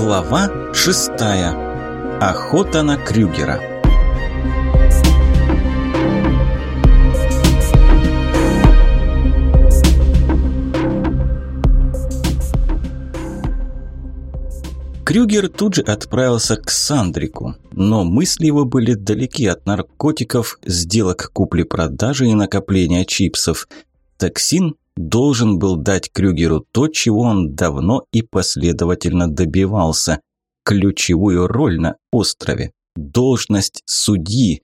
Глава шестая. Охота на Крюгера. Крюгер тут же отправился к Сандрику, но мысли его были далеки от наркотиков, сделок купли-продажи и накопления чипсов. Токсин должен был дать Крюгеру то, чего он давно и последовательно добивался – ключевую роль на острове, должность судьи.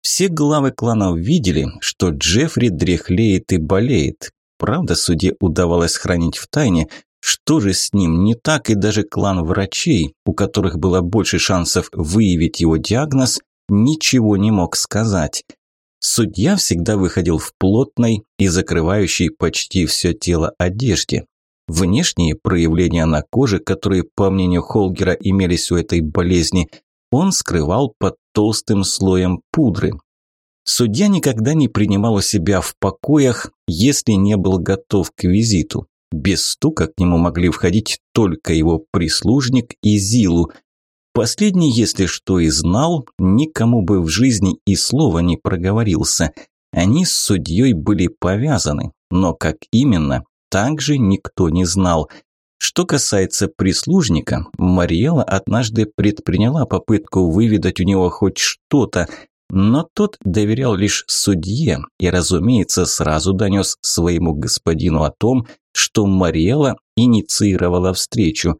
Все главы кланов видели, что Джеффри дряхлеет и болеет. Правда, судье удавалось хранить в тайне, что же с ним не так, и даже клан врачей, у которых было больше шансов выявить его диагноз, ничего не мог сказать. Судья всегда выходил в плотной и закрывающей почти все тело одежде. Внешние проявления на коже, которые, по мнению Холгера, имелись у этой болезни, он скрывал под толстым слоем пудры. Судья никогда не принимал у себя в покоях, если не был готов к визиту. Без стука к нему могли входить только его прислужник и Зилу – Последний, если что и знал, никому бы в жизни и слова не проговорился. Они с судьей были повязаны, но как именно, также никто не знал. Что касается прислужника, Мариэла однажды предприняла попытку выведать у него хоть что-то, но тот доверял лишь судье и, разумеется, сразу донес своему господину о том, что Мариэла инициировала встречу.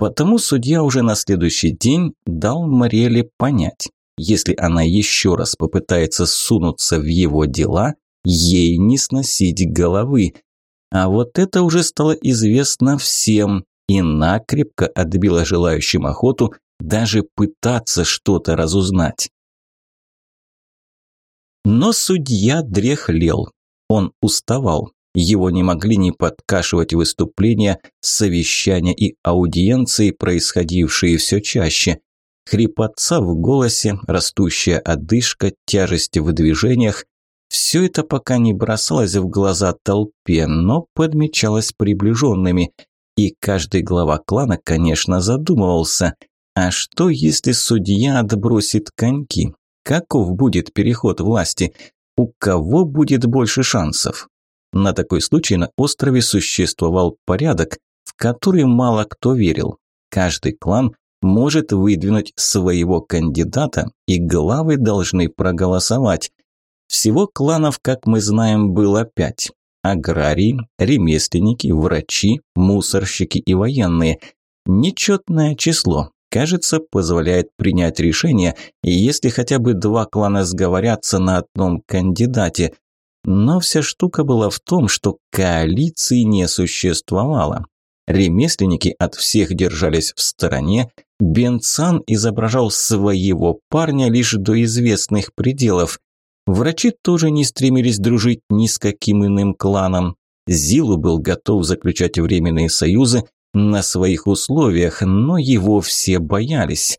Потому судья уже на следующий день дал Мариэле понять, если она еще раз попытается сунуться в его дела, ей не сносить головы. А вот это уже стало известно всем и накрепко отбило желающим охоту даже пытаться что-то разузнать. Но судья дряхлел. Он уставал. Его не могли не подкашивать выступления, совещания и аудиенции, происходившие все чаще. Хрипотца в голосе, растущая одышка, тяжесть в движениях – все это пока не бросалось в глаза толпе, но подмечалось приближенными. И каждый глава клана, конечно, задумывался – а что, если судья отбросит коньки? Каков будет переход власти? У кого будет больше шансов? На такой случай на острове существовал порядок, в который мало кто верил. Каждый клан может выдвинуть своего кандидата, и главы должны проголосовать. Всего кланов, как мы знаем, было пять. Аграрии, ремесленники, врачи, мусорщики и военные. Нечетное число, кажется, позволяет принять решение, если хотя бы два клана сговорятся на одном кандидате. Но вся штука была в том, что коалиции не существовало. Ремесленники от всех держались в стороне, Бенцан изображал своего парня лишь до известных пределов. Врачи тоже не стремились дружить ни с каким иным кланом. Зилу был готов заключать временные союзы на своих условиях, но его все боялись.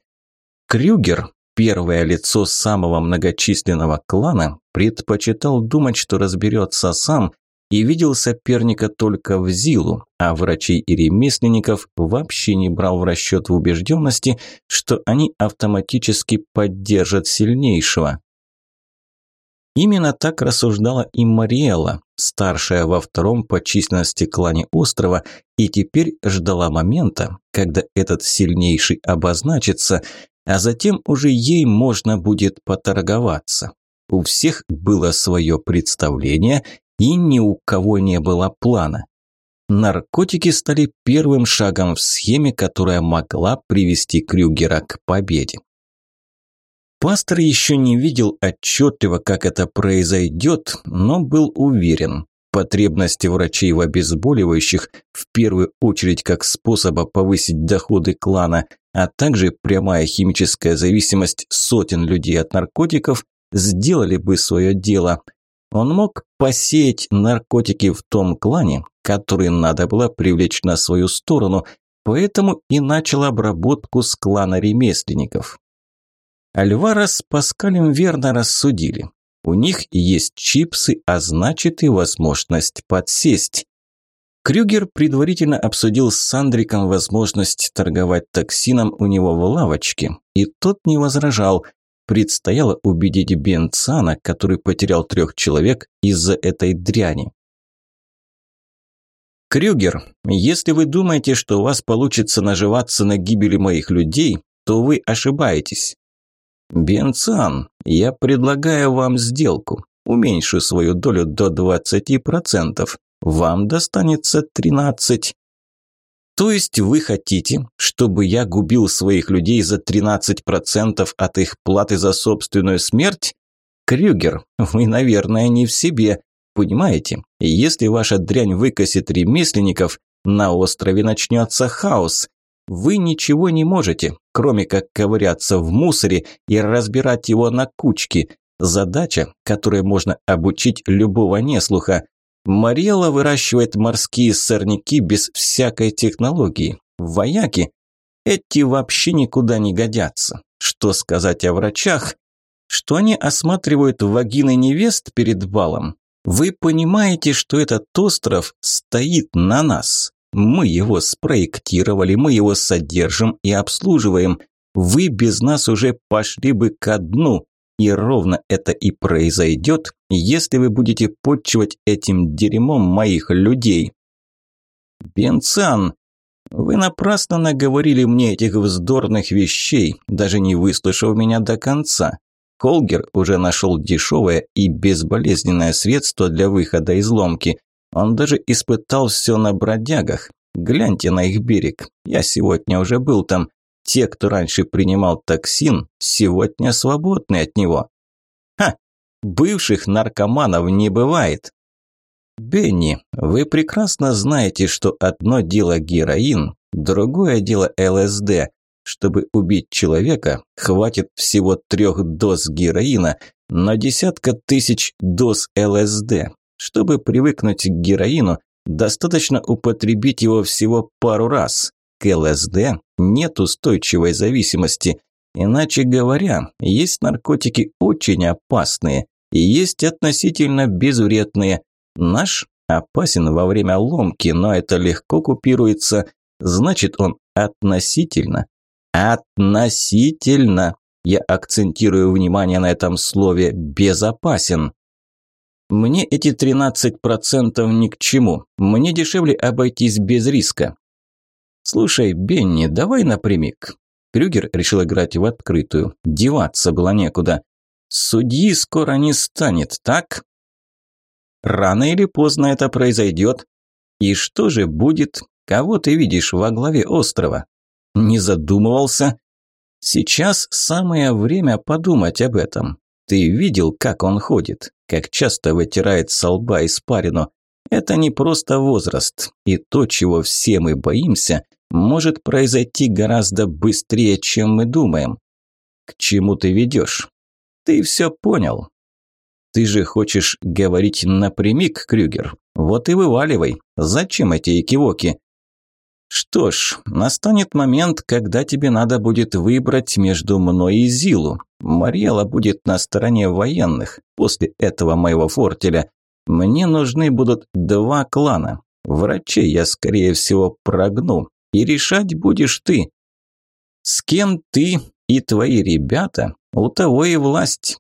Крюгер первое лицо самого многочисленного клана, предпочитал думать, что разберется сам, и видел соперника только в Зилу, а врачей и ремесленников вообще не брал в расчет в убежденности, что они автоматически поддержат сильнейшего. Именно так рассуждала и Мариэла, старшая во втором по численности клане острова, и теперь ждала момента, когда этот сильнейший обозначится, а затем уже ей можно будет поторговаться. У всех было свое представление, и ни у кого не было плана. Наркотики стали первым шагом в схеме, которая могла привести Крюгера к победе. Пастор еще не видел отчетливо, как это произойдет, но был уверен. Потребности врачей в обезболивающих, в первую очередь как способа повысить доходы клана, а также прямая химическая зависимость сотен людей от наркотиков сделали бы свое дело. Он мог посеять наркотики в том клане, который надо было привлечь на свою сторону, поэтому и начал обработку с клана ремесленников. Альвара с Паскалем верно рассудили. У них есть чипсы, а значит и возможность подсесть. Крюгер предварительно обсудил с Сандриком возможность торговать токсином у него в лавочке, и тот не возражал. Предстояло убедить Бенцана, который потерял трех человек из-за этой дряни. «Крюгер, если вы думаете, что у вас получится наживаться на гибели моих людей, то вы ошибаетесь. Бенцан, я предлагаю вам сделку. Уменьшу свою долю до 20%. Вам достанется 13%. То есть вы хотите, чтобы я губил своих людей за 13% от их платы за собственную смерть? Крюгер, вы, наверное, не в себе. Понимаете, если ваша дрянь выкосит ремесленников, на острове начнется хаос. Вы ничего не можете, кроме как ковыряться в мусоре и разбирать его на кучки. Задача, которой можно обучить любого неслуха. Мариэла выращивает морские сорняки без всякой технологии. Вояки эти вообще никуда не годятся. Что сказать о врачах? Что они осматривают вагины невест перед балом? Вы понимаете, что этот остров стоит на нас? Мы его спроектировали, мы его содержим и обслуживаем. Вы без нас уже пошли бы ко дну. И ровно это и произойдет, если вы будете подчивать этим дерьмом моих людей. Бенцан, вы напрасно наговорили мне этих вздорных вещей, даже не выслушав меня до конца. Холгер уже нашел дешевое и безболезненное средство для выхода из ломки. Он даже испытал все на бродягах. Гляньте на их берег. Я сегодня уже был там. Те, кто раньше принимал токсин, сегодня свободны от него. Ха! Бывших наркоманов не бывает. Бенни, вы прекрасно знаете, что одно дело героин, другое дело ЛСД. Чтобы убить человека, хватит всего трех доз героина, но десятка тысяч доз ЛСД. Чтобы привыкнуть к героину, достаточно употребить его всего пару раз. К ЛСД нет устойчивой зависимости. Иначе говоря, есть наркотики очень опасные и есть относительно безвредные. Наш опасен во время ломки, но это легко купируется, значит он относительно Относительно. Я акцентирую внимание на этом слове «безопасен». Мне эти 13% ни к чему. Мне дешевле обойтись без риска. Слушай, Бенни, давай напрямик. Крюгер решил играть в открытую. Деваться было некуда. Судьи скоро не станет, так? Рано или поздно это произойдет. И что же будет? Кого ты видишь во главе острова? Не задумывался? Сейчас самое время подумать об этом. Ты видел, как он ходит, как часто вытирает со лба испарину. Это не просто возраст, и то, чего все мы боимся, может произойти гораздо быстрее, чем мы думаем. К чему ты ведешь? Ты все понял. Ты же хочешь говорить напрямик, Крюгер? Вот и вываливай. Зачем эти экивоки? Что ж, настанет момент, когда тебе надо будет выбрать между мной и Зилу. Мариэла будет на стороне военных после этого моего фортеля. Мне нужны будут два клана. Врачей я, скорее всего, прогну. И решать будешь ты. С кем ты и твои ребята, у того и власть.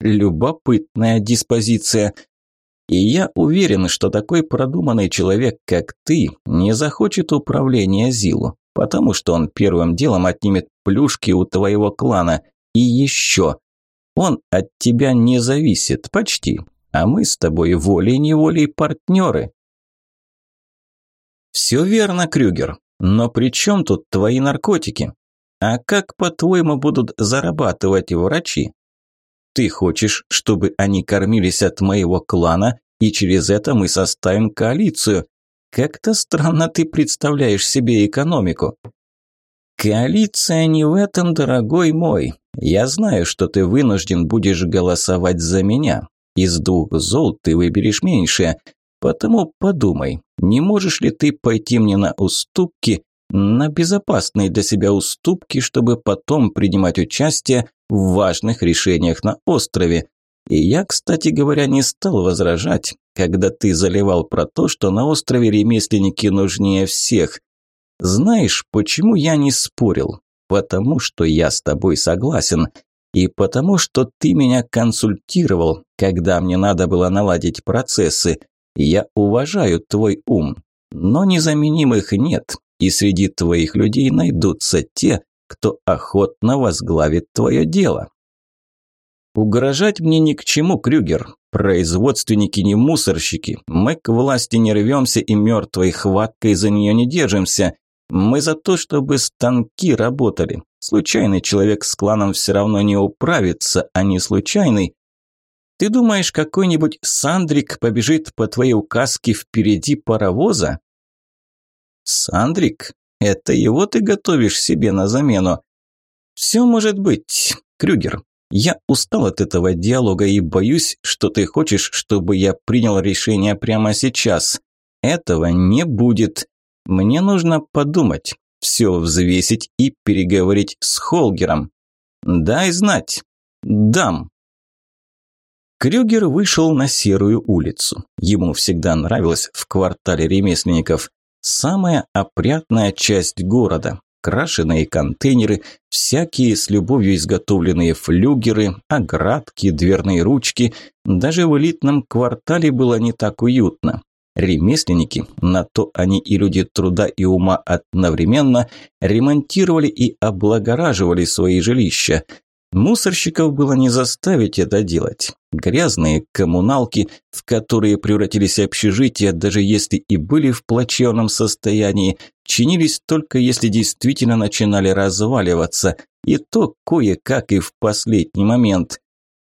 Любопытная диспозиция. И я уверен, что такой продуманный человек, как ты, не захочет управления Зилу, потому что он первым делом отнимет плюшки у твоего клана. И еще, он от тебя не зависит, почти, а мы с тобой волей-неволей партнеры. Все верно, Крюгер, но при чем тут твои наркотики? А как, по-твоему, будут зарабатывать врачи? Ты хочешь, чтобы они кормились от моего клана, и через это мы составим коалицию. Как-то странно ты представляешь себе экономику. Коалиция не в этом, дорогой мой. Я знаю, что ты вынужден будешь голосовать за меня. Из двух зол ты выберешь меньшее. Потому подумай, не можешь ли ты пойти мне на уступки, на безопасные для себя уступки, чтобы потом принимать участие в важных решениях на острове. И я, кстати говоря, не стал возражать, когда ты заливал про то, что на острове ремесленники нужнее всех. Знаешь, почему я не спорил? Потому что я с тобой согласен. И потому что ты меня консультировал, когда мне надо было наладить процессы. Я уважаю твой ум, но незаменимых нет, и среди твоих людей найдутся те, кто охотно возглавит твое дело. Угрожать мне ни к чему, Крюгер. Производственники не мусорщики. Мы к власти не рвемся и мертвой хваткой за нее не держимся. Мы за то, чтобы станки работали. Случайный человек с кланом все равно не управится, а не случайный. Ты думаешь, какой-нибудь Сандрик побежит по твоей указке впереди паровоза? Сандрик? Это его ты готовишь себе на замену? Все может быть, Крюгер. Я устал от этого диалога и боюсь, что ты хочешь, чтобы я принял решение прямо сейчас. Этого не будет. Мне нужно подумать, все взвесить и переговорить с Холгером. Дай знать. Дам. Крюгер вышел на Серую улицу. Ему всегда нравилось в квартале ремесленников. Самая опрятная часть города. Крашеные контейнеры, всякие с любовью изготовленные флюгеры, оградки, дверные ручки. Даже в элитном квартале было не так уютно. Ремесленники, на то они и люди труда и ума одновременно, ремонтировали и облагораживали свои жилища. Мусорщиков было не заставить это делать. Грязные коммуналки, в которые превратились общежития, даже если и были в плачевном состоянии, чинились только если действительно начинали разваливаться, и то кое-как и в последний момент.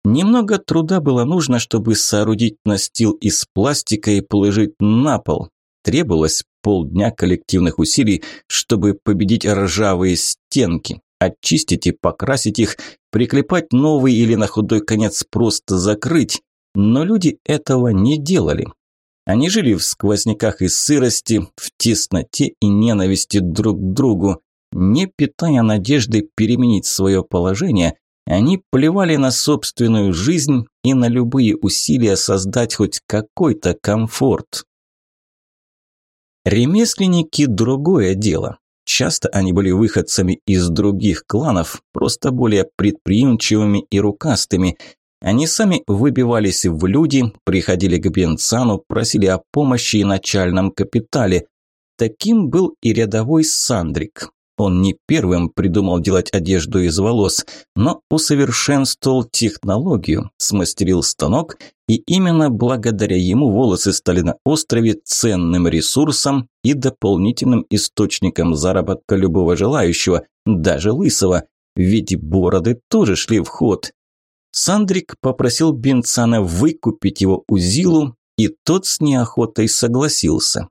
Немного труда было нужно, чтобы соорудить настил из пластика и положить на пол. Требовалось полдня коллективных усилий, чтобы победить ржавые стенки, очистить и покрасить их, приклепать новый или на худой конец просто закрыть. Но люди этого не делали. Они жили в сквозняках и сырости, в тесноте и ненависти друг к другу. Не питая надежды переменить свое положение, они плевали на собственную жизнь и на любые усилия создать хоть какой-то комфорт. Ремесленники – другое дело. Часто они были выходцами из других кланов, просто более предприимчивыми и рукастыми. Они сами выбивались в люди, приходили к Бенцану, просили о помощи и начальном капитале. Таким был и рядовой Сандрик. Он не первым придумал делать одежду из волос, но усовершенствовал технологию, смастерил станок, и именно благодаря ему волосы стали на острове ценным ресурсом и дополнительным источником заработка любого желающего, даже лысого, ведь бороды тоже шли в ход. Сандрик попросил Бенцана выкупить его у Зилу, и тот с неохотой согласился.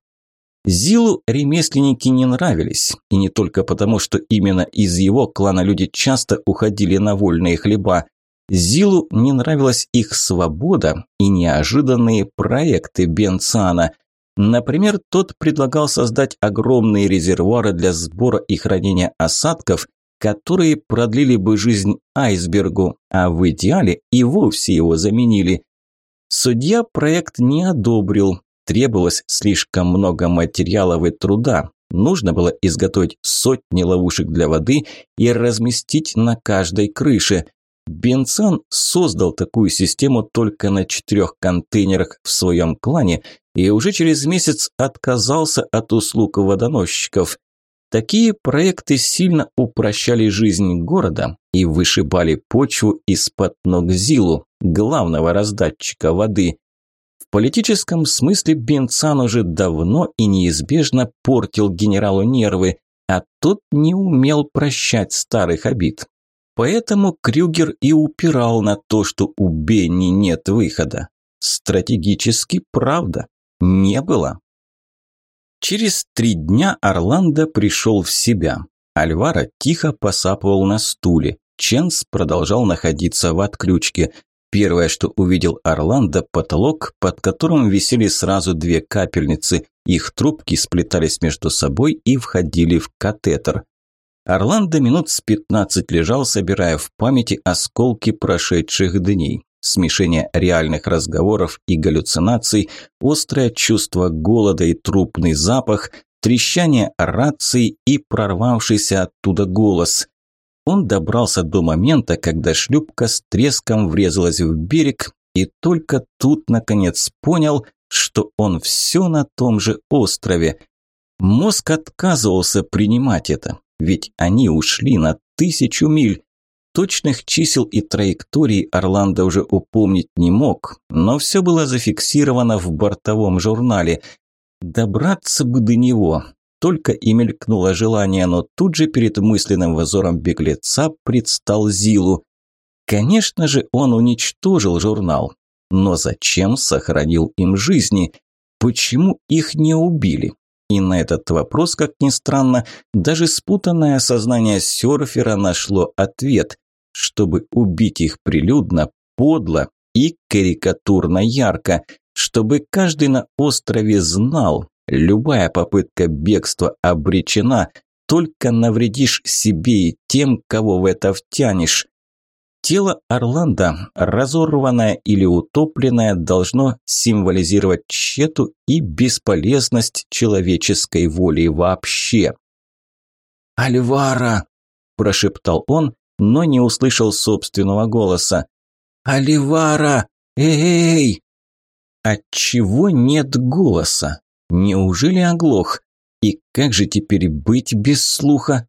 Зилу ремесленники не нравились, и не только потому, что именно из его клана люди часто уходили на вольные хлеба. Зилу не нравилась их свобода и неожиданные проекты Бенцана. Например, тот предлагал создать огромные резервуары для сбора и хранения осадков, которые продлили бы жизнь айсбергу, а в идеале и вовсе его заменили. Судья проект не одобрил, требовалось слишком много материалов и труда. Нужно было изготовить сотни ловушек для воды и разместить на каждой крыше. Бенцан создал такую систему только на четырех контейнерах в своем клане и уже через месяц отказался от услуг водоносчиков. Такие проекты сильно упрощали жизнь города и вышибали почву из-под ног Зилу, главного раздатчика воды политическом смысле Бенцан уже давно и неизбежно портил генералу нервы, а тот не умел прощать старых обид. Поэтому Крюгер и упирал на то, что у Бенни нет выхода. Стратегически правда, не было. Через три дня Орландо пришел в себя. Альвара тихо посапывал на стуле. Ченс продолжал находиться в отключке. Первое, что увидел Орландо, потолок, под которым висели сразу две капельницы. Их трубки сплетались между собой и входили в катетер. Орландо минут с пятнадцать лежал, собирая в памяти осколки прошедших дней. Смешение реальных разговоров и галлюцинаций, острое чувство голода и трупный запах, трещание рации и прорвавшийся оттуда голос. Он добрался до момента, когда шлюпка с треском врезалась в берег, и только тут, наконец, понял, что он все на том же острове. Мозг отказывался принимать это, ведь они ушли на тысячу миль. Точных чисел и траекторий Орландо уже упомнить не мог, но все было зафиксировано в бортовом журнале. Добраться бы до него. Только и мелькнуло желание, но тут же перед мысленным взором беглеца предстал Зилу. Конечно же, он уничтожил журнал. Но зачем сохранил им жизни? Почему их не убили? И на этот вопрос, как ни странно, даже спутанное сознание серфера нашло ответ, чтобы убить их прилюдно, подло и карикатурно ярко, чтобы каждый на острове знал, любая попытка бегства обречена, только навредишь себе и тем, кого в это втянешь. Тело Орландо, разорванное или утопленное, должно символизировать тщету и бесполезность человеческой воли вообще. «Альвара!» – прошептал он, но не услышал собственного голоса. «Альвара! Эй!» Отчего нет голоса? Неужели оглох? И как же теперь быть без слуха?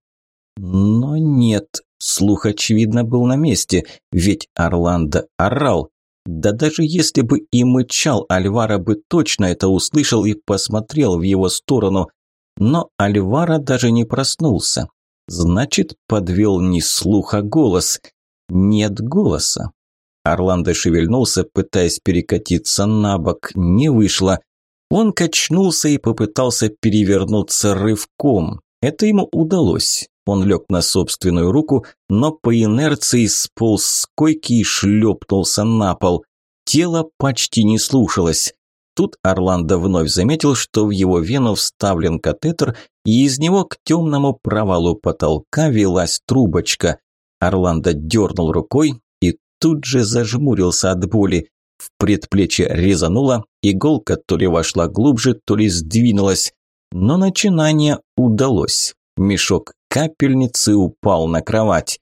Но нет, Слух, очевидно, был на месте, ведь Орландо орал. Да даже если бы и мычал, Альвара бы точно это услышал и посмотрел в его сторону. Но Альвара даже не проснулся. Значит, подвел не слух, а голос. Нет голоса. Орландо шевельнулся, пытаясь перекатиться на бок. Не вышло. Он качнулся и попытался перевернуться рывком. Это ему удалось. Он лег на собственную руку, но по инерции сполз с койки и шлепнулся на пол. Тело почти не слушалось. Тут Орландо вновь заметил, что в его вену вставлен катетер, и из него к темному провалу потолка велась трубочка. Орландо дернул рукой и тут же зажмурился от боли. В предплечье резануло, иголка то ли вошла глубже, то ли сдвинулась. Но начинание удалось. Мешок капельницы упал на кровать.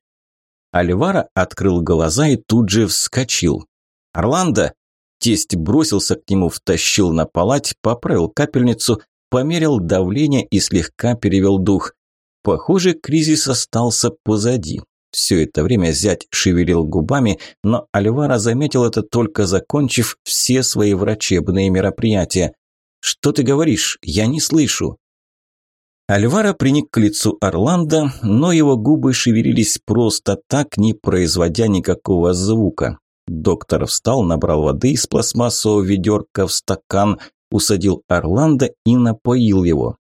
Альвара открыл глаза и тут же вскочил. «Орландо!» Тесть бросился к нему, втащил на палать, поправил капельницу, померил давление и слегка перевел дух. Похоже, кризис остался позади. Все это время зять шевелил губами, но Альвара заметил это только закончив все свои врачебные мероприятия. «Что ты говоришь? Я не слышу». Альвара приник к лицу Орландо, но его губы шевелились просто так, не производя никакого звука. Доктор встал, набрал воды из пластмассового ведерка в стакан, усадил Орландо и напоил его.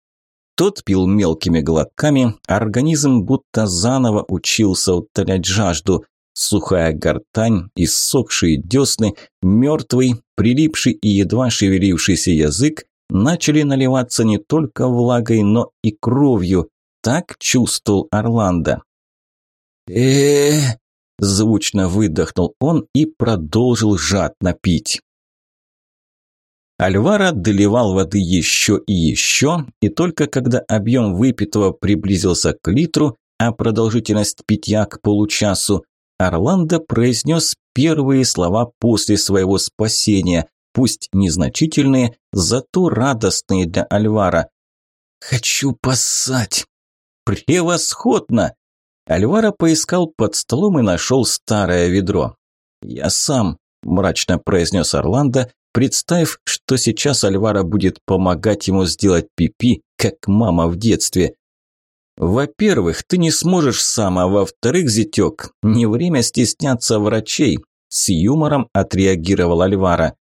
Тот пил мелкими глотками, организм будто заново учился утолять жажду. Сухая гортань, иссохшие десны, мертвый, прилипший и едва шевелившийся язык начали наливаться не только влагой, но и кровью. Так чувствовал Орландо. э звучно выдохнул он и продолжил жадно пить. Альвара доливал воды еще и еще, и только когда объем выпитого приблизился к литру, а продолжительность питья к получасу, Орландо произнес первые слова после своего спасения, пусть незначительные, зато радостные для Альвара. «Хочу поссать!» «Превосходно!» Альвара поискал под столом и нашел старое ведро. «Я сам», – мрачно произнес Орландо, представив, что сейчас Альвара будет помогать ему сделать пипи, -пи, как мама в детстве. «Во-первых, ты не сможешь сам, а во-вторых, зятек, не время стесняться врачей», – с юмором отреагировал Альвара.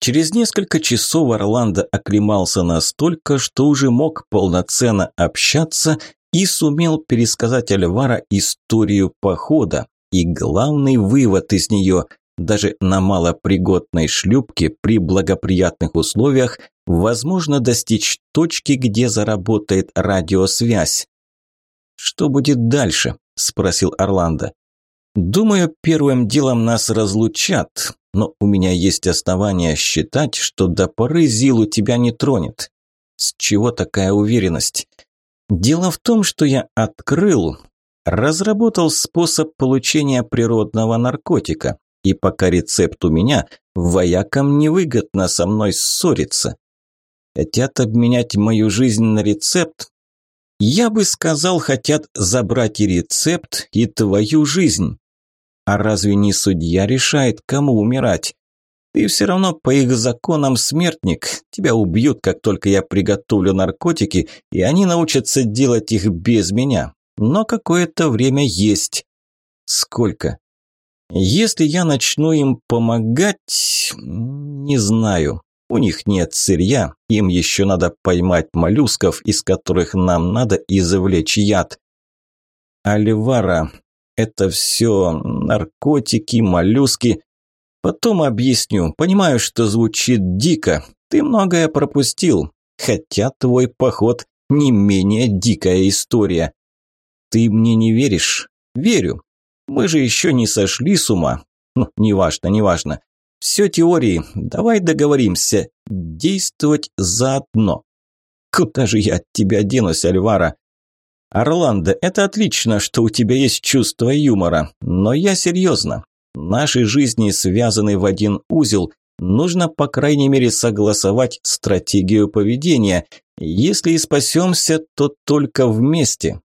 Через несколько часов Орландо оклемался настолько, что уже мог полноценно общаться и сумел пересказать Альвара историю похода. И главный вывод из нее – даже на малопригодной шлюпке при благоприятных условиях возможно достичь точки, где заработает радиосвязь. «Что будет дальше?» – спросил Орландо. Думаю, первым делом нас разлучат, но у меня есть основания считать, что до поры Зилу тебя не тронет. С чего такая уверенность? Дело в том, что я открыл, разработал способ получения природного наркотика, и пока рецепт у меня, воякам невыгодно со мной ссориться. Хотят обменять мою жизнь на рецепт? Я бы сказал, хотят забрать и рецепт, и твою жизнь. А разве не судья решает, кому умирать? Ты все равно по их законам смертник. Тебя убьют, как только я приготовлю наркотики, и они научатся делать их без меня. Но какое-то время есть. Сколько? Если я начну им помогать, не знаю. У них нет сырья, им еще надо поймать моллюсков, из которых нам надо извлечь яд. Альвара, это все наркотики, моллюски. Потом объясню. Понимаю, что звучит дико. Ты многое пропустил. Хотя твой поход не менее дикая история. Ты мне не веришь? Верю. Мы же еще не сошли с ума. Ну, неважно, неважно. Все теории. Давай договоримся. Действовать заодно. Куда же я от тебя денусь, Альвара? «Орландо, это отлично, что у тебя есть чувство юмора, но я серьезно. Наши жизни связаны в один узел. Нужно, по крайней мере, согласовать стратегию поведения. Если и спасемся, то только вместе».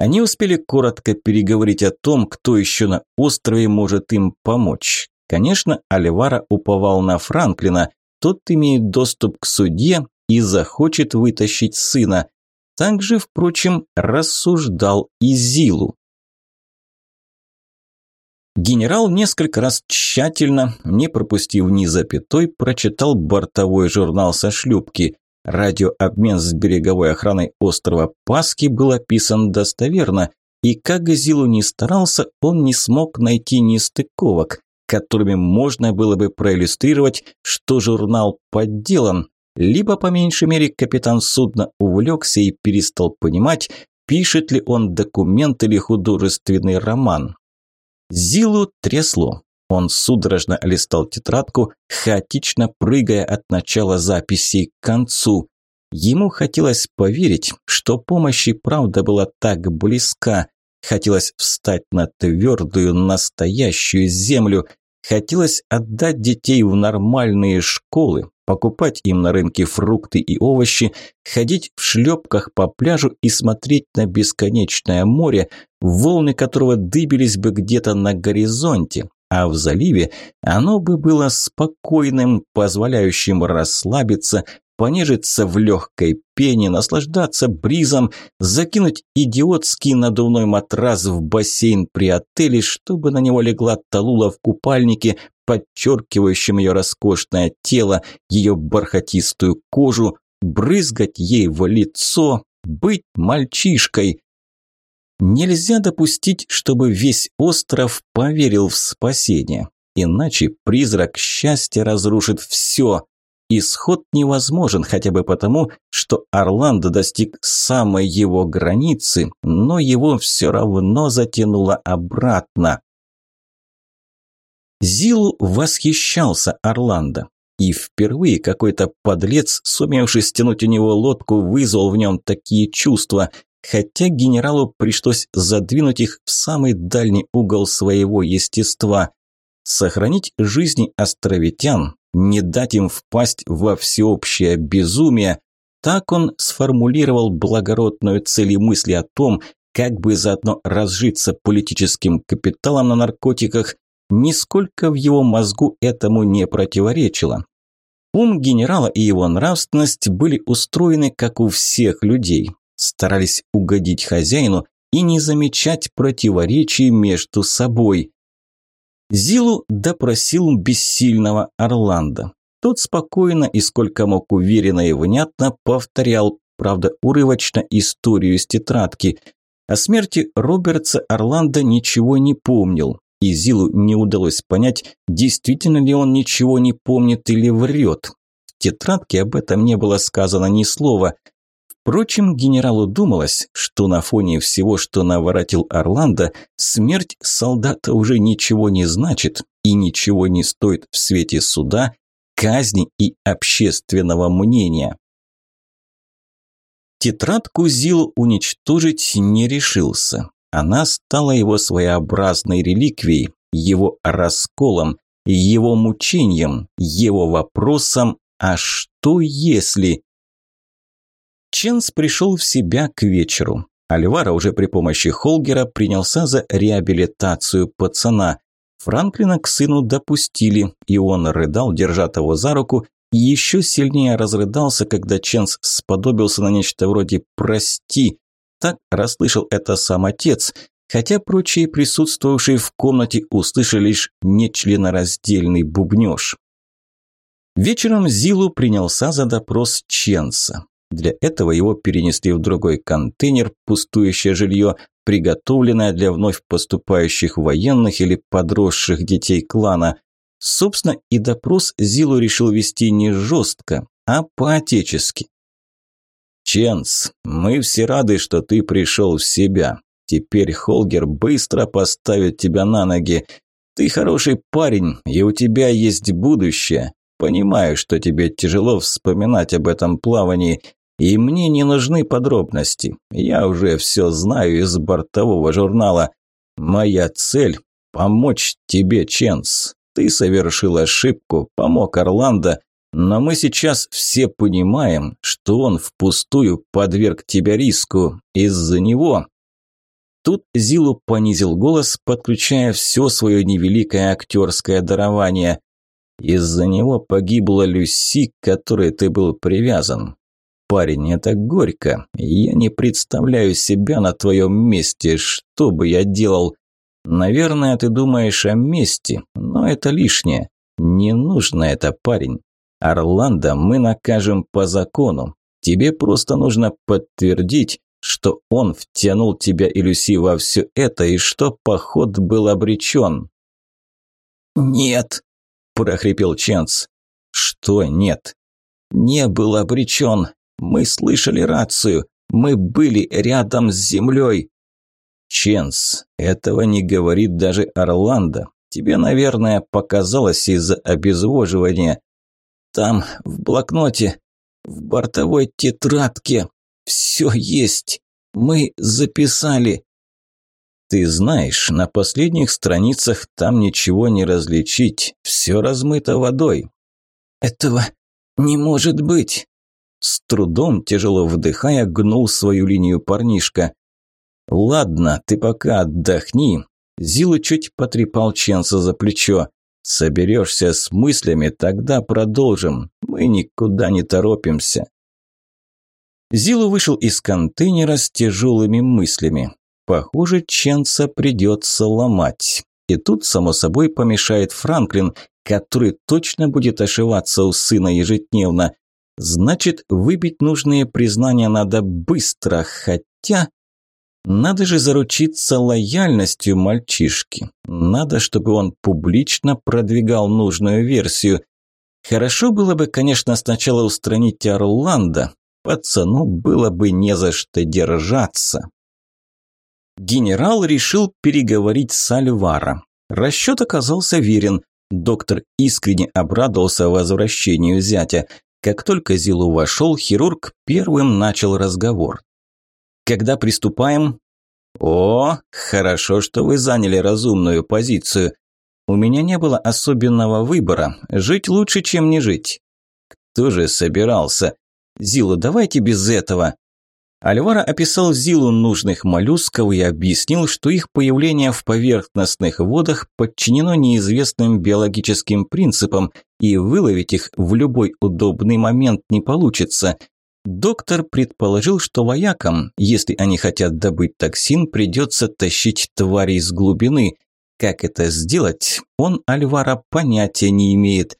Они успели коротко переговорить о том, кто еще на острове может им помочь. Конечно, Альвара уповал на Франклина. Тот имеет доступ к судье и захочет вытащить сына. Также, впрочем, рассуждал и Зилу. Генерал несколько раз тщательно, не пропустив ни запятой, прочитал бортовой журнал со шлюпки. Радиообмен с береговой охраной острова Паски был описан достоверно, и как Зилу не старался, он не смог найти нестыковок, которыми можно было бы проиллюстрировать, что журнал подделан, либо, по меньшей мере, капитан судна увлекся и перестал понимать, пишет ли он документ или художественный роман. Зилу трясло. Он судорожно листал тетрадку, хаотично прыгая от начала записей к концу. Ему хотелось поверить, что помощь и правда была так близка. Хотелось встать на твердую, настоящую землю. Хотелось отдать детей в нормальные школы, покупать им на рынке фрукты и овощи, ходить в шлепках по пляжу и смотреть на бесконечное море, волны которого дыбились бы где-то на горизонте, а в заливе оно бы было спокойным, позволяющим расслабиться, понежиться в легкой пене, наслаждаться бризом, закинуть идиотский надувной матрас в бассейн при отеле, чтобы на него легла Талула в купальнике, подчеркивающем ее роскошное тело, ее бархатистую кожу, брызгать ей в лицо, быть мальчишкой. Нельзя допустить, чтобы весь остров поверил в спасение, иначе призрак счастья разрушит все. Исход невозможен хотя бы потому, что Орландо достиг самой его границы, но его все равно затянуло обратно. Зилу восхищался Орландо. И впервые какой-то подлец, сумевший стянуть у него лодку, вызвал в нем такие чувства, хотя генералу пришлось задвинуть их в самый дальний угол своего естества. Сохранить жизни островитян, не дать им впасть во всеобщее безумие. Так он сформулировал благородную цель и мысли о том, как бы заодно разжиться политическим капиталом на наркотиках, нисколько в его мозгу этому не противоречило. Ум генерала и его нравственность были устроены, как у всех людей, старались угодить хозяину и не замечать противоречий между собой. Зилу допросил бессильного Орландо. Тот спокойно и сколько мог уверенно и внятно повторял, правда урывочно, историю из тетрадки. О смерти Робертса Орландо ничего не помнил, и Зилу не удалось понять, действительно ли он ничего не помнит или врет. В тетрадке об этом не было сказано ни слова. Впрочем, генералу думалось, что на фоне всего, что наворотил Орландо, смерть солдата уже ничего не значит и ничего не стоит в свете суда, казни и общественного мнения. Тетрадку Зил уничтожить не решился. Она стала его своеобразной реликвией, его расколом, его мучением, его вопросом «А что если?». Ченс пришел в себя к вечеру. Альвара уже при помощи Холгера принялся за реабилитацию пацана. Франклина к сыну допустили, и он рыдал, держа того за руку, и еще сильнее разрыдался, когда Ченс сподобился на нечто вроде «прости». Так расслышал это сам отец, хотя прочие присутствовавшие в комнате услышали лишь нечленораздельный бубнёж. Вечером Зилу принялся за допрос Ченса. Для этого его перенесли в другой контейнер, пустующее жилье, приготовленное для вновь поступающих военных или подросших детей клана. Собственно, и допрос Зилу решил вести не жестко, а по-отечески. «Ченс, мы все рады, что ты пришел в себя. Теперь Холгер быстро поставит тебя на ноги. Ты хороший парень, и у тебя есть будущее. Понимаю, что тебе тяжело вспоминать об этом плавании, и мне не нужны подробности. Я уже все знаю из бортового журнала. Моя цель – помочь тебе, Ченс. Ты совершил ошибку, помог Орландо, но мы сейчас все понимаем, что он впустую подверг тебя риску. Из-за него Тут Зилу понизил голос, подключая все свое невеликое актерское дарование. Из-за него погибла Люси, к которой ты был привязан парень, это горько. Я не представляю себя на твоем месте. Что бы я делал? Наверное, ты думаешь о мести, но это лишнее. Не нужно это, парень. Орландо мы накажем по закону. Тебе просто нужно подтвердить, что он втянул тебя и Люси во все это, и что поход был обречен». «Нет», – прохрипел Ченс. «Что нет?» «Не был обречен. Мы слышали рацию. Мы были рядом с землей. Ченс, этого не говорит даже Орландо. Тебе, наверное, показалось из-за обезвоживания. Там, в блокноте, в бортовой тетрадке, все есть. Мы записали. Ты знаешь, на последних страницах там ничего не различить. Все размыто водой. Этого не может быть. С трудом, тяжело вдыхая, гнул свою линию парнишка. «Ладно, ты пока отдохни». Зила чуть потрепал Ченса за плечо. «Соберешься с мыслями, тогда продолжим. Мы никуда не торопимся». Зилу вышел из контейнера с тяжелыми мыслями. Похоже, Ченса придется ломать. И тут, само собой, помешает Франклин, который точно будет ошиваться у сына ежедневно. Значит, выбить нужные признания надо быстро, хотя... Надо же заручиться лояльностью мальчишки. Надо, чтобы он публично продвигал нужную версию. Хорошо было бы, конечно, сначала устранить Орландо. Пацану было бы не за что держаться. Генерал решил переговорить с Альваро. Расчет оказался верен. Доктор искренне обрадовался возвращению зятя. Как только Зилу вошел, хирург первым начал разговор. «Когда приступаем?» «О, хорошо, что вы заняли разумную позицию. У меня не было особенного выбора. Жить лучше, чем не жить». «Кто же собирался?» «Зилу, давайте без этого». Альвара описал зилу нужных моллюсков и объяснил, что их появление в поверхностных водах подчинено неизвестным биологическим принципам, и выловить их в любой удобный момент не получится. Доктор предположил, что воякам, если они хотят добыть токсин, придется тащить твари с глубины. Как это сделать, он Альвара понятия не имеет.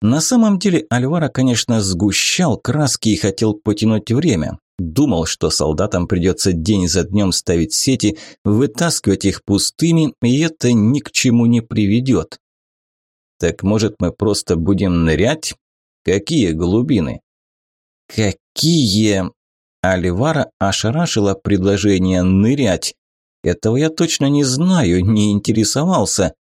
На самом деле Альвара, конечно, сгущал краски и хотел потянуть время. Думал, что солдатам придется день за днем ставить сети, вытаскивать их пустыми, и это ни к чему не приведет. Так может мы просто будем нырять? Какие глубины? Какие? Аливара ошарашила предложение нырять. Этого я точно не знаю, не интересовался.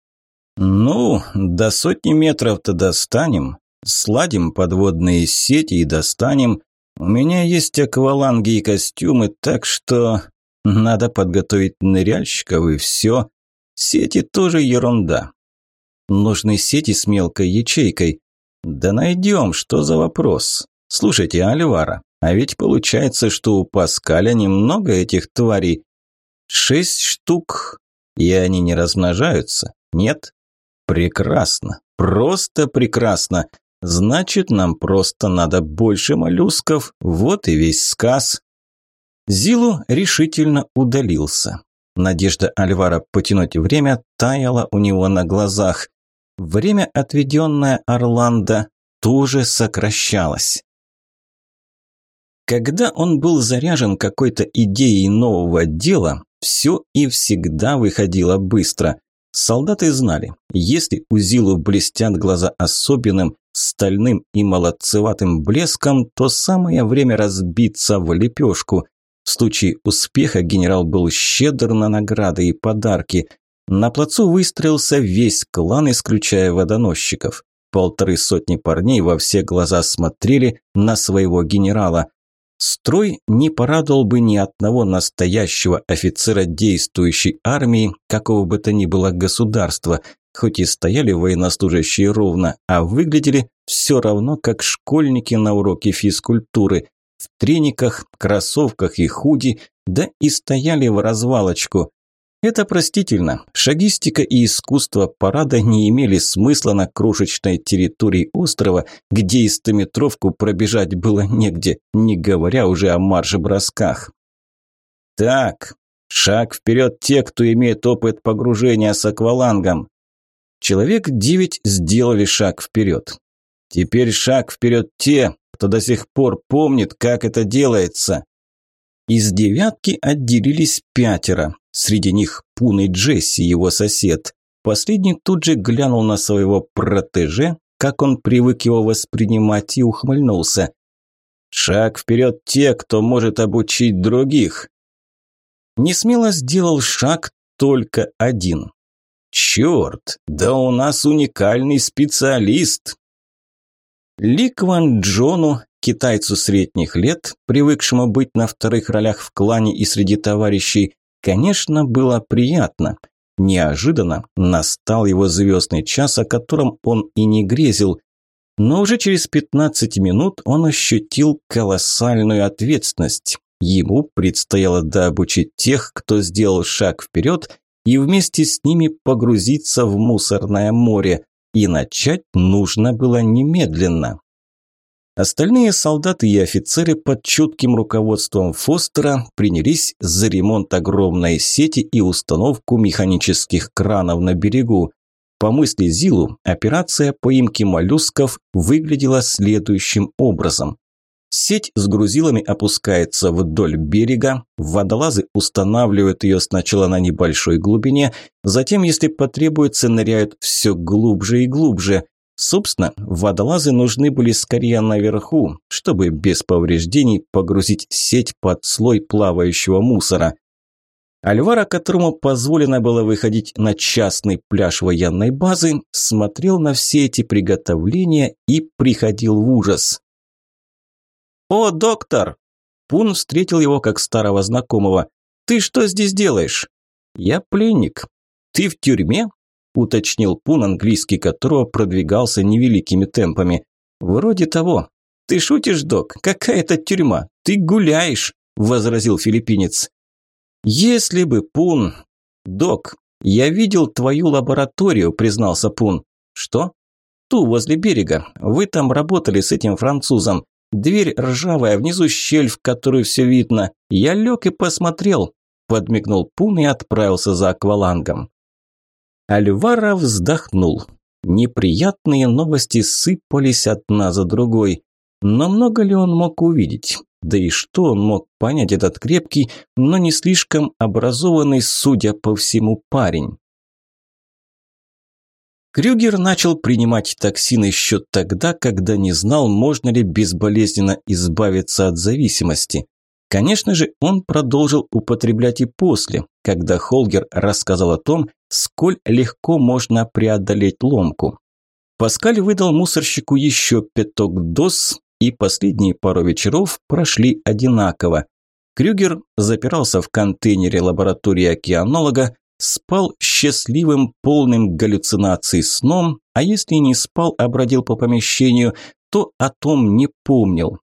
Ну, до сотни метров-то достанем. Сладим подводные сети и достанем. У меня есть акваланги и костюмы, так что надо подготовить ныряльщиков и все. Сети тоже ерунда. Нужны сети с мелкой ячейкой. Да найдем, что за вопрос. Слушайте, Альвара, а ведь получается, что у Паскаля немного этих тварей. Шесть штук, и они не размножаются? Нет? Прекрасно, просто прекрасно. Значит, нам просто надо больше моллюсков, вот и весь сказ. Зилу решительно удалился. Надежда Альвара потянуть время таяла у него на глазах. Время, отведенное Орландо, тоже сокращалось. Когда он был заряжен какой-то идеей нового дела, все и всегда выходило быстро. Солдаты знали, если у Зилу блестят глаза особенным, стальным и молодцеватым блеском, то самое время разбиться в лепешку. В случае успеха генерал был щедр на награды и подарки. На плацу выстроился весь клан, исключая водоносчиков. Полторы сотни парней во все глаза смотрели на своего генерала. Строй не порадовал бы ни одного настоящего офицера действующей армии, какого бы то ни было государства, хоть и стояли военнослужащие ровно, а выглядели все равно как школьники на уроке физкультуры, в трениках, кроссовках и худи, да и стояли в развалочку. Это простительно. Шагистика и искусство парада не имели смысла на крошечной территории острова, где и стометровку пробежать было негде, не говоря уже о марше-бросках. Так, шаг вперед те, кто имеет опыт погружения с аквалангом. Человек девять сделали шаг вперед. Теперь шаг вперед те, кто до сих пор помнит, как это делается. Из девятки отделились пятеро. Среди них Пун и Джесси, его сосед. Последний тут же глянул на своего протеже, как он привык его воспринимать, и ухмыльнулся. «Шаг вперед те, кто может обучить других!» Несмело сделал шаг только один. «Черт, да у нас уникальный специалист!» Ликван Джону, китайцу средних лет, привыкшему быть на вторых ролях в клане и среди товарищей, Конечно, было приятно. Неожиданно настал его звездный час, о котором он и не грезил. Но уже через 15 минут он ощутил колоссальную ответственность. Ему предстояло дообучить тех, кто сделал шаг вперед, и вместе с ними погрузиться в мусорное море. И начать нужно было немедленно. Остальные солдаты и офицеры под чутким руководством Фостера принялись за ремонт огромной сети и установку механических кранов на берегу. По мысли Зилу, операция поимки моллюсков выглядела следующим образом. Сеть с грузилами опускается вдоль берега, водолазы устанавливают ее сначала на небольшой глубине, затем, если потребуется, ныряют все глубже и глубже. Собственно, водолазы нужны были скорее наверху, чтобы без повреждений погрузить сеть под слой плавающего мусора. Альвара, которому позволено было выходить на частный пляж военной базы, смотрел на все эти приготовления и приходил в ужас. «О, доктор!» Пун встретил его как старого знакомого. «Ты что здесь делаешь?» «Я пленник». «Ты в тюрьме?» – уточнил Пун, английский которого продвигался невеликими темпами. «Вроде того». «Ты шутишь, док? Какая это тюрьма? Ты гуляешь!» – возразил филиппинец. «Если бы, Пун...» «Док, я видел твою лабораторию», – признался Пун. «Что?» «Ту, возле берега. Вы там работали с этим французом. Дверь ржавая, внизу щель, в которую все видно. Я лег и посмотрел», – подмигнул Пун и отправился за аквалангом. Альвара вздохнул. Неприятные новости сыпались одна за другой. Но много ли он мог увидеть? Да и что он мог понять этот крепкий, но не слишком образованный, судя по всему, парень? Крюгер начал принимать токсин еще тогда, когда не знал, можно ли безболезненно избавиться от зависимости. Конечно же, он продолжил употреблять и после, когда Холгер рассказал о том, сколь легко можно преодолеть ломку. Паскаль выдал мусорщику еще пяток доз, и последние пару вечеров прошли одинаково. Крюгер запирался в контейнере лаборатории океанолога, спал счастливым, полным галлюцинаций сном, а если не спал, а бродил по помещению, то о том не помнил.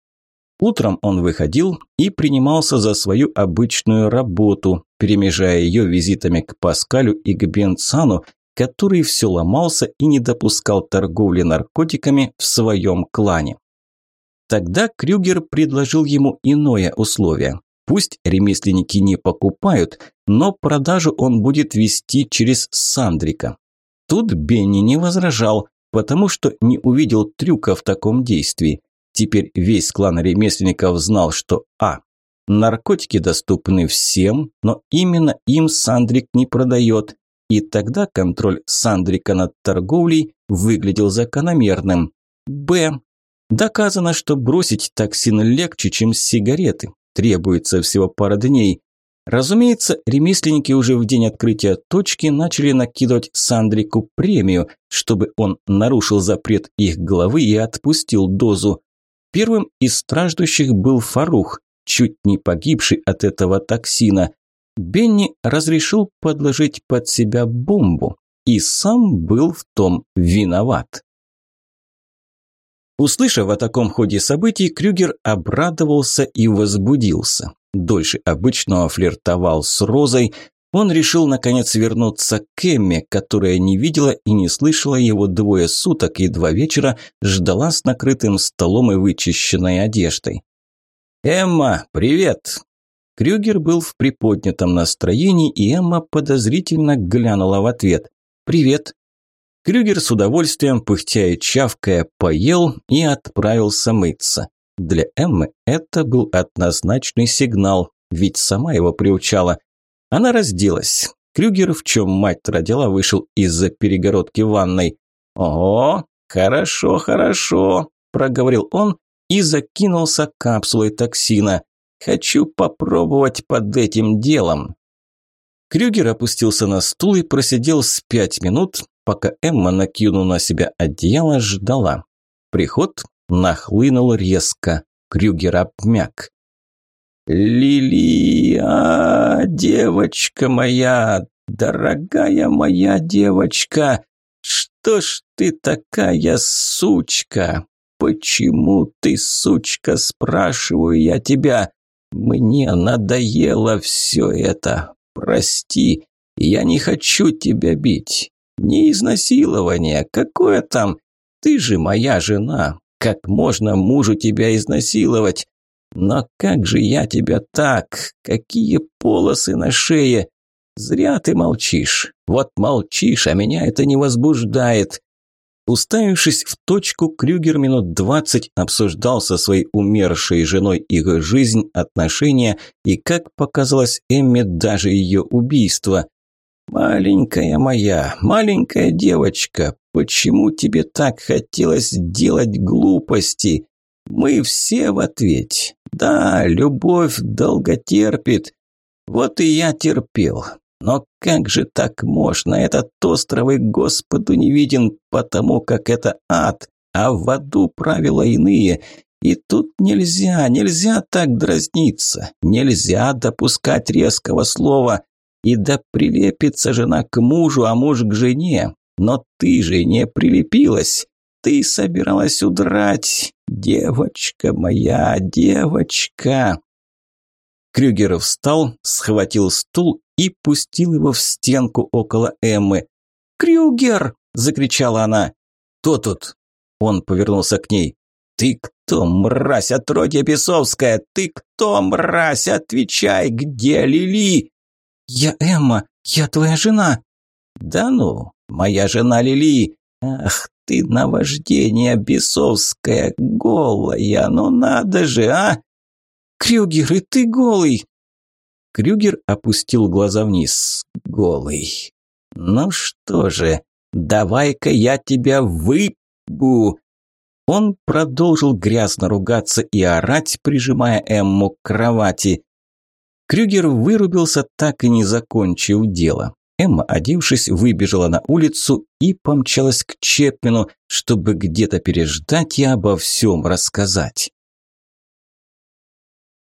Утром он выходил и принимался за свою обычную работу, перемежая ее визитами к Паскалю и к Бенцану, который все ломался и не допускал торговли наркотиками в своем клане. Тогда Крюгер предложил ему иное условие. Пусть ремесленники не покупают, но продажу он будет вести через Сандрика. Тут Бенни не возражал, потому что не увидел трюка в таком действии. Теперь весь клан ремесленников знал, что а. Наркотики доступны всем, но именно им Сандрик не продает, и тогда контроль Сандрика над торговлей выглядел закономерным. Б. Доказано, что бросить токсин легче, чем сигареты. Требуется всего пара дней. Разумеется, ремесленники уже в день открытия точки начали накидывать Сандрику премию, чтобы он нарушил запрет их главы и отпустил дозу. Первым из страждущих был Фарух, чуть не погибший от этого токсина. Бенни разрешил подложить под себя бомбу и сам был в том виноват. Услышав о таком ходе событий, Крюгер обрадовался и возбудился. Дольше обычного флиртовал с Розой. Он решил, наконец, вернуться к Эмме, которая не видела и не слышала его двое суток и два вечера ждала с накрытым столом и вычищенной одеждой. «Эмма, привет!» Крюгер был в приподнятом настроении, и Эмма подозрительно глянула в ответ. «Привет!» Крюгер с удовольствием, пыхтя и чавкая, поел и отправился мыться. Для Эммы это был однозначный сигнал, ведь сама его приучала. Она разделась. Крюгер, в чем мать родила, вышел из-за перегородки ванной. «Ого, хорошо, хорошо», – проговорил он и закинулся капсулой токсина. «Хочу попробовать под этим делом». Крюгер опустился на стул и просидел с пять минут, пока Эмма, накинула на себя одеяло, ждала. Приход нахлынул резко. Крюгер обмяк. «Лилия, девочка моя, дорогая моя девочка, что ж ты такая сучка? Почему ты сучка, спрашиваю я тебя? Мне надоело все это. Прости, я не хочу тебя бить. Не изнасилование, какое там? Ты же моя жена. Как можно мужу тебя изнасиловать? Но как же я тебя так? Какие полосы на шее? Зря ты молчишь. Вот молчишь, а меня это не возбуждает. Уставившись в точку, Крюгер минут двадцать обсуждал со своей умершей женой их жизнь, отношения и, как показалось Эмме, даже ее убийство. «Маленькая моя, маленькая девочка, почему тебе так хотелось делать глупости? Мы все в ответе. Да, любовь долго терпит. Вот и я терпел. Но как же так можно? Этот остров и Господу не виден, потому как это ад, а в аду правила иные. И тут нельзя, нельзя так дразниться, нельзя допускать резкого слова. И да прилепится жена к мужу, а муж к жене. Но ты же не прилепилась. Ты собиралась удрать. Девочка моя, девочка. Крюгер встал, схватил стул и пустил его в стенку около Эммы. «Крюгер!» – закричала она. «Кто тут?» Он повернулся к ней. «Ты кто, мразь, отродье бесовская? Ты кто, мразь? Отвечай, где Лили?» «Я Эмма, я твоя жена». «Да ну, моя жена Лили. Ах ты, наваждение бесовское, голая, ну надо же, а!» «Крюгер, и ты голый!» Крюгер опустил глаза вниз. «Голый. Ну что же, давай-ка я тебя выпу!» Он продолжил грязно ругаться и орать, прижимая Эмму к кровати. Крюгер вырубился, так и не закончив дело. Эмма, одевшись, выбежала на улицу и помчалась к Чепмену, чтобы где-то переждать и обо всем рассказать.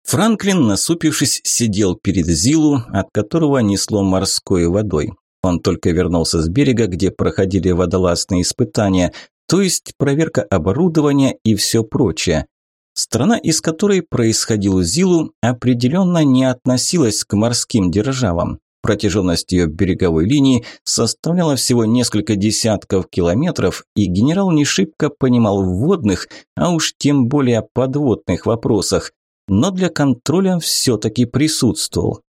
Франклин, насупившись, сидел перед Зилу, от которого несло морской водой. Он только вернулся с берега, где проходили водолазные испытания, то есть проверка оборудования и все прочее. Страна, из которой происходил Зилу, определенно не относилась к морским державам. Протяженность ее береговой линии составляла всего несколько десятков километров, и генерал не шибко понимал в водных, а уж тем более подводных вопросах, но для контроля все-таки присутствовал.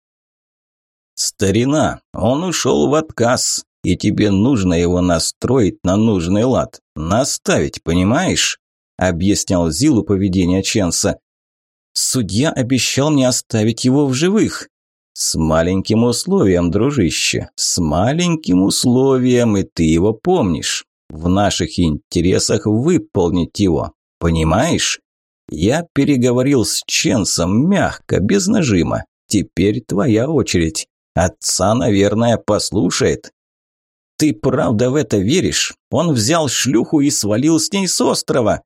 «Старина, он ушел в отказ, и тебе нужно его настроить на нужный лад, наставить, понимаешь?» Объяснял Зилу поведение Ченса. «Судья обещал не оставить его в живых», «С маленьким условием, дружище, с маленьким условием, и ты его помнишь. В наших интересах выполнить его, понимаешь? Я переговорил с Ченсом мягко, без нажима. Теперь твоя очередь. Отца, наверное, послушает». «Ты правда в это веришь? Он взял шлюху и свалил с ней с острова!»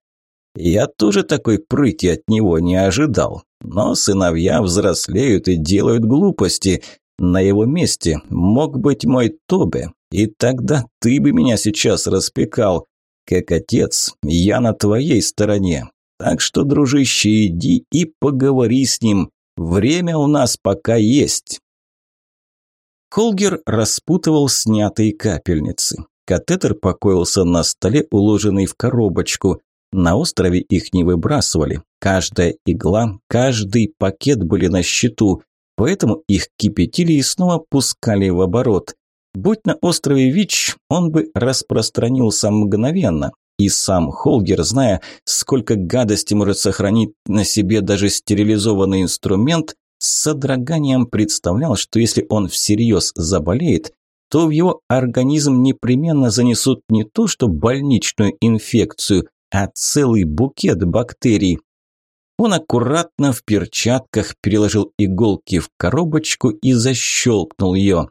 Я тоже такой прыти от него не ожидал. Но сыновья взрослеют и делают глупости. На его месте мог быть мой Тобе, и тогда ты бы меня сейчас распекал. Как отец, я на твоей стороне. Так что, дружище, иди и поговори с ним. Время у нас пока есть. Холгер распутывал снятые капельницы. Катетер покоился на столе, уложенный в коробочку. На острове их не выбрасывали. Каждая игла, каждый пакет были на счету, поэтому их кипятили и снова пускали в оборот. Будь на острове ВИЧ, он бы распространился мгновенно. И сам Холгер, зная, сколько гадости может сохранить на себе даже стерилизованный инструмент, с содроганием представлял, что если он всерьез заболеет, то в его организм непременно занесут не то что больничную инфекцию, а целый букет бактерий. Он аккуратно в перчатках переложил иголки в коробочку и защелкнул ее.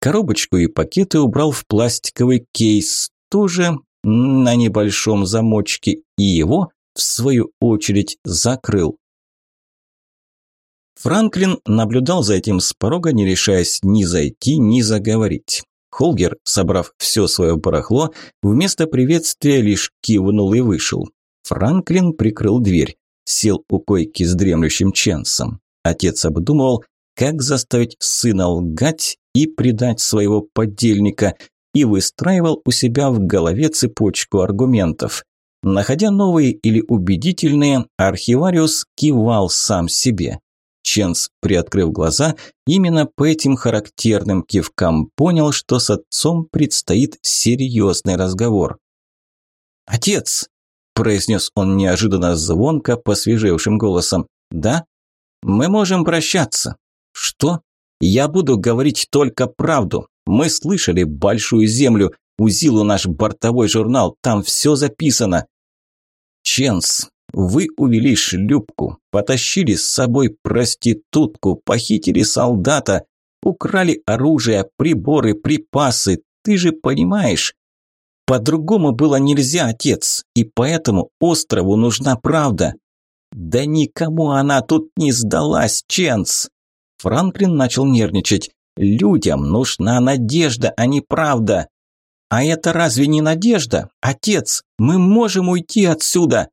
Коробочку и пакеты убрал в пластиковый кейс, тоже на небольшом замочке, и его, в свою очередь, закрыл. Франклин наблюдал за этим с порога, не решаясь ни зайти, ни заговорить. Холгер, собрав все свое барахло, вместо приветствия лишь кивнул и вышел. Франклин прикрыл дверь, сел у койки с дремлющим Ченсом. Отец обдумывал, как заставить сына лгать и предать своего подельника, и выстраивал у себя в голове цепочку аргументов. Находя новые или убедительные, архивариус кивал сам себе. Ченс, приоткрыв глаза, именно по этим характерным кивкам понял, что с отцом предстоит серьезный разговор. «Отец!» – произнес он неожиданно звонко, посвежевшим голосом. «Да? Мы можем прощаться». «Что? Я буду говорить только правду. Мы слышали Большую Землю, Узилу наш бортовой журнал, там все записано». «Ченс, вы увели шлюпку, потащили с собой проститутку, похитили солдата, украли оружие, приборы, припасы. Ты же понимаешь? По-другому было нельзя, отец, и поэтому острову нужна правда. Да никому она тут не сдалась, Ченс. Франклин начал нервничать. Людям нужна надежда, а не правда. А это разве не надежда? Отец, мы можем уйти отсюда.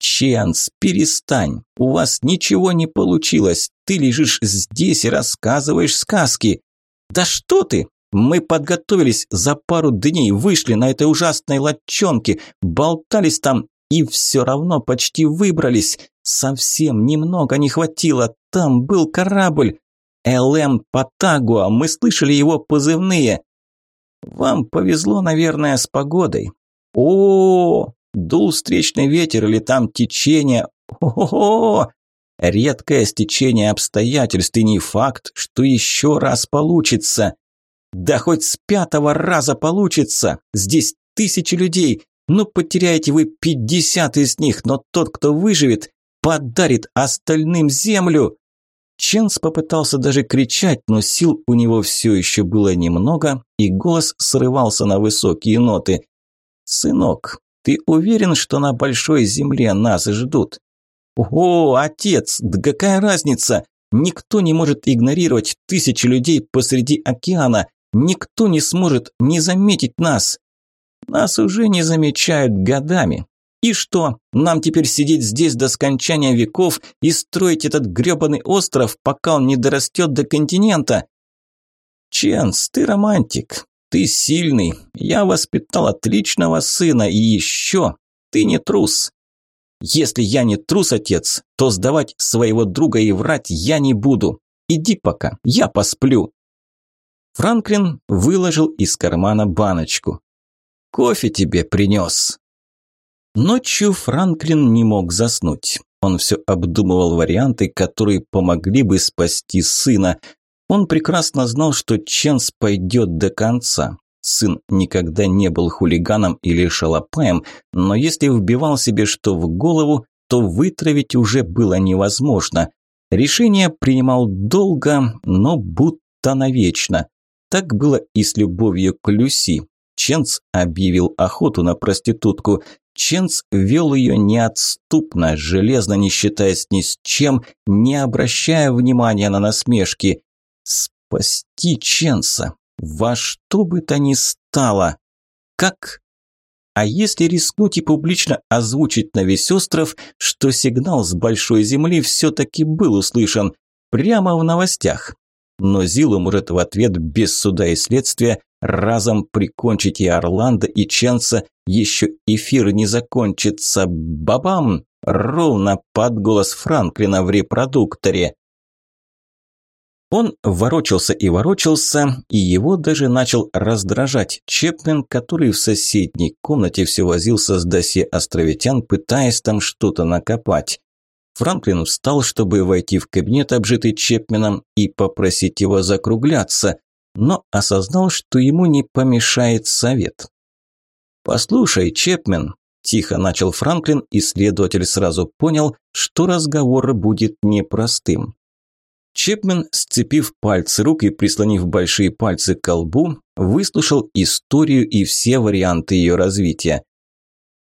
«Ченс, перестань! У вас ничего не получилось! Ты лежишь здесь и рассказываешь сказки!» «Да что ты! Мы подготовились за пару дней, вышли на этой ужасной лодчонке, болтались там и все равно почти выбрались. Совсем немного не хватило, там был корабль. ЛМ Патагуа, мы слышали его позывные. Вам повезло, наверное, с погодой. О, -о, -о Дул встречный ветер или там течение. Ого! Редкое стечение обстоятельств и не факт, что еще раз получится. Да хоть с пятого раза получится. Здесь тысячи людей. Ну, потеряете вы 50 из них, но тот, кто выживет, подарит остальным землю. Ченс попытался даже кричать, но сил у него все еще было немного, и голос срывался на высокие ноты. «Сынок, ты уверен, что на большой земле нас ждут?» «О, отец, да какая разница? Никто не может игнорировать тысячи людей посреди океана. Никто не сможет не заметить нас. Нас уже не замечают годами. И что, нам теперь сидеть здесь до скончания веков и строить этот грёбаный остров, пока он не дорастет до континента? Ченс, ты романтик, ты сильный, я воспитал отличного сына, и еще ты не трус. Если я не трус, отец, то сдавать своего друга и врать я не буду. Иди пока, я посплю. Франклин выложил из кармана баночку. «Кофе тебе принес». Ночью Франклин не мог заснуть. Он все обдумывал варианты, которые помогли бы спасти сына. Он прекрасно знал, что Ченс пойдет до конца. Сын никогда не был хулиганом или шалопаем, но если вбивал себе что в голову, то вытравить уже было невозможно. Решение принимал долго, но будто навечно. Так было и с любовью к Люси. Ченц объявил охоту на проститутку. Ченц вел ее неотступно, железно не считаясь ни с чем, не обращая внимания на насмешки. Спасти Ченса во что бы то ни стало. Как? А если рискнуть и публично озвучить на весь остров, что сигнал с большой земли все-таки был услышан прямо в новостях? Но Зилу может в ответ без суда и следствия разом прикончить и Орландо, и Ченса, еще эфир не закончится. Бабам! Ровно под голос Франклина в репродукторе. Он ворочался и ворочался, и его даже начал раздражать Чепмен, который в соседней комнате все возился с досье островитян, пытаясь там что-то накопать. Франклин встал, чтобы войти в кабинет, обжитый Чепменом, и попросить его закругляться, но осознал, что ему не помешает совет. «Послушай, Чепмен», – тихо начал Франклин, и следователь сразу понял, что разговор будет непростым. Чепмен, сцепив пальцы рук и прислонив большие пальцы к колбу, выслушал историю и все варианты ее развития.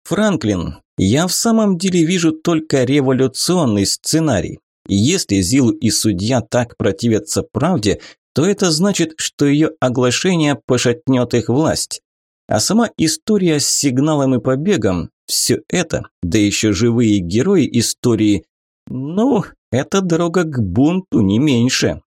«Франклин, я в самом деле вижу только революционный сценарий. Если Зилу и судья так противятся правде, то это значит, что ее оглашение пошатнет их власть. А сама история с сигналом и побегом, все это, да еще живые герои истории, ну, это дорога к бунту не меньше.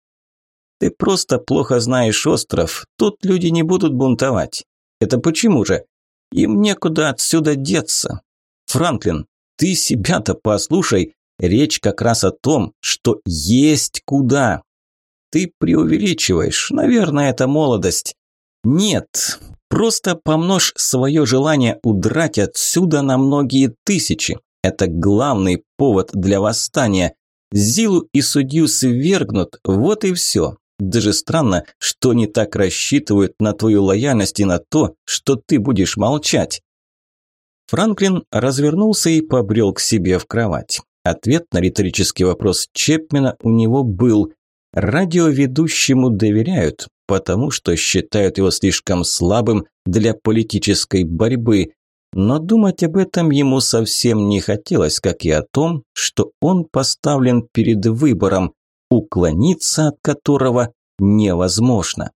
Ты просто плохо знаешь остров. Тут люди не будут бунтовать. Это почему же? Им некуда отсюда деться. Франклин, ты себя-то послушай. Речь как раз о том, что есть куда. Ты преувеличиваешь. Наверное, это молодость. Нет, просто помножь свое желание удрать отсюда на многие тысячи. Это главный повод для восстания. Зилу и судью свергнут, вот и все. Даже странно, что они так рассчитывают на твою лояльность и на то, что ты будешь молчать. Франклин развернулся и побрел к себе в кровать. Ответ на риторический вопрос Чепмена у него был. Радиоведущему доверяют, потому что считают его слишком слабым для политической борьбы. Но думать об этом ему совсем не хотелось, как и о том, что он поставлен перед выбором, уклониться от которого невозможно.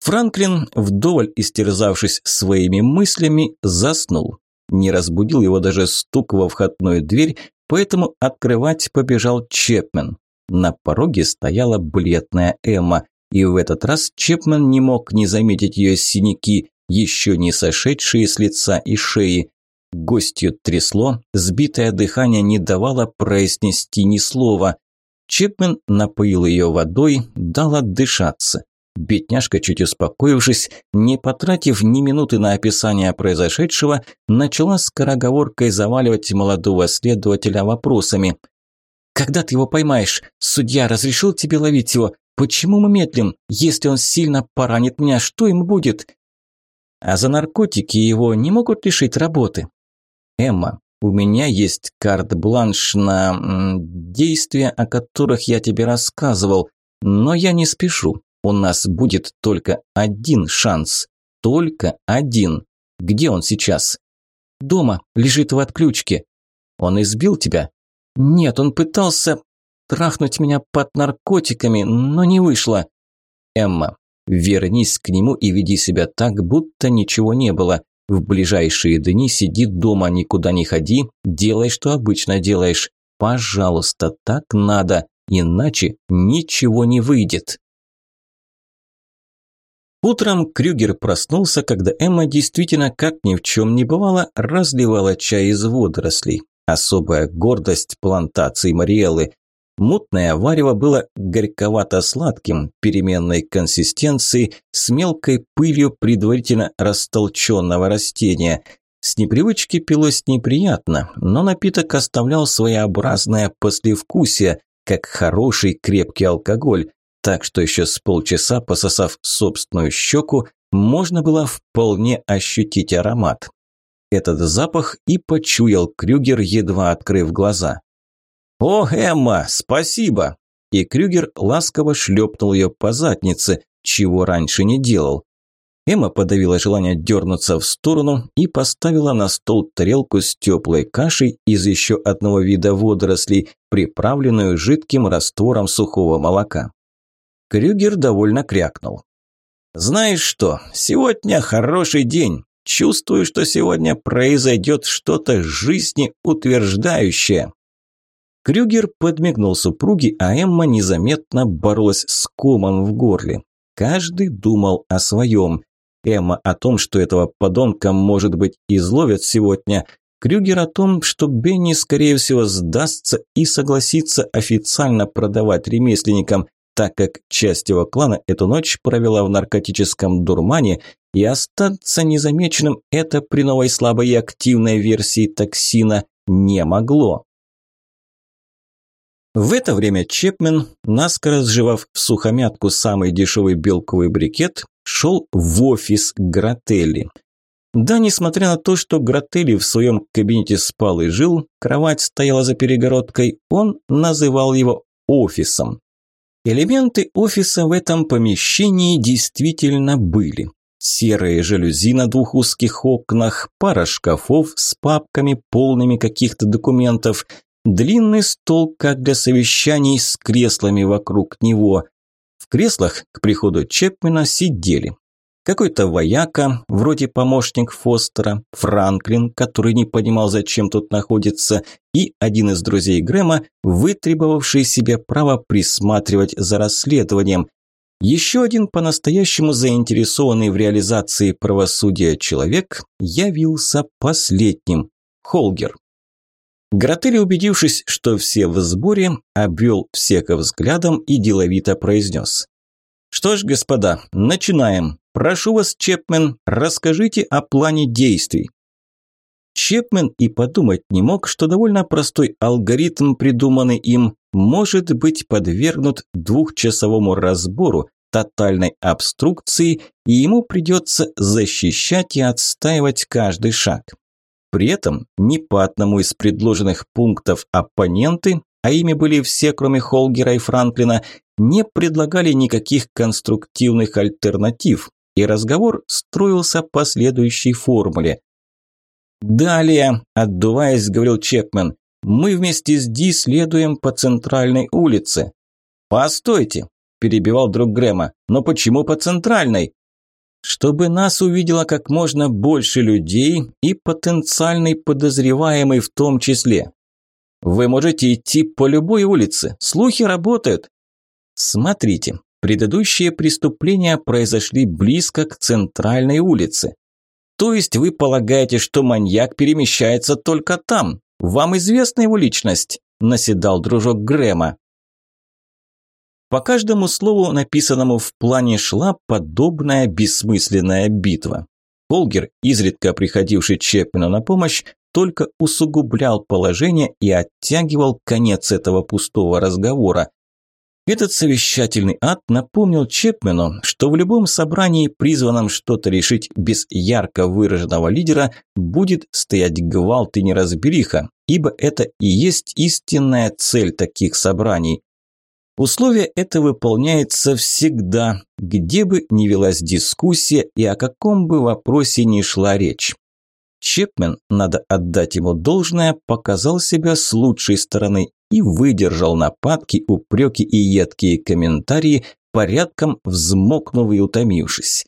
Франклин, вдоволь истерзавшись своими мыслями, заснул. Не разбудил его даже стук во входную дверь, поэтому открывать побежал Чепмен. На пороге стояла бледная Эмма, и в этот раз Чепмен не мог не заметить ее синяки, еще не сошедшие с лица и шеи. Гостью трясло, сбитое дыхание не давало произнести ни слова. Чепмен напоил ее водой, дал отдышаться. Бедняжка, чуть успокоившись, не потратив ни минуты на описание произошедшего, начала скороговоркой заваливать молодого следователя вопросами. «Когда ты его поймаешь? Судья разрешил тебе ловить его? Почему мы медлим? Если он сильно поранит меня, что им будет? А за наркотики его не могут лишить работы. Эмма, у меня есть карт-бланш на м, действия, о которых я тебе рассказывал, но я не спешу. У нас будет только один шанс. Только один. Где он сейчас? Дома, лежит в отключке. Он избил тебя? Нет, он пытался трахнуть меня под наркотиками, но не вышло. Эмма, вернись к нему и веди себя так, будто ничего не было. В ближайшие дни сиди дома, никуда не ходи, делай, что обычно делаешь. Пожалуйста, так надо, иначе ничего не выйдет. Утром Крюгер проснулся, когда Эмма действительно, как ни в чем не бывало, разливала чай из водорослей. Особая гордость плантации Мариэллы. Мутное варево было горьковато-сладким, переменной консистенции, с мелкой пылью предварительно растолченного растения. С непривычки пилось неприятно, но напиток оставлял своеобразное послевкусие, как хороший крепкий алкоголь, так что еще с полчаса, пососав собственную щеку, можно было вполне ощутить аромат. Этот запах и почуял Крюгер, едва открыв глаза. «О, Эмма, спасибо!» И Крюгер ласково шлепнул ее по заднице, чего раньше не делал. Эмма подавила желание дернуться в сторону и поставила на стол тарелку с теплой кашей из еще одного вида водорослей, приправленную жидким раствором сухого молока. Крюгер довольно крякнул. «Знаешь что, сегодня хороший день. Чувствую, что сегодня произойдет что-то жизнеутверждающее». Крюгер подмигнул супруге, а Эмма незаметно боролась с комом в горле. Каждый думал о своем. Эмма о том, что этого подонка, может быть, изловят сегодня. Крюгер о том, что Бенни, скорее всего, сдастся и согласится официально продавать ремесленникам, так как часть его клана эту ночь провела в наркотическом дурмане, и остаться незамеченным это при новой слабой и активной версии токсина не могло. В это время Чепмен, наскоро сживав в сухомятку самый дешевый белковый брикет, шел в офис Грателли. Да, несмотря на то, что Грателли в своем кабинете спал и жил, кровать стояла за перегородкой, он называл его офисом. Элементы офиса в этом помещении действительно были. Серые жалюзи на двух узких окнах, пара шкафов с папками, полными каких-то документов – Длинный стол, как для совещаний, с креслами вокруг него. В креслах к приходу Чепмена сидели какой-то вояка, вроде помощник Фостера, Франклин, который не понимал, зачем тут находится, и один из друзей Грэма, вытребовавший себе право присматривать за расследованием. Еще один по-настоящему заинтересованный в реализации правосудия человек явился последним – Холгер. Гротель, убедившись, что все в сборе, обвел всех взглядом и деловито произнес. «Что ж, господа, начинаем. Прошу вас, Чепмен, расскажите о плане действий». Чепмен и подумать не мог, что довольно простой алгоритм, придуманный им, может быть подвергнут двухчасовому разбору, тотальной обструкции, и ему придется защищать и отстаивать каждый шаг. При этом ни по одному из предложенных пунктов оппоненты, а ими были все, кроме Холгера и Франклина, не предлагали никаких конструктивных альтернатив, и разговор строился по следующей формуле. «Далее», – отдуваясь, говорил Чепмен, – «мы вместе с Ди следуем по центральной улице». «Постойте», – перебивал друг Грэма, – «но почему по центральной?» Чтобы нас увидело как можно больше людей и потенциальный подозреваемый в том числе. Вы можете идти по любой улице, слухи работают. Смотрите, предыдущие преступления произошли близко к центральной улице. То есть вы полагаете, что маньяк перемещается только там? Вам известна его личность? Наседал дружок Грэма. По каждому слову, написанному в плане, шла подобная бессмысленная битва. Холгер, изредка приходивший Чепмену на помощь, только усугублял положение и оттягивал конец этого пустого разговора. Этот совещательный ад напомнил Чепмену, что в любом собрании, призванном что-то решить без ярко выраженного лидера, будет стоять гвалт и неразбериха, ибо это и есть истинная цель таких собраний. Условие это выполняется всегда, где бы ни велась дискуссия и о каком бы вопросе ни шла речь. Чепмен, надо отдать ему должное, показал себя с лучшей стороны и выдержал нападки, упреки и едкие комментарии, порядком взмокнув и утомившись.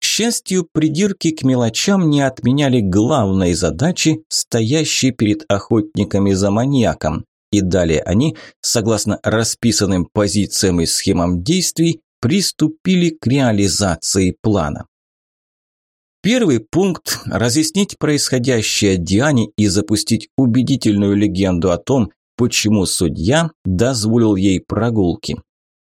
К счастью, придирки к мелочам не отменяли главной задачи, стоящей перед охотниками за маньяком. И далее они, согласно расписанным позициям и схемам действий, приступили к реализации плана. Первый пункт – разъяснить происходящее Диане и запустить убедительную легенду о том, почему судья дозволил ей прогулки.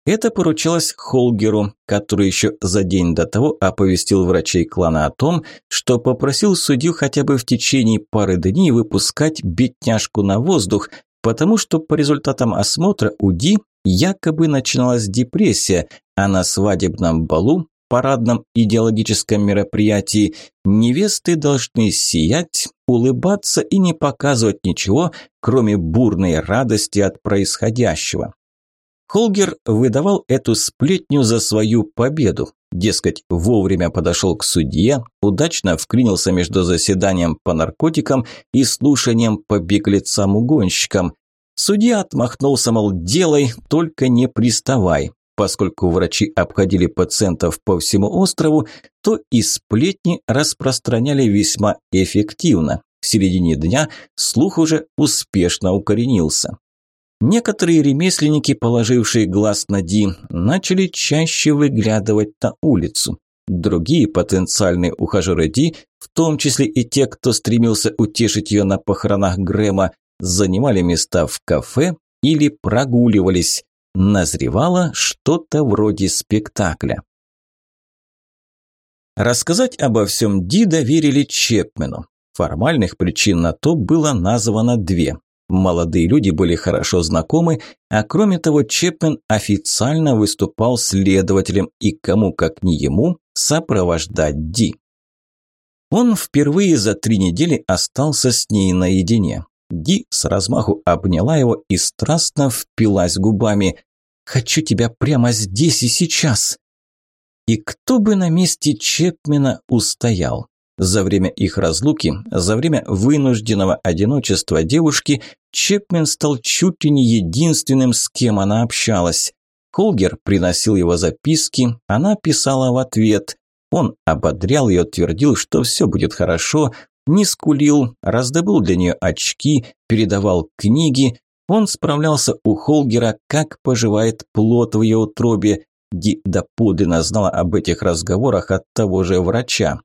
Это поручилось Холгеру, который еще за день до того оповестил врачей клана о том, что попросил судью хотя бы в течение пары дней выпускать бедняжку на воздух, потому что по результатам осмотра у Ди якобы начиналась депрессия, а на свадебном балу парадном идеологическом мероприятии невесты должны сиять, улыбаться и не показывать ничего, кроме бурной радости от происходящего. Холгер выдавал эту сплетню за свою победу. Дескать, вовремя подошел к судье, удачно вклинился между заседанием по наркотикам и слушанием по беглецам-угонщикам. Судья отмахнулся, мол, делай, только не приставай. Поскольку врачи обходили пациентов по всему острову, то и сплетни распространяли весьма эффективно. В середине дня слух уже успешно укоренился. Некоторые ремесленники, положившие глаз на Ди, начали чаще выглядывать на улицу. Другие потенциальные ухажеры Ди, в том числе и те, кто стремился утешить ее на похоронах Грэма, занимали места в кафе или прогуливались назревало что-то вроде спектакля. Рассказать обо всем Ди доверили Чепмену. Формальных причин на то было названо две. Молодые люди были хорошо знакомы, а кроме того Чепмен официально выступал следователем и кому как не ему сопровождать Ди. Он впервые за три недели остался с ней наедине. Ди с размаху обняла его и страстно впилась губами. «Хочу тебя прямо здесь и сейчас!» И кто бы на месте Чепмена устоял? За время их разлуки, за время вынужденного одиночества девушки, Чепмен стал чуть ли не единственным, с кем она общалась. Холгер приносил его записки, она писала в ответ. Он ободрял ее, твердил, что все будет хорошо, не скулил, раздобыл для нее очки, передавал книги. Он справлялся у Холгера, как поживает плод в ее утробе. Ди доподлинно знала об этих разговорах от того же врача.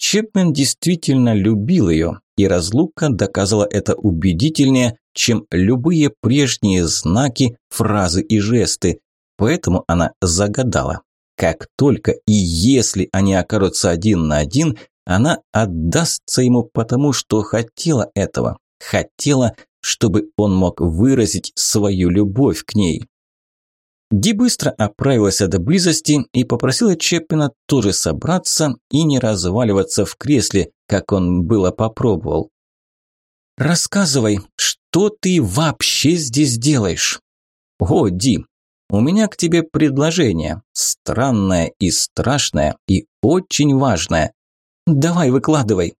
Чепмен действительно любил ее, и разлука доказала это убедительнее, чем любые прежние знаки, фразы и жесты. Поэтому она загадала. Как только и если они окажутся один на один, она отдастся ему потому, что хотела этого. Хотела, чтобы он мог выразить свою любовь к ней. Ди быстро оправилась от близости и попросила Чеппина тоже собраться и не разваливаться в кресле, как он было попробовал. «Рассказывай, что ты вообще здесь делаешь?» «О, Ди, у меня к тебе предложение. Странное и страшное, и очень важное. Давай, выкладывай».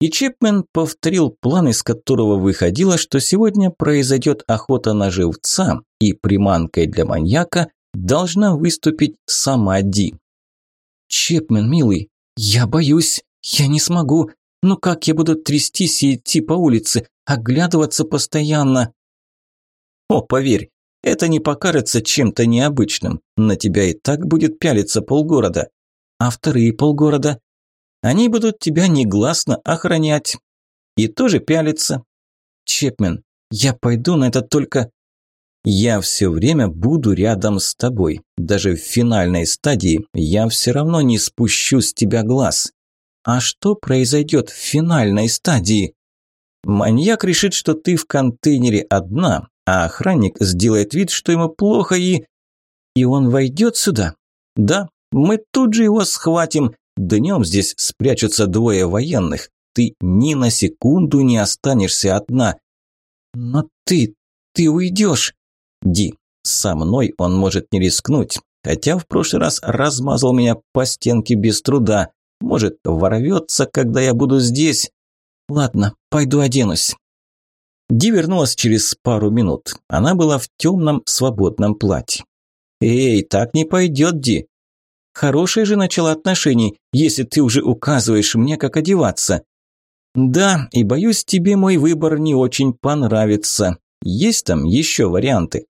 И Чепмен повторил план, из которого выходило, что сегодня произойдет охота на живца, и приманкой для маньяка должна выступить сама Ди. «Чепмен, милый, я боюсь, я не смогу. Ну как я буду трястись и идти по улице, оглядываться постоянно?» «О, поверь, это не покажется чем-то необычным. На тебя и так будет пялиться полгорода. А вторые полгорода? Они будут тебя негласно охранять. И тоже пялиться. Чепмен, я пойду на это только... Я все время буду рядом с тобой. Даже в финальной стадии я все равно не спущу с тебя глаз. А что произойдет в финальной стадии? Маньяк решит, что ты в контейнере одна, а охранник сделает вид, что ему плохо и... И он войдет сюда? Да, мы тут же его схватим. Днем здесь спрячутся двое военных. Ты ни на секунду не останешься одна. Но ты, ты уйдешь. Ди, со мной он может не рискнуть. Хотя в прошлый раз размазал меня по стенке без труда. Может, ворвется, когда я буду здесь. Ладно, пойду оденусь. Ди вернулась через пару минут. Она была в темном свободном платье. «Эй, так не пойдет, Ди!» «Хорошее же начало отношений, если ты уже указываешь мне, как одеваться». «Да, и боюсь, тебе мой выбор не очень понравится. Есть там еще варианты?»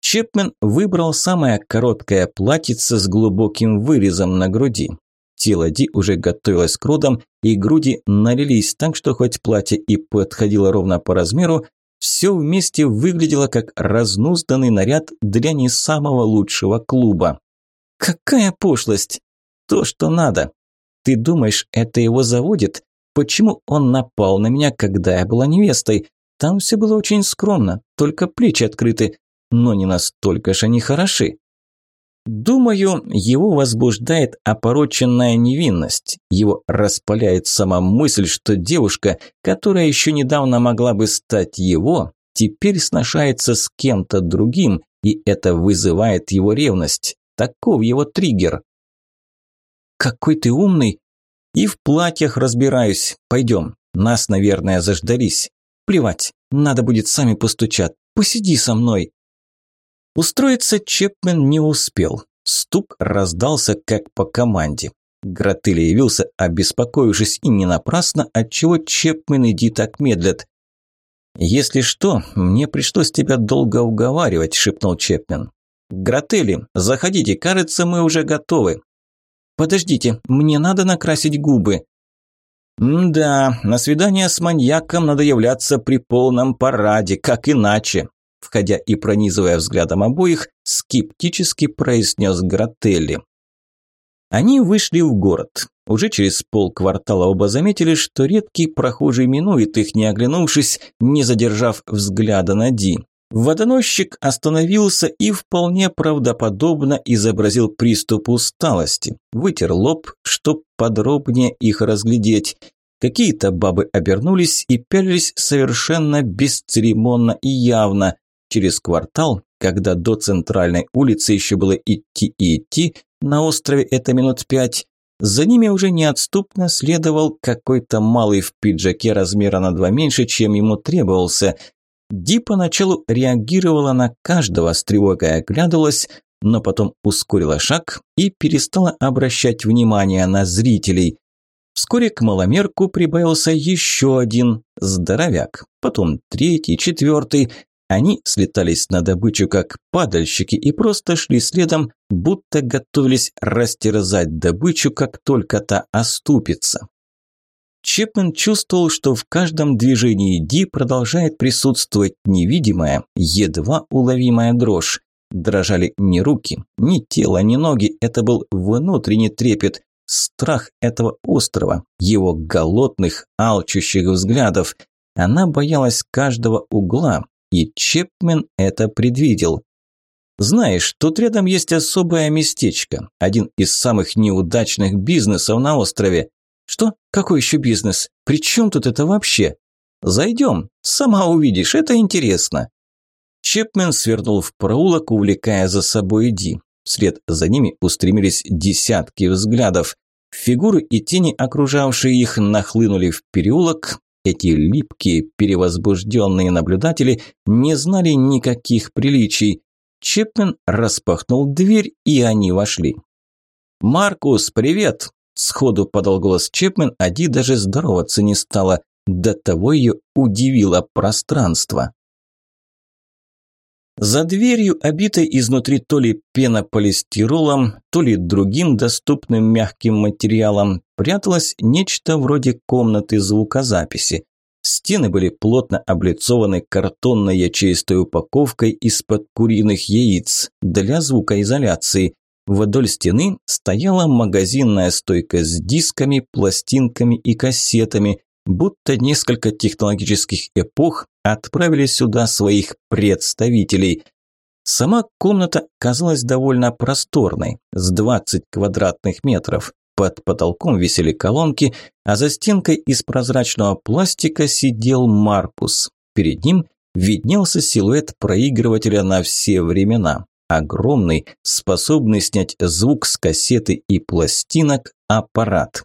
Чепмен выбрал самое короткое платьице с глубоким вырезом на груди. Тело Ди уже готовилось к родам, и груди налились так, что хоть платье и подходило ровно по размеру, все вместе выглядело как разнузданный наряд для не самого лучшего клуба. Какая пошлость! То, что надо. Ты думаешь, это его заводит? Почему он напал на меня, когда я была невестой? Там все было очень скромно, только плечи открыты, но не настолько же они хороши. Думаю, его возбуждает опороченная невинность. Его распаляет сама мысль, что девушка, которая еще недавно могла бы стать его, теперь сношается с кем-то другим, и это вызывает его ревность. Таков его триггер. «Какой ты умный!» «И в платьях разбираюсь. Пойдем. Нас, наверное, заждались. Плевать, надо будет сами постучат. Посиди со мной». Устроиться Чепмен не успел. Стук раздался как по команде. Гротыли явился, обеспокоившись и не напрасно, отчего Чепмен иди так медлят. «Если что, мне пришлось тебя долго уговаривать», – шепнул Чепмен. «Гротели, заходите, кажется, мы уже готовы». «Подождите, мне надо накрасить губы». «Да, на свидание с маньяком надо являться при полном параде, как иначе», входя и пронизывая взглядом обоих, скептически произнес Грателли. Они вышли в город. Уже через полквартала оба заметили, что редкий прохожий минует их, не оглянувшись, не задержав взгляда на Ди. Водоносчик остановился и вполне правдоподобно изобразил приступ усталости. Вытер лоб, чтоб подробнее их разглядеть. Какие-то бабы обернулись и пялились совершенно бесцеремонно и явно. Через квартал, когда до центральной улицы еще было идти и идти, на острове это минут пять, за ними уже неотступно следовал какой-то малый в пиджаке размера на два меньше, чем ему требовался. Ди поначалу реагировала на каждого, с тревогой оглядывалась, но потом ускорила шаг и перестала обращать внимание на зрителей. Вскоре к маломерку прибавился еще один здоровяк, потом третий, четвертый, они слетались на добычу как падальщики и просто шли следом, будто готовились растерзать добычу, как только та оступится. Чепмен чувствовал, что в каждом движении Ди продолжает присутствовать невидимая, едва уловимая дрожь. Дрожали ни руки, ни тело, ни ноги, это был внутренний трепет, страх этого острова, его голодных, алчущих взглядов. Она боялась каждого угла, и Чепмен это предвидел. Знаешь, тут рядом есть особое местечко, один из самых неудачных бизнесов на острове. Что? Какой еще бизнес? При чем тут это вообще? Зайдем, сама увидишь, это интересно. Чепмен свернул в проулок, увлекая за собой Ди. Вслед за ними устремились десятки взглядов. Фигуры и тени, окружавшие их, нахлынули в переулок, эти липкие, перевозбужденные наблюдатели не знали никаких приличий. Чепмен распахнул дверь, и они вошли. «Маркус, привет!» – сходу подал голос Чепмен, а Ди даже здороваться не стала. До того ее удивило пространство. За дверью, обитой изнутри то ли пенополистиролом, то ли другим доступным мягким материалом, пряталось нечто вроде комнаты звукозаписи. Стены были плотно облицованы картонной ячеистой упаковкой из-под куриных яиц для звукоизоляции. Вдоль стены стояла магазинная стойка с дисками, пластинками и кассетами. будто несколько технологических эпох отправили сюда своих представителей. Сама комната казалась довольно просторной, с 20 квадратных метров. Под потолком висели колонки, а за стенкой из прозрачного пластика сидел Маркус. Перед ним виднелся силуэт проигрывателя на все времена. Огромный, способный снять звук с кассеты и пластинок аппарат.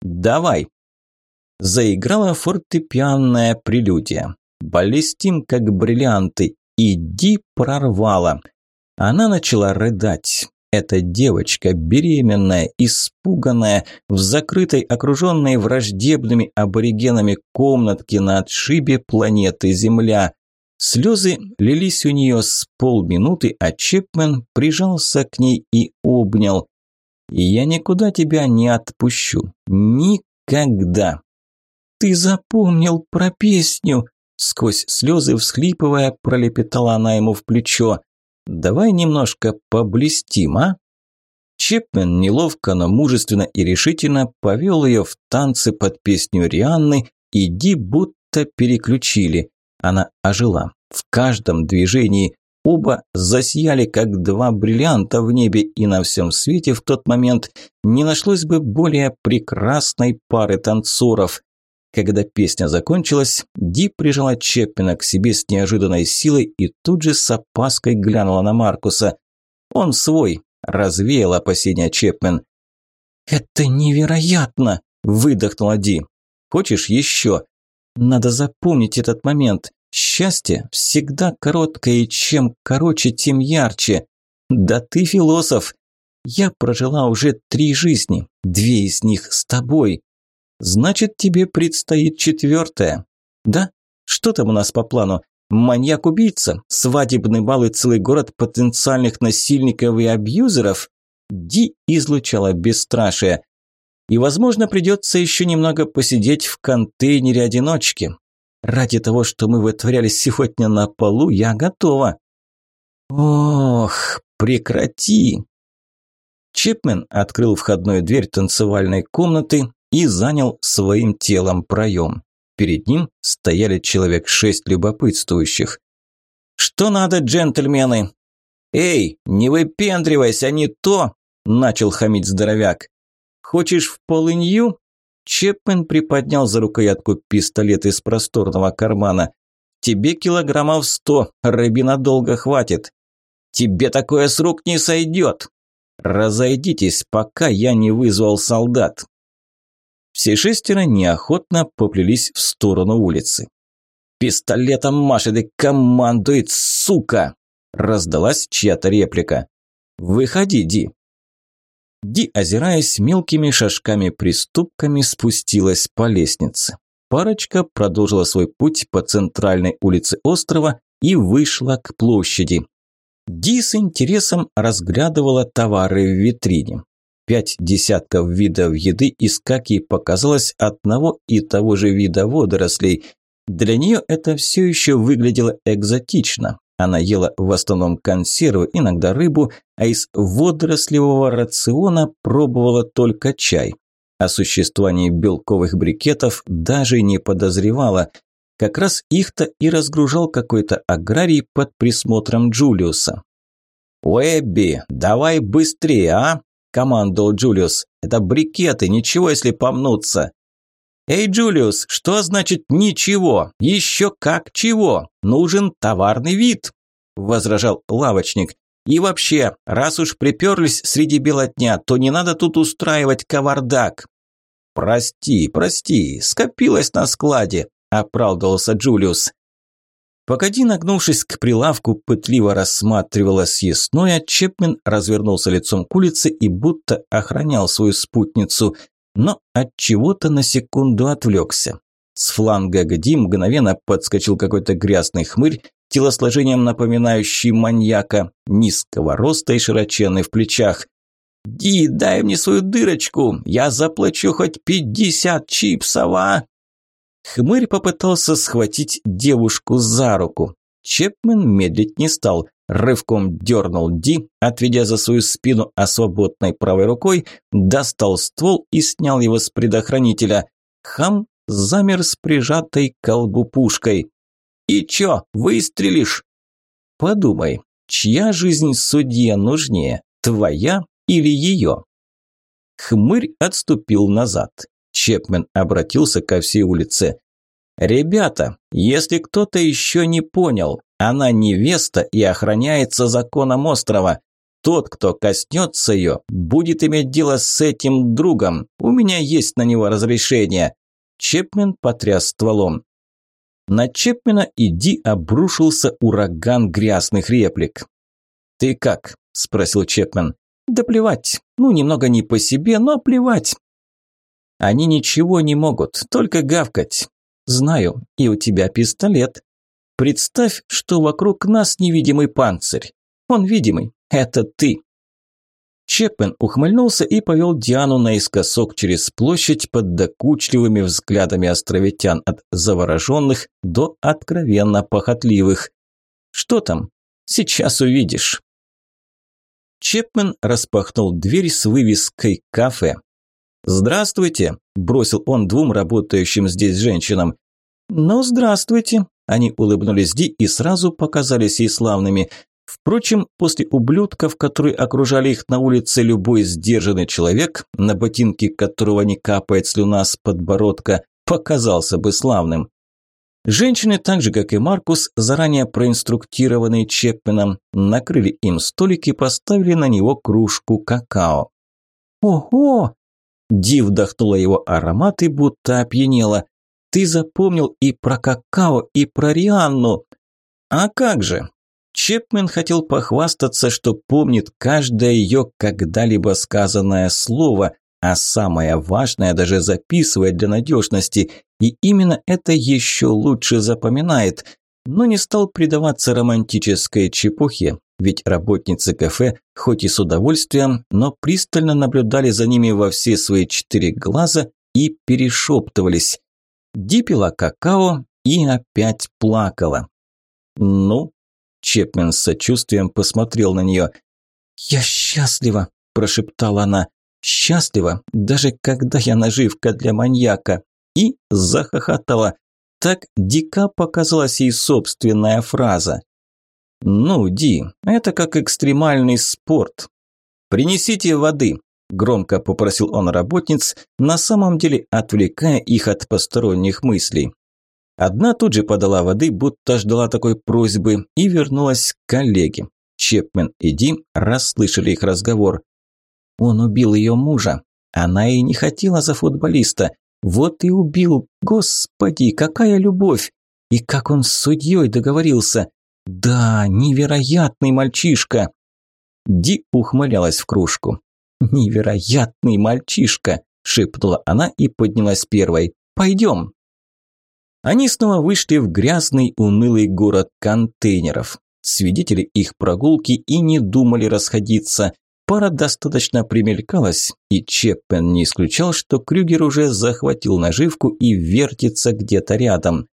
«Давай!» Заиграла фортепианная прелюдия. Балестим, как бриллианты, иди прорвала. Она начала рыдать. Эта девочка, беременная, испуганная, в закрытой, окруженной враждебными аборигенами комнатке на отшибе планеты Земля. Слезы лились у нее с полминуты, а Чепмен прижался к ней и обнял. «Я никуда тебя не отпущу. Никогда!» «Ты запомнил про песню!» Сквозь слезы, всхлипывая, пролепетала она ему в плечо. Давай немножко поблестим, а? Чепмен неловко, но мужественно и решительно повел ее в танцы под песню Рианны «Иди, будто переключили». Она ожила. В каждом движении оба засияли, как два бриллианта в небе, и на всем свете в тот момент не нашлось бы более прекрасной пары танцоров. Когда песня закончилась, Ди прижала Чеппина к себе с неожиданной силой и тут же с опаской глянула на Маркуса. «Он свой», – развеял опасения Чепмен. «Это невероятно!» – выдохнула Ди. «Хочешь еще?» «Надо запомнить этот момент. Счастье всегда короткое, и чем короче, тем ярче. Да ты философ. Я прожила уже три жизни, две из них с тобой. Значит, тебе предстоит четвертая. Да? Что там у нас по плану? Маньяк-убийца? Свадебный бал и целый город потенциальных насильников и абьюзеров? Ди излучала бесстрашие. И, возможно, придется еще немного посидеть в контейнере одиночки. Ради того, что мы вытворяли сегодня на полу, я готова. Ох, прекрати. Чипмен открыл входную дверь танцевальной комнаты, и занял своим телом проем. Перед ним стояли человек шесть любопытствующих. «Что надо, джентльмены?» «Эй, не выпендривайся, не то!» – начал хамить здоровяк. «Хочешь в полынью?» Чепмен приподнял за рукоятку пистолет из просторного кармана. «Тебе килограммов сто, рыбина долго хватит. Тебе такое с рук не сойдет. Разойдитесь, пока я не вызвал солдат. Все шестеро неохотно поплелись в сторону улицы. «Пистолетом машет и командует, сука!» – раздалась чья-то реплика. «Выходи, Ди!» Ди, озираясь мелкими шажками-приступками, спустилась по лестнице. Парочка продолжила свой путь по центральной улице острова и вышла к площади. Ди с интересом разглядывала товары в витрине пять десятков видов еды из, как ей показалось, одного и того же вида водорослей. Для нее это все еще выглядело экзотично. Она ела в основном консервы, иногда рыбу, а из водорослевого рациона пробовала только чай. О существовании белковых брикетов даже не подозревала. Как раз их-то и разгружал какой-то аграрий под присмотром Джулиуса. «Уэбби, давай быстрее, а?» – командовал Джулиус. «Это брикеты, ничего, если помнуться». «Эй, Джулиус, что значит «ничего»? Еще как чего? Нужен товарный вид», – возражал лавочник. «И вообще, раз уж приперлись среди бела дня, то не надо тут устраивать кавардак». «Прости, прости, скопилось на складе», – оправдывался Джулиус. Погоди, нагнувшись к прилавку, пытливо рассматривала съестное, Чепмен развернулся лицом к улице и будто охранял свою спутницу, но от чего-то на секунду отвлекся. С фланга Гди мгновенно подскочил какой-то грязный хмырь, телосложением напоминающий маньяка, низкого роста и широченный в плечах. «Ди, дай мне свою дырочку, я заплачу хоть пятьдесят чипсов, а!» Хмырь попытался схватить девушку за руку. Чепмен медлить не стал, рывком дернул Ди, отведя за свою спину, а свободной правой рукой достал ствол и снял его с предохранителя. Хам замер с прижатой к колбу пушкой. «И чё, выстрелишь?» «Подумай, чья жизнь судье нужнее, твоя или ее?» Хмырь отступил назад. Чепмен обратился ко всей улице. «Ребята, если кто-то еще не понял, она невеста и охраняется законом острова. Тот, кто коснется ее, будет иметь дело с этим другом. У меня есть на него разрешение». Чепмен потряс стволом. На Чепмена и Ди обрушился ураган грязных реплик. «Ты как?» – спросил Чепмен. «Да плевать. Ну, немного не по себе, но плевать. Они ничего не могут, только гавкать. Знаю, и у тебя пистолет. Представь, что вокруг нас невидимый панцирь. Он видимый, это ты. Чепмен ухмыльнулся и повел Диану наискосок через площадь под докучливыми взглядами островитян от завороженных до откровенно похотливых. Что там? Сейчас увидишь. Чепмен распахнул дверь с вывеской «Кафе». «Здравствуйте», – бросил он двум работающим здесь женщинам. «Ну, здравствуйте», – они улыбнулись Ди и сразу показались ей славными. Впрочем, после ублюдков, которые окружали их на улице, любой сдержанный человек, на ботинке которого не капает слюна с подбородка, показался бы славным. Женщины, так же как и Маркус, заранее проинструктированные Чепменом, накрыли им столик и поставили на него кружку какао. «Ого!» Ди вдохнула его аромат и будто опьянела. «Ты запомнил и про какао, и про Рианну!» «А как же!» Чепмен хотел похвастаться, что помнит каждое ее когда-либо сказанное слово, а самое важное даже записывает для надежности, и именно это еще лучше запоминает, но не стал предаваться романтической чепухе, ведь работницы кафе, хоть и с удовольствием, но пристально наблюдали за ними во все свои четыре глаза и перешептывались. Ди пила какао и опять плакала. «Ну?» – Чепмен с сочувствием посмотрел на нее. «Я счастлива!» – прошептала она. «Счастлива, даже когда я наживка для маньяка!» И захохотала. Так дика показалась ей собственная фраза. «Ну, Ди, это как экстремальный спорт. Принесите воды», – громко попросил он работниц, на самом деле отвлекая их от посторонних мыслей. Одна тут же подала воды, будто ждала такой просьбы, и вернулась к коллеге. Чепмен и Ди расслышали их разговор. Он убил ее мужа. Она и не хотела за футболиста. Вот и убил. Господи, какая любовь! И как он с судьей договорился. Да, невероятный мальчишка. Ди ухмылялась в кружку. Невероятный мальчишка, шепнула она и поднялась первой. Пойдем. Они снова вышли в грязный, унылый город контейнеров. Свидетели их прогулки и не думали расходиться. Пара достаточно примелькалась, и Чеппен не исключал, что Крюгер уже захватил наживку и вертится где-то рядом.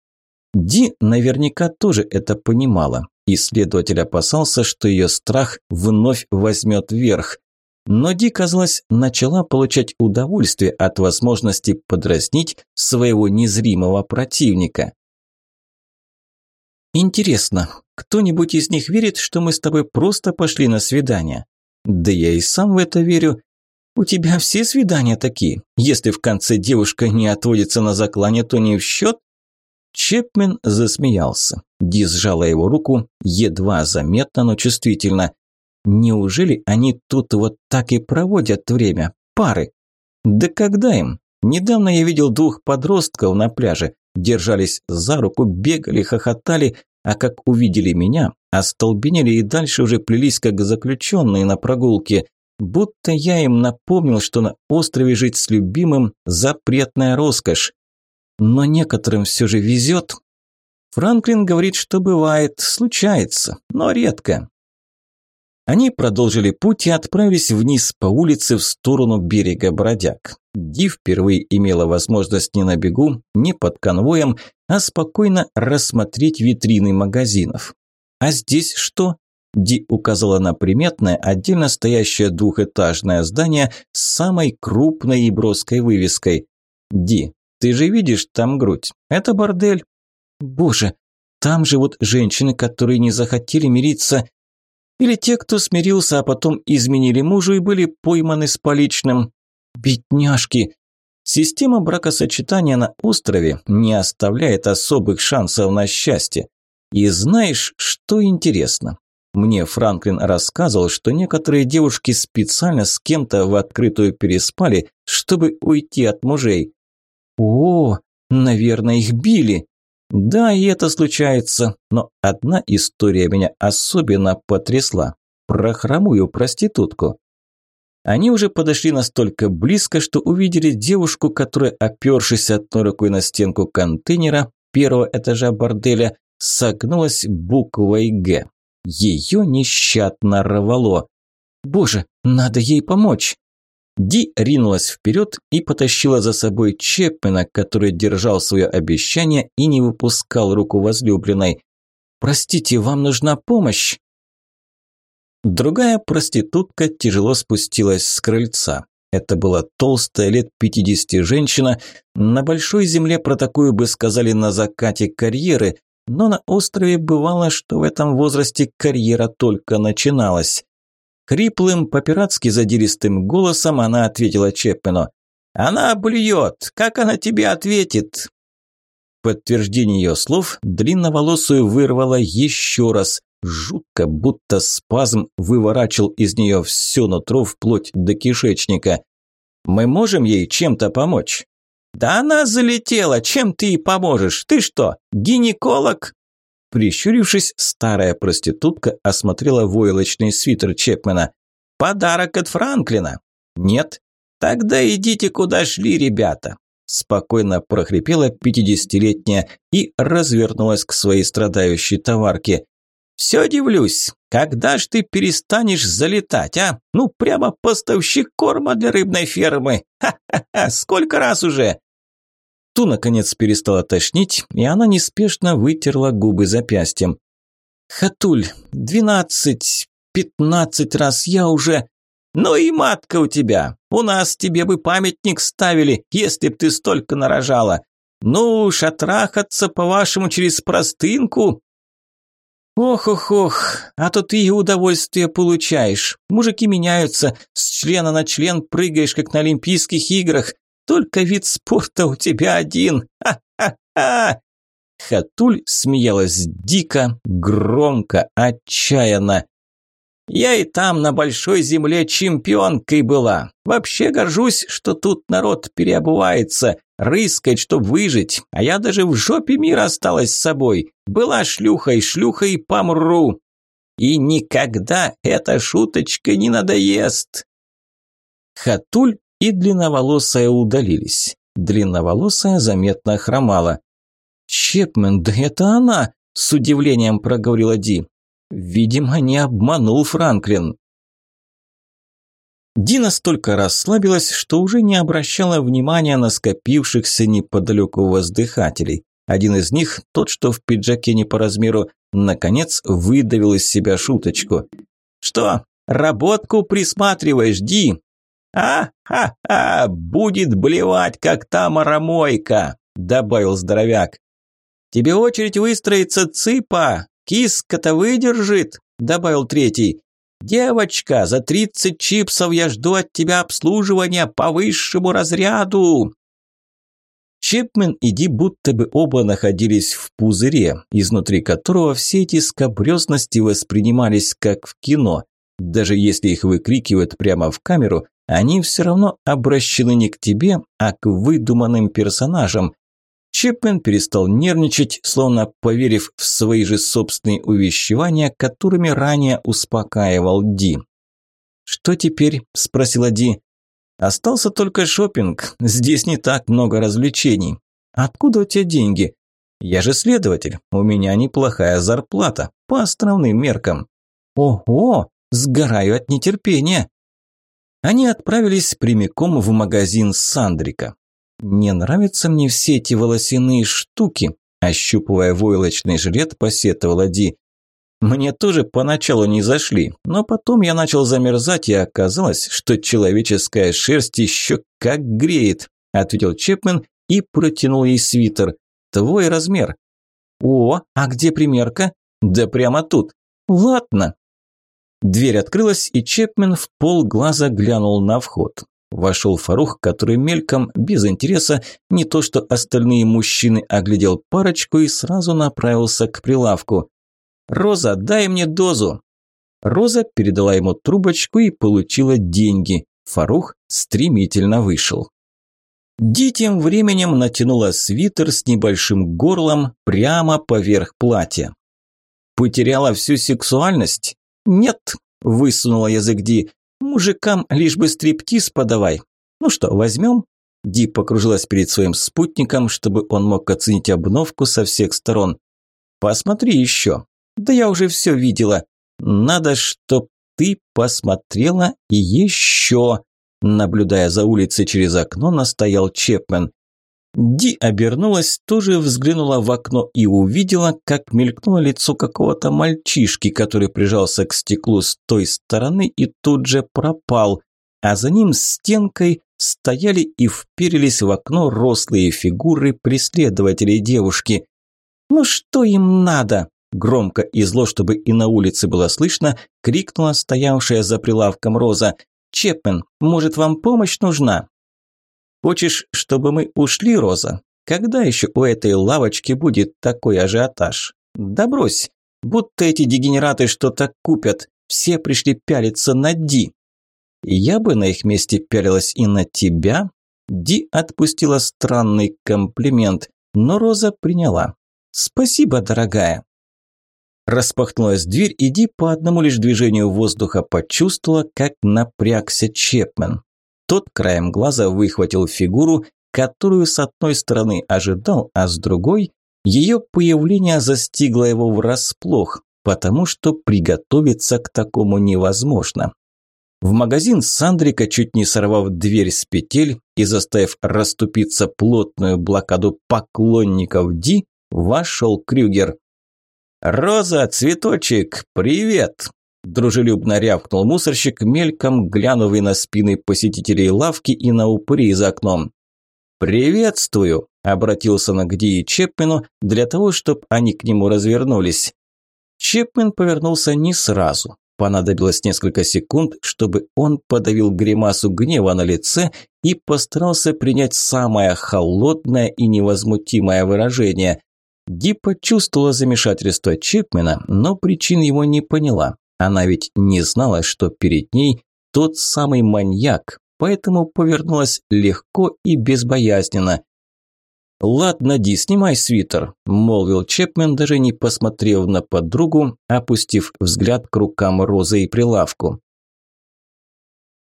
Ди наверняка тоже это понимала, и следователь опасался, что ее страх вновь возьмет верх. Но Ди, казалось, начала получать удовольствие от возможности подразнить своего незримого противника. «Интересно, кто-нибудь из них верит, что мы с тобой просто пошли на свидание?» «Да я и сам в это верю. У тебя все свидания такие. Если в конце девушка не отводится на заклане, то не в счет?» Чепмен засмеялся. Ди сжала его руку, едва заметно, но чувствительно. Неужели они тут вот так и проводят время? Пары? Да когда им? Недавно я видел двух подростков на пляже. Держались за руку, бегали, хохотали, а как увидели меня, остолбенели и дальше уже плелись как заключенные на прогулке. Будто я им напомнил, что на острове жить с любимым – запретная роскошь. Но некоторым все же везет. Франклин говорит, что бывает, случается, но редко. Они продолжили путь и отправились вниз по улице в сторону берега Бродяг. Ди впервые имела возможность не на бегу, не под конвоем, а спокойно рассмотреть витрины магазинов. «А здесь что?» Ди указала на приметное, отдельно стоящее двухэтажное здание с самой крупной и броской вывеской. «Ди, Ты же видишь там грудь. Это бордель. Боже, там живут женщины, которые не захотели мириться. Или те, кто смирился, а потом изменили мужу и были пойманы с поличным. Бедняжки. Система бракосочетания на острове не оставляет особых шансов на счастье. И знаешь, что интересно? Мне Франклин рассказывал, что некоторые девушки специально с кем-то в открытую переспали, чтобы уйти от мужей. О, наверное, их били. Да, и это случается, но одна история меня особенно потрясла. Про хромую проститутку. Они уже подошли настолько близко, что увидели девушку, которая, опершись одной рукой на стенку контейнера первого этажа борделя, согнулась буквой «Г». Ее нещадно рвало. «Боже, надо ей помочь!» Ди ринулась вперед и потащила за собой Чепмена, который держал свое обещание и не выпускал руку возлюбленной. «Простите, вам нужна помощь?» Другая проститутка тяжело спустилась с крыльца. Это была толстая, лет 50 женщина. На большой земле про такую бы сказали на закате карьеры, но на острове бывало, что в этом возрасте карьера только начиналась. Хриплым, по-пиратски задиристым голосом она ответила Чеппену. «Она блюет! Как она тебе ответит?» подтверждение ее слов длинноволосую вырвала еще раз. Жутко, будто спазм выворачивал из нее все нутро вплоть до кишечника. «Мы можем ей чем-то помочь?» «Да она залетела, чем ты ей поможешь? Ты что, гинеколог?» Прищурившись, старая проститутка осмотрела войлочный свитер Чепмена. «Подарок от Франклина?» «Нет». «Тогда идите, куда шли ребята». Спокойно прохрипела пятидесятилетняя и развернулась к своей страдающей товарке. «Все дивлюсь, когда ж ты перестанешь залетать, а? Ну, прямо поставщик корма для рыбной фермы. Ха-ха-ха, сколько раз уже?» Ту, наконец, перестала тошнить, и она неспешно вытерла губы запястьем. «Хатуль, двенадцать, пятнадцать раз я уже...» «Ну и матка у тебя! У нас тебе бы памятник ставили, если б ты столько нарожала! Ну уж, отрахаться, по-вашему, через простынку!» «Ох-ох-ох, а то ты и удовольствие получаешь. Мужики меняются, с члена на член прыгаешь, как на Олимпийских играх. Только вид спорта у тебя один. Ха-ха-ха!» Хатуль смеялась дико, громко, отчаянно. «Я и там на большой земле чемпионкой была. Вообще горжусь, что тут народ переобувается, рыскает, чтоб выжить, а я даже в жопе мира осталась с собой. Была шлюхой, шлюхой помру. И никогда эта шуточка не надоест». Хатуль и длинноволосая удалились. Длинноволосая заметно хромала. «Чепмен, да это она!» – с удивлением проговорила Ди. «Видимо, не обманул Франклин». Ди настолько расслабилась, что уже не обращала внимания на скопившихся неподалеку воздыхателей. Один из них, тот, что в пиджаке не по размеру, наконец выдавил из себя шуточку. «Что, работку присматриваешь, Ди?» «А-ха-ха! Будет блевать, как та маромойка!» – добавил здоровяк. «Тебе очередь выстроится, цыпа! Киска-то выдержит!» – добавил третий. «Девочка, за тридцать чипсов я жду от тебя обслуживания по высшему разряду!» Чепмен и Ди будто бы оба находились в пузыре, изнутри которого все эти скобрезности воспринимались как в кино. Даже если их выкрикивают прямо в камеру, они все равно обращены не к тебе, а к выдуманным персонажам. Чепмен перестал нервничать, словно поверив в свои же собственные увещевания, которыми ранее успокаивал Ди. «Что теперь?» – спросила Ди. «Остался только шопинг. Здесь не так много развлечений. Откуда у тебя деньги?» «Я же следователь. У меня неплохая зарплата. По островным меркам». «Ого! Сгораю от нетерпения!» Они отправились прямиком в магазин Сандрика. «Не нравятся мне все эти волосяные штуки», – ощупывая войлочный жилет, посетовала Ди. «Мне тоже поначалу не зашли, но потом я начал замерзать, и оказалось, что человеческая шерсть еще как греет», – ответил Чепмен и протянул ей свитер. «Твой размер». «О, а где примерка?» «Да прямо тут». «Ладно». Дверь открылась, и Чепмен в полглаза глянул на вход. Вошел Фарух, который мельком, без интереса, не то что остальные мужчины, оглядел парочку и сразу направился к прилавку. «Роза, дай мне дозу!» Роза передала ему трубочку и получила деньги. Фарух стремительно вышел. Ди тем временем натянула свитер с небольшим горлом прямо поверх платья. «Потеряла всю сексуальность?» «Нет», – высунула язык Ди. «Мужикам лишь бы стриптиз подавай. Ну что, возьмем?» Ди покружилась перед своим спутником, чтобы он мог оценить обновку со всех сторон. «Посмотри еще». «Да я уже все видела. Надо, чтоб ты посмотрела еще». Наблюдая за улицей через окно, настоял Чепмен. Ди обернулась, тоже взглянула в окно и увидела, как мелькнуло лицо какого-то мальчишки, который прижался к стеклу с той стороны и тут же пропал, а за ним стенкой стояли и вперились в окно рослые фигуры преследователей девушки. «Ну что им надо?» Громко и зло, чтобы и на улице было слышно, крикнула стоявшая за прилавком Роза. «Чепмен, может, вам помощь нужна?» Хочешь, чтобы мы ушли, Роза? Когда еще у этой лавочки будет такой ажиотаж? Да брось, будто эти дегенераты что-то купят. Все пришли пялиться на Ди. Я бы на их месте пялилась и на тебя. Ди отпустила странный комплимент, но Роза приняла. Спасибо, дорогая. Распахнулась дверь, и Ди по одному лишь движению воздуха почувствовала, как напрягся Чепмен. Тот краем глаза выхватил фигуру, которую с одной стороны ожидал, а с другой ее появление застигло его врасплох, потому что приготовиться к такому невозможно. В магазин Сандрика, чуть не сорвав дверь с петель и заставив расступиться плотную блокаду поклонников Ди, вошел Крюгер. «Роза, цветочек, привет!» Дружелюбно рявкнул мусорщик, мельком глянув и на спины посетителей лавки и на упыри за окном. «Приветствую!» – обратился на Гди и Чепмену для того, чтобы они к нему развернулись. Чепмен повернулся не сразу. Понадобилось несколько секунд, чтобы он подавил гримасу гнева на лице и постарался принять самое холодное и невозмутимое выражение. Ди почувствовала замешательство Чепмена, но причин его не поняла. Она ведь не знала, что перед ней тот самый маньяк, поэтому повернулась легко и безбоязненно. «Ладно, Ди, снимай свитер», – молвил Чепмен, даже не посмотрев на подругу, опустив взгляд к рукам Розы и прилавку.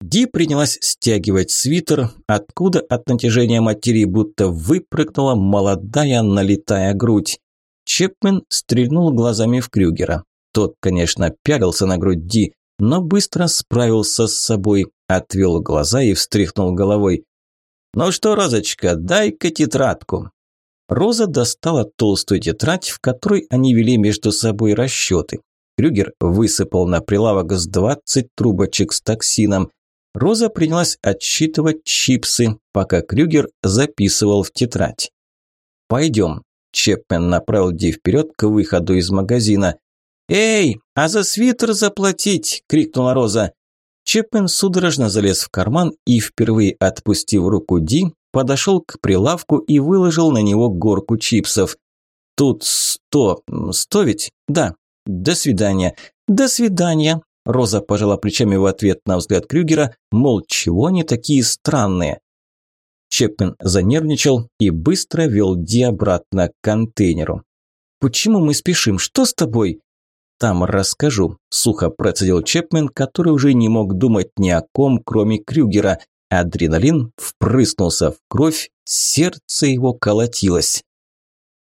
Ди принялась стягивать свитер, откуда от натяжения материи будто выпрыгнула молодая налитая грудь. Чепмен стрельнул глазами в Крюгера. Тот, конечно, пялился на грудь Ди, но быстро справился с собой, отвел глаза и встряхнул головой. «Ну что, Розочка, дай-ка тетрадку». Роза достала толстую тетрадь, в которой они вели между собой расчеты. Крюгер высыпал на прилавок с двадцать трубочек с токсином. Роза принялась отсчитывать чипсы, пока Крюгер записывал в тетрадь. «Пойдем». Чепмен направил Ди вперед к выходу из магазина. «Эй, а за свитер заплатить!» – крикнула Роза. Чепмен судорожно залез в карман и, впервые отпустив руку Ди, подошел к прилавку и выложил на него горку чипсов. «Тут сто... сто ведь? Да. До свидания. До свидания!» Роза пожала плечами в ответ на взгляд Крюгера, мол, чего они такие странные. Чепмен занервничал и быстро вел Ди обратно к контейнеру. «Почему мы спешим? Что с тобой?» Там расскажу», – сухо процедил Чепмен, который уже не мог думать ни о ком, кроме Крюгера. Адреналин впрыснулся в кровь, сердце его колотилось.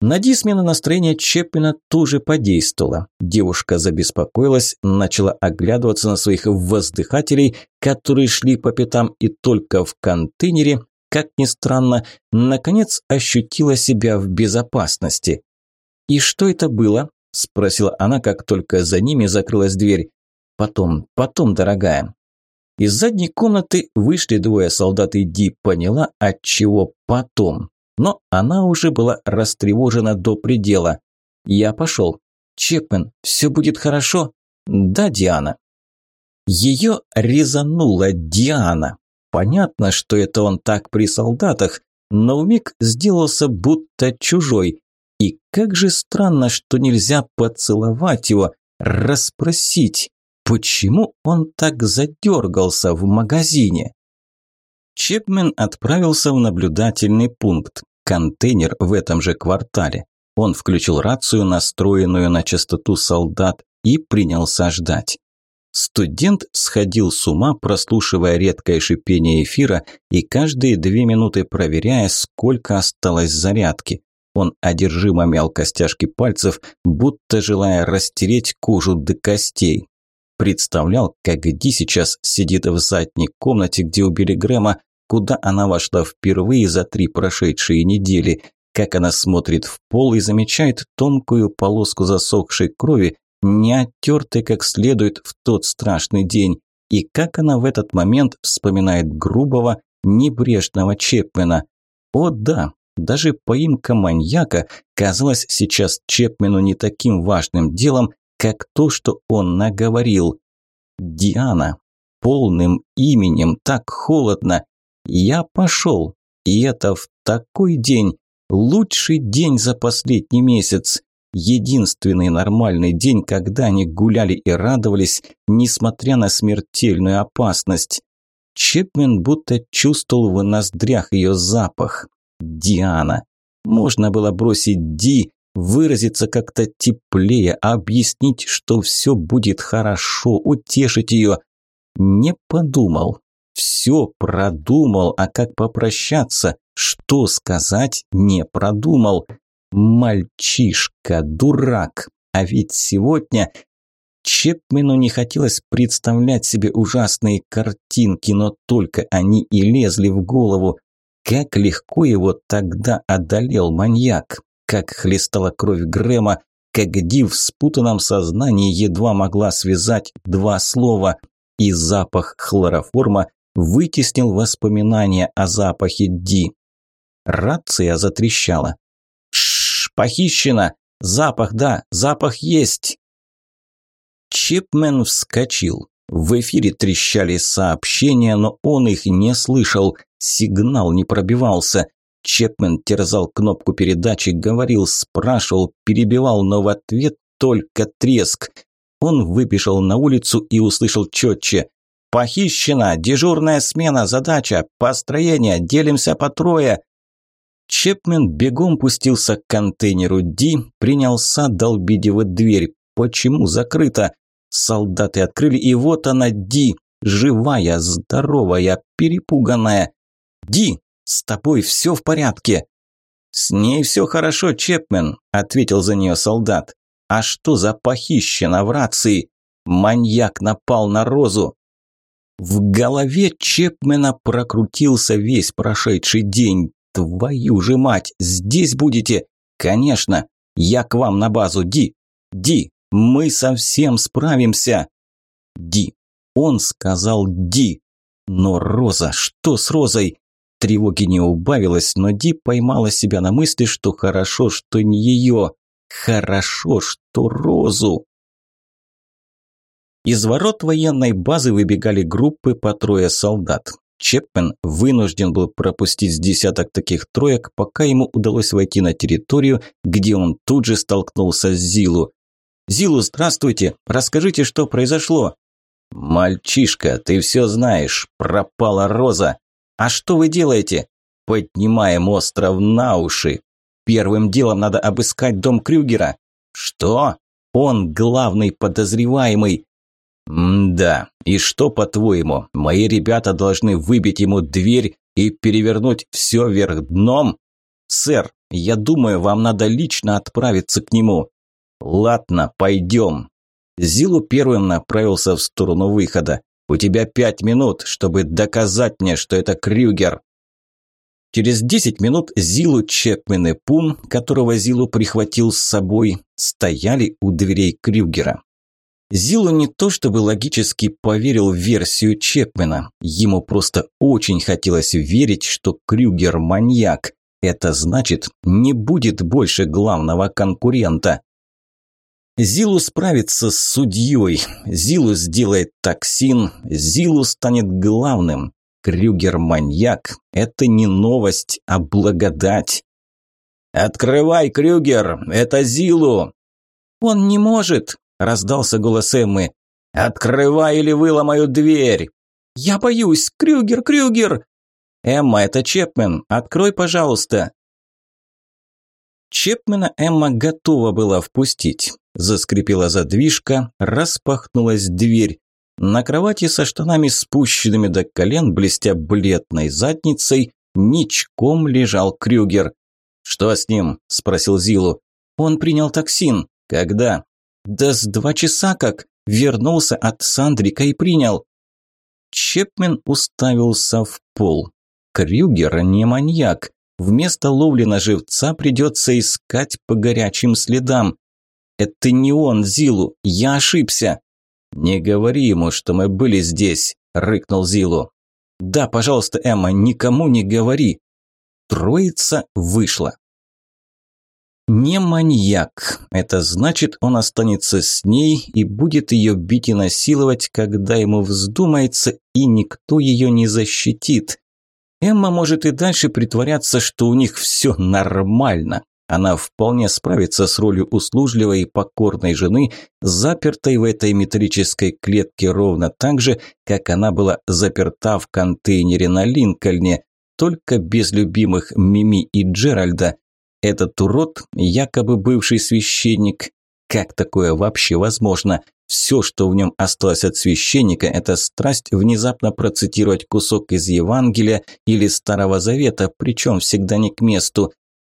На смена настроения Чепмена тоже подействовала. Девушка забеспокоилась, начала оглядываться на своих воздыхателей, которые шли по пятам и только в контейнере, как ни странно, наконец ощутила себя в безопасности. «И что это было?» – спросила она, как только за ними закрылась дверь. «Потом, потом, дорогая». Из задней комнаты вышли двое солдат, и Ди поняла, от чего потом. но она уже была растревожена до предела. «Я пошел. Чепмен, все будет хорошо?» «Да, Диана». Ее резанула Диана. Понятно, что это он так при солдатах, но вмиг сделался будто чужой. И как же странно, что нельзя поцеловать его, расспросить, почему он так задергался в магазине. Чепмен отправился в наблюдательный пункт, контейнер в этом же квартале. Он включил рацию, настроенную на частоту солдат, и принялся ждать. Студент сходил с ума, прослушивая редкое шипение эфира и каждые две минуты проверяя, сколько осталось зарядки. Он одержимо мял костяшки пальцев, будто желая растереть кожу до костей. Представлял, как Ди сейчас сидит в задней комнате, где убили Грэма, куда она вошла впервые за три прошедшие недели, как она смотрит в пол и замечает тонкую полоску засохшей крови, не оттертой как следует в тот страшный день, и как она в этот момент вспоминает грубого, небрежного Чепмена. О да, даже поимка маньяка казалась сейчас Чепмену не таким важным делом, как то, что он наговорил. Диана. Полным именем, так холодно. Я пошел. И это в такой день. Лучший день за последний месяц. Единственный нормальный день, когда они гуляли и радовались, несмотря на смертельную опасность. Чепмен будто чувствовал в ноздрях ее запах. Диана. Можно было бросить Ди, выразиться как-то теплее, объяснить, что все будет хорошо, утешить ее. Не подумал. Все продумал, а как попрощаться, что сказать, не продумал. Мальчишка, дурак. А ведь сегодня Чепмену не хотелось представлять себе ужасные картинки, но только они и лезли в голову. Как легко его тогда одолел маньяк, как хлестала кровь Грэма, как Ди в спутанном сознании едва могла связать два слова, и запах хлороформа вытеснил воспоминания о запахе Ди. Рация затрещала. «Шш, похищено! Запах, да, запах есть!» Чипмен вскочил. В эфире трещали сообщения, но он их не слышал. Сигнал не пробивался. Чепмен терзал кнопку передачи, говорил, спрашивал, перебивал, но в ответ только треск. Он выбежал на улицу и услышал четче. «Похищена! Дежурная смена! Задача! Построение! Делимся по трое!» Чепмен бегом пустился к контейнеру Ди, принялся долбить его дверь. Почему закрыто? Солдаты открыли, и вот она, Ди, живая, здоровая, перепуганная. «Ди, с тобой все в порядке?» «С ней все хорошо, Чепмен», – ответил за нее солдат. «А что за похищено в рации? Маньяк напал на Розу». В голове Чепмена прокрутился весь прошедший день. «Твою же мать, здесь будете?» «Конечно, я к вам на базу, Ди. Ди, мы совсем справимся!» «Ди!» Он сказал «Ди!» Но Роза, что с Розой? Тревоги не убавилось, но Ди поймала себя на мысли, что хорошо, что не ее. Хорошо, что Розу. Из ворот военной базы выбегали группы по трое солдат. Чепмен вынужден был пропустить с десяток таких троек, пока ему удалось войти на территорию, где он тут же столкнулся с Зилу. «Зилу, здравствуйте! Расскажите, что произошло!» «Мальчишка, ты все знаешь, пропала Роза! А что вы делаете?» «Поднимаем остров на уши! Первым делом надо обыскать дом Крюгера!» «Что? Он главный подозреваемый!» «Да, и что, по-твоему, мои ребята должны выбить ему дверь и перевернуть все вверх дном?» «Сэр, я думаю, вам надо лично отправиться к нему». «Ладно, пойдем». Зилу первым направился в сторону выхода. «У тебя пять минут, чтобы доказать мне, что это Крюгер». Через десять минут Зилу Чепмен и Пум, которого Зилу прихватил с собой, стояли у дверей Крюгера. Зилу не то чтобы логически поверил в версию Чепмена, ему просто очень хотелось верить, что Крюгер маньяк. Это значит, не будет больше главного конкурента. Зилу справится с судьей, Зилу сделает токсин, Зилу станет главным. Крюгер-маньяк – это не новость, а благодать. «Открывай, Крюгер, это Зилу!» «Он не может!» – раздался голос Эммы. «Открывай или выломаю дверь!» «Я боюсь! Крюгер, Крюгер!» «Эмма, это Чепмен! Открой, пожалуйста!» Чепмена Эмма готова была впустить. Заскрипела задвижка, распахнулась дверь. На кровати со штанами спущенными до колен, блестя бледной задницей, ничком лежал Крюгер. «Что с ним?» – спросил Зилу. «Он принял токсин». «Когда?» «Да с два часа как. Вернулся от Сандрика и принял». Чепмен уставился в пол. Крюгер не маньяк. Вместо ловли на живца придется искать по горячим следам. Это не он, Зилу, я ошибся. Не говори ему, что мы были здесь, рыкнул Зилу. Да, пожалуйста, Эмма, никому не говори. Троица вышла. Не маньяк. Это значит, он останется с ней и будет ее бить и насиловать, когда ему вздумается, и никто ее не защитит. Эмма может и дальше притворяться, что у них все нормально. Она вполне справится с ролью услужливой и покорной жены, запертой в этой металлической клетке ровно так же, как она была заперта в контейнере на Линкольне, только без любимых Мими и Джеральда, этот урод, якобы бывший священник, как такое вообще возможно? Все, что в нем осталось от священника, это страсть внезапно процитировать кусок из Евангелия или Старого Завета, причем всегда не к месту.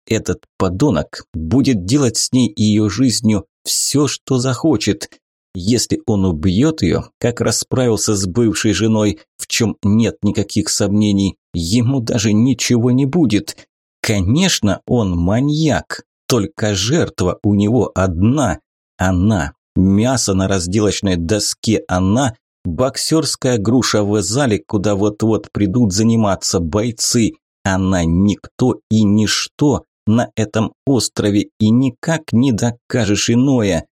Этот подонок будет делать с ней и ее жизнью все, что захочет. Если он убьет ее, как расправился с бывшей женой, в чем нет никаких сомнений, ему даже ничего не будет. Конечно, он маньяк, только жертва у него одна. Она. Мясо на разделочной доске она. Боксерская груша в зале, куда вот-вот придут заниматься бойцы. Она никто и ничто на этом острове и никак не докажешь иное.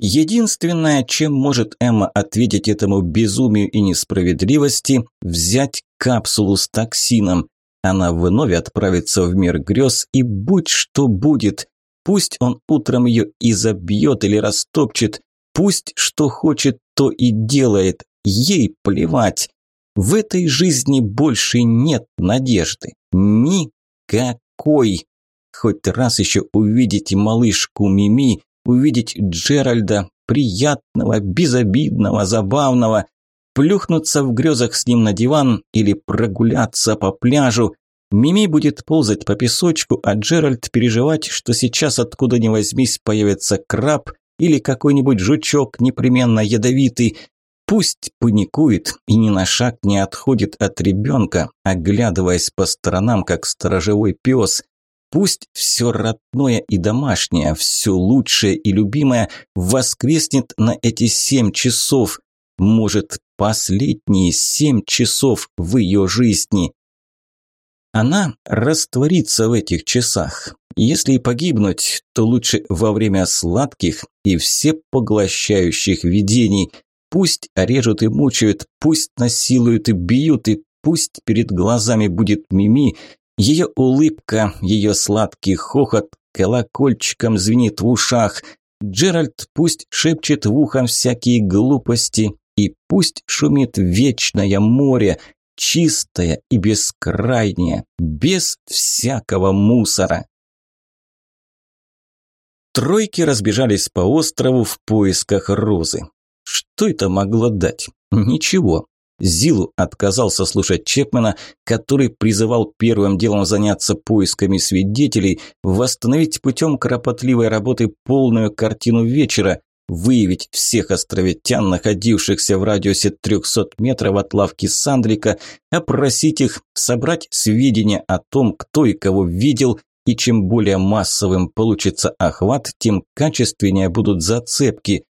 Единственное, чем может Эмма ответить этому безумию и несправедливости – взять капсулу с токсином. Она вновь отправится в мир грез, и будь что будет. Пусть он утром ее и забьет или растопчет, пусть что хочет, то и делает, ей плевать. В этой жизни больше нет надежды. Никакой. Хоть раз еще увидеть малышку Мими, увидеть Джеральда, приятного, безобидного, забавного, плюхнуться в грезах с ним на диван или прогуляться по пляжу. Мими будет ползать по песочку, а Джеральд переживать, что сейчас откуда ни возьмись появится краб или какой-нибудь жучок непременно ядовитый. Пусть паникует и ни на шаг не отходит от ребенка, оглядываясь по сторонам, как сторожевой пес. Пусть все родное и домашнее, все лучшее и любимое воскреснет на эти семь часов. Может, последние семь часов в ее жизни. Она растворится в этих часах. Если и погибнуть, то лучше во время сладких и всепоглощающих видений. Пусть режут и мучают, пусть насилуют и бьют, и пусть перед глазами будет Мими, ее улыбка, ее сладкий хохот колокольчиком звенит в ушах. Джеральд пусть шепчет в ухо всякие глупости, и пусть шумит вечное море, чистое и бескрайнее, без всякого мусора. Тройки разбежались по острову в поисках розы. Что это могло дать? Ничего. Зилу отказался слушать Чепмена, который призывал первым делом заняться поисками свидетелей, восстановить путем кропотливой работы полную картину вечера, выявить всех островитян, находившихся в радиусе 300 метров от лавки Сандрика, опросить их, собрать сведения о том, кто и кого видел, и чем более массовым получится охват, тем качественнее будут зацепки.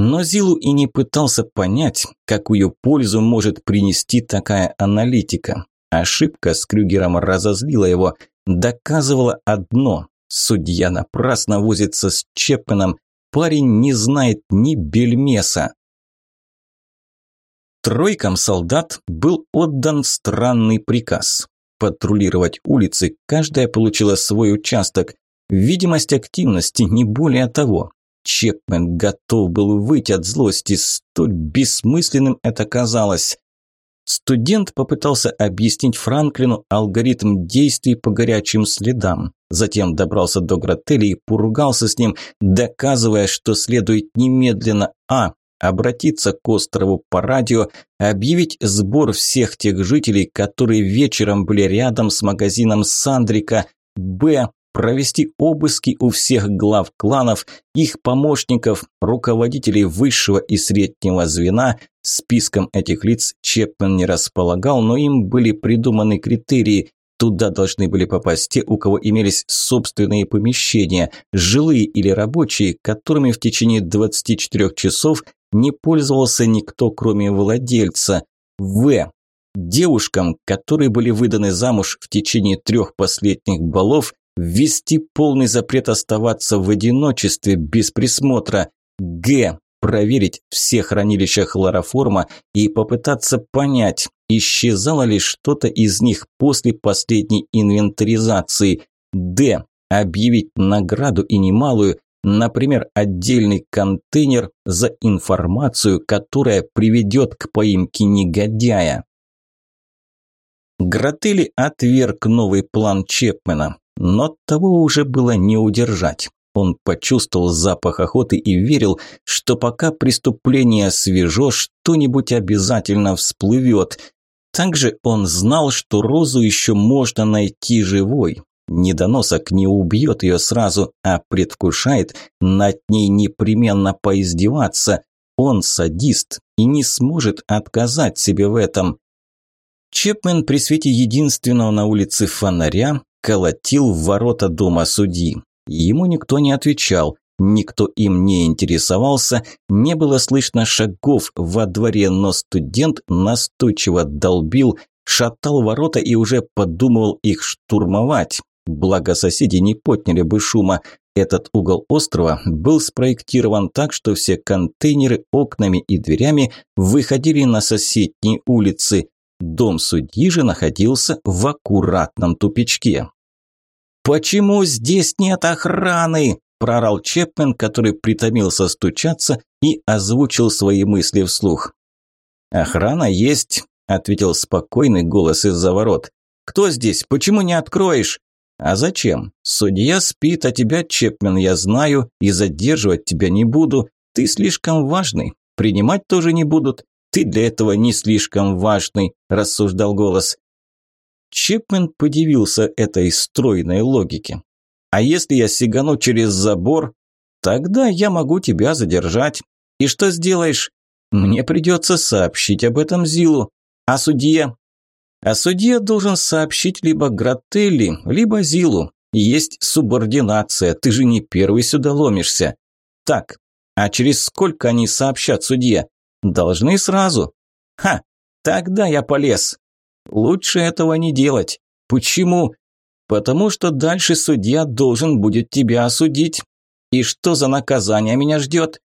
Но Зилу и не пытался понять, какую пользу может принести такая аналитика. Ошибка с Крюгером разозлила его. доказывало одно – судья напрасно возится с Чепменом, парень не знает ни бельмеса. Тройкам солдат был отдан странный приказ. Патрулировать улицы, каждая получила свой участок. Видимость активности, не более того. Чепмен готов был выйти от злости, столь бессмысленным это казалось. Студент попытался объяснить Франклину алгоритм действий по горячим следам. Затем добрался до Гротели и поругался с ним, доказывая, что следует немедленно а. обратиться к острову по радио, объявить сбор всех тех жителей, которые вечером были рядом с магазином Сандрика, б провести обыски у всех глав кланов, их помощников, руководителей высшего и среднего звена. Списком этих лиц Чепмен не располагал, но им были придуманы критерии. Туда должны были попасть те, у кого имелись собственные помещения, жилые или рабочие, которыми в течение 24 часов не пользовался никто, кроме владельца. В. Девушкам, которые были выданы замуж в течение трех последних балов, Ввести полный запрет оставаться в одиночестве без присмотра. Г. Проверить все хранилища хлороформа и попытаться понять, исчезало ли что-то из них после последней инвентаризации. Д. Объявить награду и немалую, например, отдельный контейнер за информацию, которая приведет к поимке негодяя. Гротели отверг новый план Чепмена. Но того уже было не удержать. Он почувствовал запах охоты и верил, что пока преступление свежо, что-нибудь обязательно всплывет. Также он знал, что Розу еще можно найти живой. Недоносок не убьет ее сразу, а предвкушает над ней непременно поиздеваться. Он садист и не сможет отказать себе в этом. Чепмен при свете единственного на улице фонаря колотил в ворота дома судьи. Ему никто не отвечал, никто им не интересовался, не было слышно шагов во дворе, но студент настойчиво долбил, шатал ворота и уже подумывал их штурмовать. Благо соседи не подняли бы шума. Этот угол острова был спроектирован так, что все контейнеры окнами и дверями выходили на соседние улицы. Дом судьи же находился в аккуратном тупичке. «Почему здесь нет охраны?» – прорал Чепмен, который притомился стучаться и озвучил свои мысли вслух. «Охрана есть», – ответил спокойный голос из-за ворот. «Кто здесь? Почему не откроешь?» «А зачем? Судья спит, а тебя, Чепмен, я знаю, и задерживать тебя не буду. Ты слишком важный. Принимать тоже не будут. Ты для этого не слишком важный», – рассуждал голос. Чипмен подивился этой стройной логике. «А если я сигану через забор, тогда я могу тебя задержать. И что сделаешь? Мне придется сообщить об этом Зилу. А судье? А судья должен сообщить либо Грателли, либо Зилу. Есть субординация, ты же не первый сюда ломишься. Так, а через сколько они сообщат судье? Должны сразу. Ха, тогда я полез. Лучше этого не делать. Почему? Потому что дальше судья должен будет тебя осудить. И что за наказание меня ждет?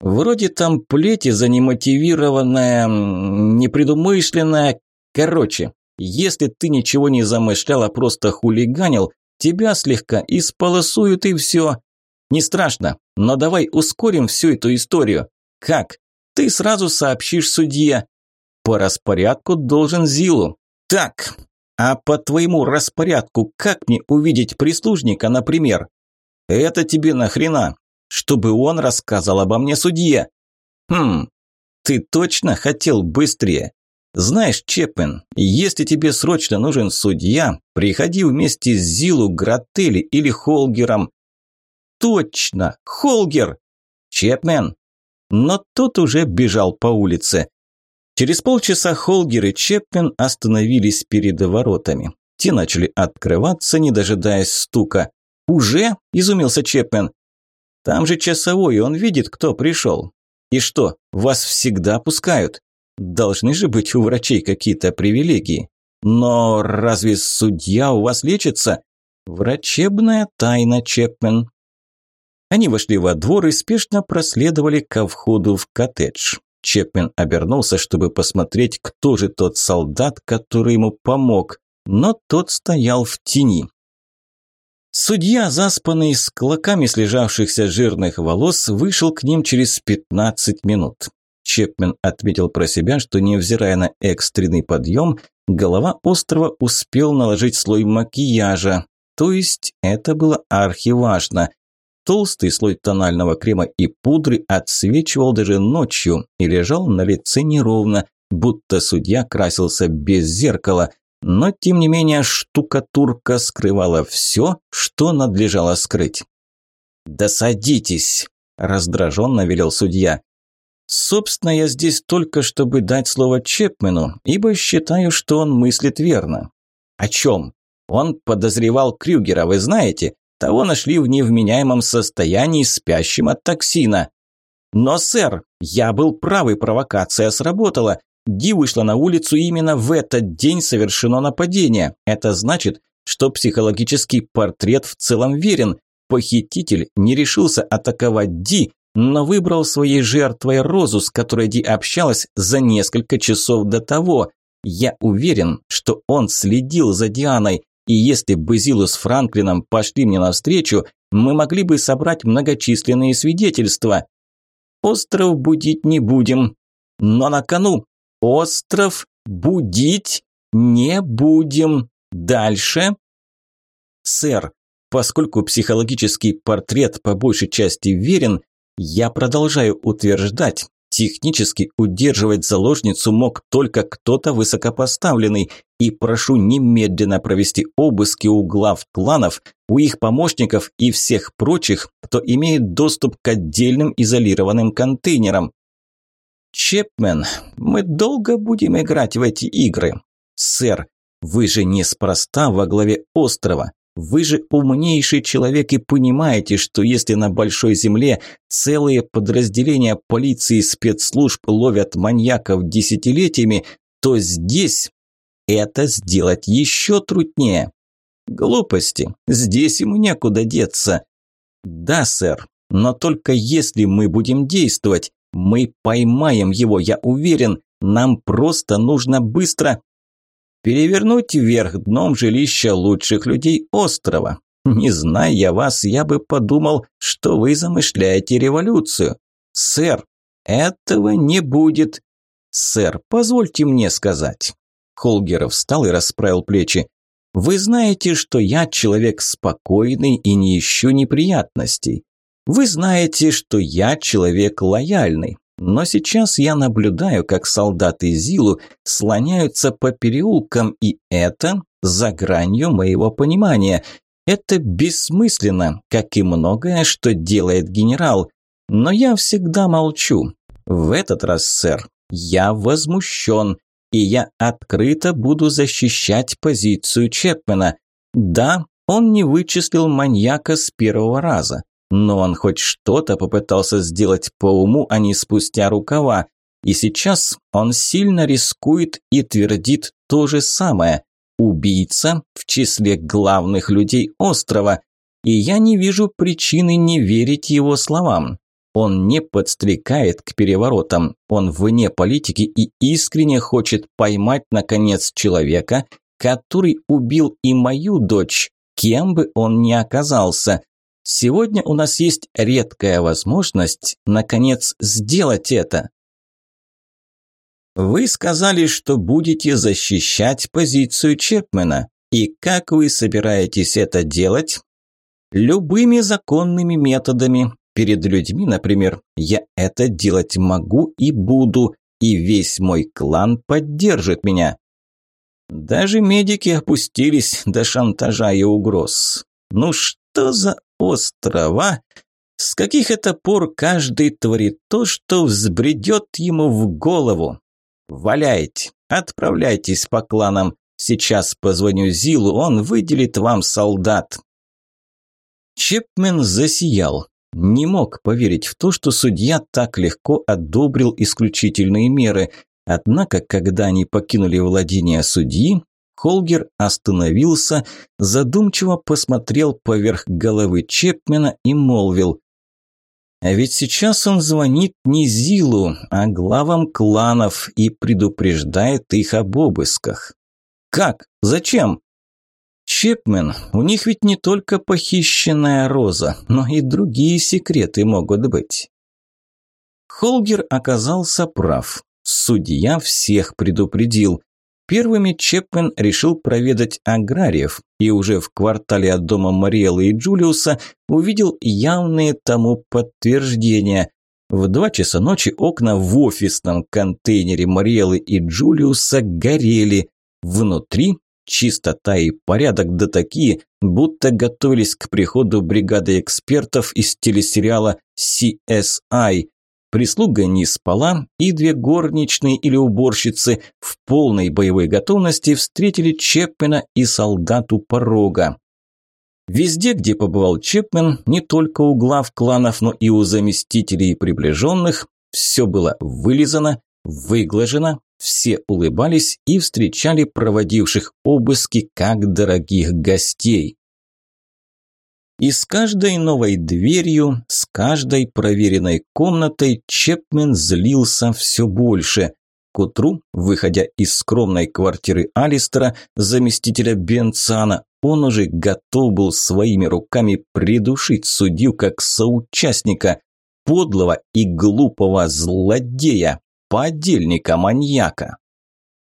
Вроде там плети за немотивированное, непредумышленное. Короче, если ты ничего не замышлял, а просто хулиганил, тебя слегка исполосуют и все. Не страшно, но давай ускорим всю эту историю. Как? Ты сразу сообщишь судье. По распорядку должен Зилу. Так, а по твоему распорядку как мне увидеть прислужника, например? Это тебе нахрена? Чтобы он рассказал обо мне судье. Хм, ты точно хотел быстрее? Знаешь, Чепмен, если тебе срочно нужен судья, приходи вместе с Зилу, Гротели или Холгером. Точно, Холгер! Чепмен! Но тот уже бежал по улице. Через полчаса Холгер и Чепмен остановились перед воротами. Те начали открываться, не дожидаясь стука. «Уже?» – изумился Чепмен. «Там же часовой, он видит, кто пришел. И что, вас всегда пускают? Должны же быть у врачей какие-то привилегии. Но разве судья у вас лечится? Врачебная тайна, Чепмен. Они вошли во двор и спешно проследовали ко входу в коттедж. Чепмен обернулся, чтобы посмотреть, кто же тот солдат, который ему помог, но тот стоял в тени. Судья, заспанный с клоками слежавшихся жирных волос, вышел к ним через 15 минут. Чепмен отметил про себя, что, невзирая на экстренный подъем, голова острова успел наложить слой макияжа, то есть это было архиважно. Толстый слой тонального крема и пудры отсвечивал даже ночью и лежал на лице неровно, будто судья красился без зеркала. Но, тем не менее, штукатурка скрывала все, что надлежало скрыть. «Да садитесь!» – раздраженно велел судья. «Собственно, я здесь только, чтобы дать слово Чепмену, ибо считаю, что он мыслит верно». «О чем?» Он подозревал Крюгера, вы знаете? Того нашли в невменяемом состоянии, спящим от токсина. Но, сэр, я был прав, и провокация сработала. Ди вышла на улицу, именно в этот день совершено нападение. Это значит, что психологический портрет в целом верен. Похититель не решился атаковать Ди, но выбрал своей жертвой Розу, с которой Ди общалась за несколько часов до того. Я уверен, что он следил за Дианой, и если бы Зилу с Франклином пошли мне навстречу, мы могли бы собрать многочисленные свидетельства. Остров будить не будем, но на кону остров будить не будем. Дальше. Сэр, поскольку психологический портрет по большей части верен, я продолжаю утверждать, Технически удерживать заложницу мог только кто-то высокопоставленный, и прошу немедленно провести обыски у глав кланов, у их помощников и всех прочих, кто имеет доступ к отдельным изолированным контейнерам. Чепмен, мы долго будем играть в эти игры. Сэр, вы же неспроста во главе острова. Вы же умнейший человек и понимаете, что если на большой земле целые подразделения полиции и спецслужб ловят маньяков десятилетиями, то здесь это сделать еще труднее. Глупости. Здесь ему некуда деться. Да, сэр, но только если мы будем действовать, мы поймаем его, я уверен. Нам просто нужно быстро перевернуть вверх дном жилища лучших людей острова. Не зная я вас, я бы подумал, что вы замышляете революцию. Сэр, этого не будет. Сэр, позвольте мне сказать. Холгер встал и расправил плечи. Вы знаете, что я человек спокойный и не ищу неприятностей. Вы знаете, что я человек лояльный. Но сейчас я наблюдаю, как солдаты Зилу слоняются по переулкам, и это за гранью моего понимания. Это бессмысленно, как и многое, что делает генерал. Но я всегда молчу. В этот раз, сэр, я возмущен, и я открыто буду защищать позицию Чепмена. Да, он не вычислил маньяка с первого раза. Но он хоть что-то попытался сделать по уму, а не спустя рукава. И сейчас он сильно рискует и твердит то же самое. Убийца в числе главных людей острова. И я не вижу причины не верить его словам. Он не подстрекает к переворотам, он вне политики и искренне хочет поймать, наконец, человека, который убил и мою дочь, кем бы он ни оказался. Сегодня у нас есть редкая возможность, наконец, сделать это. Вы сказали, что будете защищать позицию Чепмена. И как вы собираетесь это делать? Любыми законными методами. Перед людьми, например, я это делать могу и буду, и весь мой клан поддержит меня. Даже медики опустились до шантажа и угроз. Ну что за острова, с каких это пор каждый творит то, что взбредет ему в голову? Валяйте, отправляйтесь по кланам. Сейчас позвоню Зилу, он выделит вам солдат. Чепмен засиял. Не мог поверить в то, что судья так легко одобрил исключительные меры. Однако, когда они покинули владение судьи, Холгер остановился, задумчиво посмотрел поверх головы Чепмена и молвил. А ведь сейчас он звонит не Зилу, а главам кланов и предупреждает их об обысках. Как? Зачем? Чепмен, у них ведь не только похищенная роза, но и другие секреты могут быть. Холгер оказался прав. Судья всех предупредил. Первыми Чепмен решил проведать аграриев и уже в квартале от дома Мариэлы и Джулиуса увидел явные тому подтверждения. В два часа ночи окна в офисном контейнере Мариэлы и Джулиуса горели. Внутри чистота и порядок да такие, будто готовились к приходу бригады экспертов из телесериала CSI. Прислуга не спала, и две горничные или уборщицы в полной боевой готовности встретили Чепмена и солдату порога. Везде, где побывал Чепмен, не только у глав кланов, но и у заместителей и приближенных, все было вылизано, выглажено, все улыбались и встречали проводивших обыски как дорогих гостей. И с каждой новой дверью, с каждой проверенной комнатой Чепмен злился все больше. К утру, выходя из скромной квартиры Алистера, заместителя Бенцана, он уже готов был своими руками придушить судью как соучастника, подлого и глупого злодея, подельника-маньяка.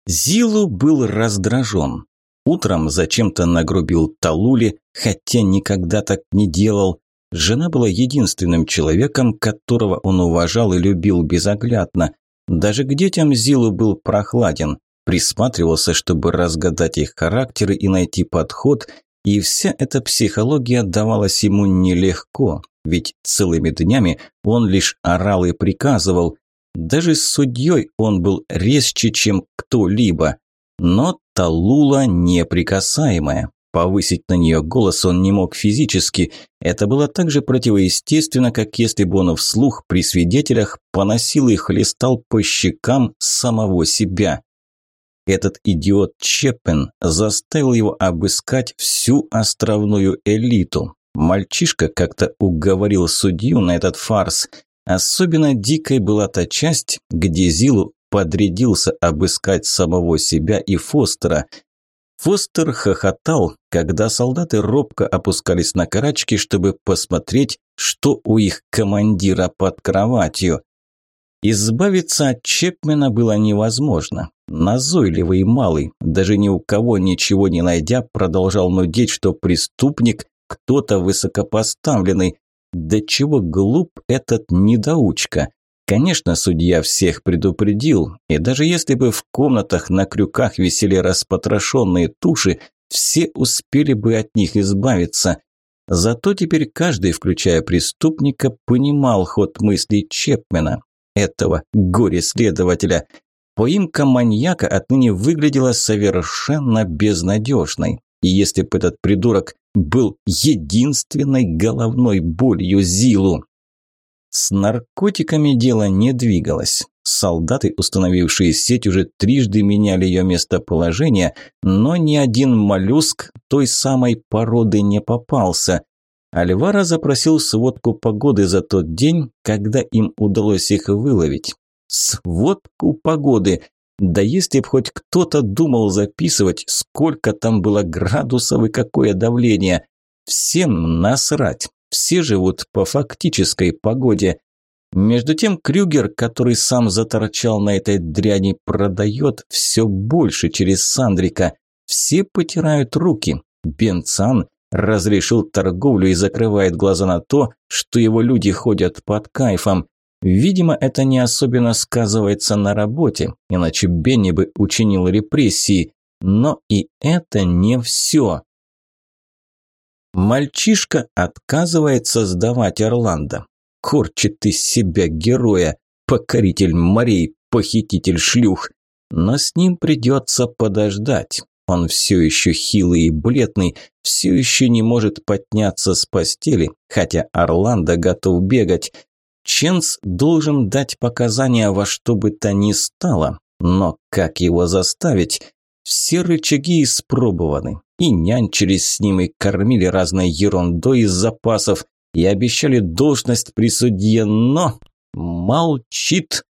Зилу был раздражен. Утром зачем-то нагрубил Талули, хотя никогда так не делал. Жена была единственным человеком, которого он уважал и любил безоглядно. Даже к детям Зилу был прохладен, присматривался, чтобы разгадать их характеры и найти подход, и вся эта психология давалась ему нелегко, ведь целыми днями он лишь орал и приказывал. Даже с судьей он был резче, чем кто-либо. Но Талула неприкасаемая. Повысить на нее голос он не мог физически. Это было так же противоестественно, как если бы он вслух при свидетелях поносил и хлестал по щекам самого себя. Этот идиот Чеппен заставил его обыскать всю островную элиту. Мальчишка как-то уговорил судью на этот фарс. Особенно дикой была та часть, где Зилу подрядился обыскать самого себя и Фостера. Фостер хохотал, когда солдаты робко опускались на карачки, чтобы посмотреть, что у их командира под кроватью. Избавиться от Чепмена было невозможно. Назойливый малый, даже ни у кого ничего не найдя, продолжал нудеть, что преступник – кто-то высокопоставленный. Да чего глуп этот недоучка. Конечно, судья всех предупредил, и даже если бы в комнатах на крюках висели распотрошенные туши, все успели бы от них избавиться. Зато теперь каждый, включая преступника, понимал ход мыслей Чепмена, этого горе-следователя. Поимка маньяка отныне выглядела совершенно безнадежной. И если бы этот придурок был единственной головной болью Зилу, с наркотиками дело не двигалось. Солдаты, установившие сеть, уже трижды меняли ее местоположение, но ни один моллюск той самой породы не попался. Альвара запросил сводку погоды за тот день, когда им удалось их выловить. Сводку погоды! Да если б хоть кто-то думал записывать, сколько там было градусов и какое давление. Всем насрать. Все живут по фактической погоде. Между тем Крюгер, который сам заторчал на этой дряни, продает все больше через Сандрика. Все потирают руки. Бенцан разрешил торговлю и закрывает глаза на то, что его люди ходят под кайфом. Видимо, это не особенно сказывается на работе, иначе Бенни бы учинил репрессии. Но и это не все. Мальчишка отказывается сдавать Орландо. Корчит из себя героя, покоритель морей, похититель шлюх. Но с ним придется подождать. Он все еще хилый и бледный, все еще не может подняться с постели, хотя Орландо готов бегать. Ченс должен дать показания во что бы то ни стало, но как его заставить? Все рычаги испробованы, и нянчились с ним, и кормили разной ерундой из запасов, и обещали должность при судье, но молчит.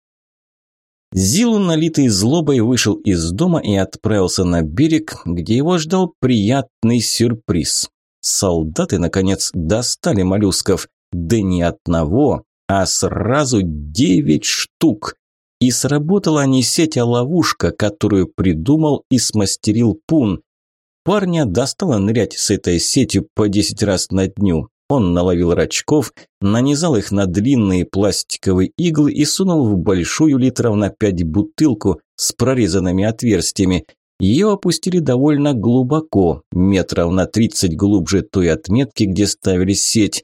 Зилу, налитый злобой, вышел из дома и отправился на берег, где его ждал приятный сюрприз. Солдаты, наконец, достали моллюсков, да не одного, а сразу девять штук. И сработала не сеть, а ловушка, которую придумал и смастерил Пун. Парня достало нырять с этой сетью по десять раз на дню. Он наловил рачков, нанизал их на длинные пластиковые иглы и сунул в большую литров на пять бутылку с прорезанными отверстиями. Ее опустили довольно глубоко, метров на тридцать глубже той отметки, где ставили сеть.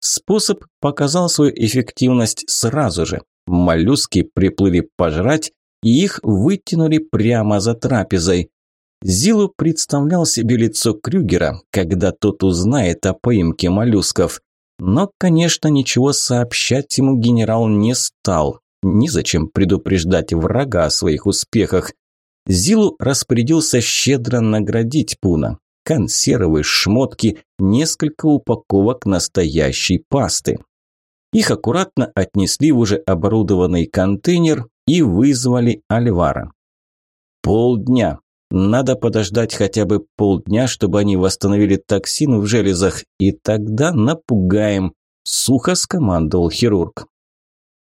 Способ показал свою эффективность сразу же. Моллюски приплыли пожрать, и их вытянули прямо за трапезой. Зилу представлял себе лицо Крюгера, когда тот узнает о поимке моллюсков. Но, конечно, ничего сообщать ему генерал не стал. Незачем предупреждать врага о своих успехах. Зилу распорядился щедро наградить Пуна. Консервы, шмотки, несколько упаковок настоящей пасты. Их аккуратно отнесли в уже оборудованный контейнер и вызвали Альвара. Полдня, надо подождать хотя бы полдня, чтобы они восстановили токсин в железах, и тогда напугаем», – сухо скомандовал хирург.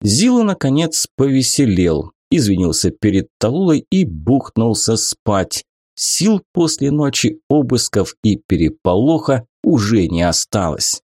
Зилу, наконец, повеселел, извинился перед Талулой и бухнулся спать. Сил после ночи обысков и переполоха уже не осталось.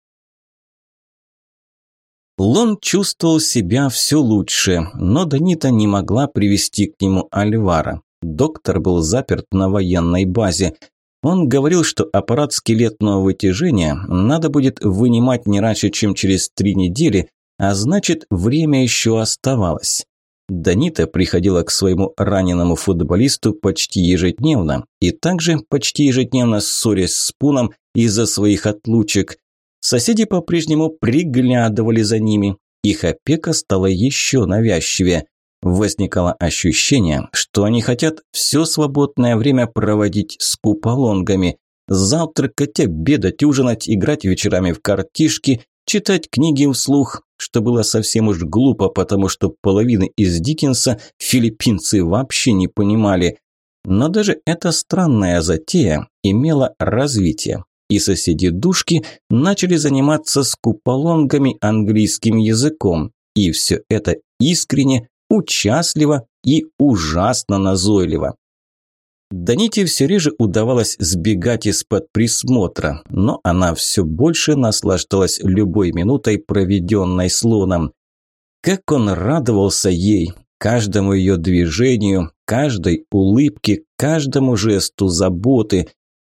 Лон чувствовал себя все лучше, но Данита не могла привести к нему Альвара. Доктор был заперт на военной базе. Он говорил, что аппарат скелетного вытяжения надо будет вынимать не раньше, чем через три недели, а значит, время еще оставалось. Данита приходила к своему раненому футболисту почти ежедневно и также почти ежедневно ссорясь с Пуном из-за своих отлучек. Соседи по-прежнему приглядывали за ними. Их опека стала еще навязчивее. Возникало ощущение, что они хотят все свободное время проводить с куполонгами, завтракать, обедать, ужинать, играть вечерами в картишки, читать книги вслух, что было совсем уж глупо, потому что половины из Диккенса филиппинцы вообще не понимали. Но даже эта странная затея имела развитие, и соседи душки начали заниматься с куполонгами английским языком, и все это искренне, участливо и ужасно назойливо. Даните все реже удавалось сбегать из-под присмотра, но она все больше наслаждалась любой минутой, проведенной с Луном. Как он радовался ей, каждому ее движению, каждой улыбке, каждому жесту заботы.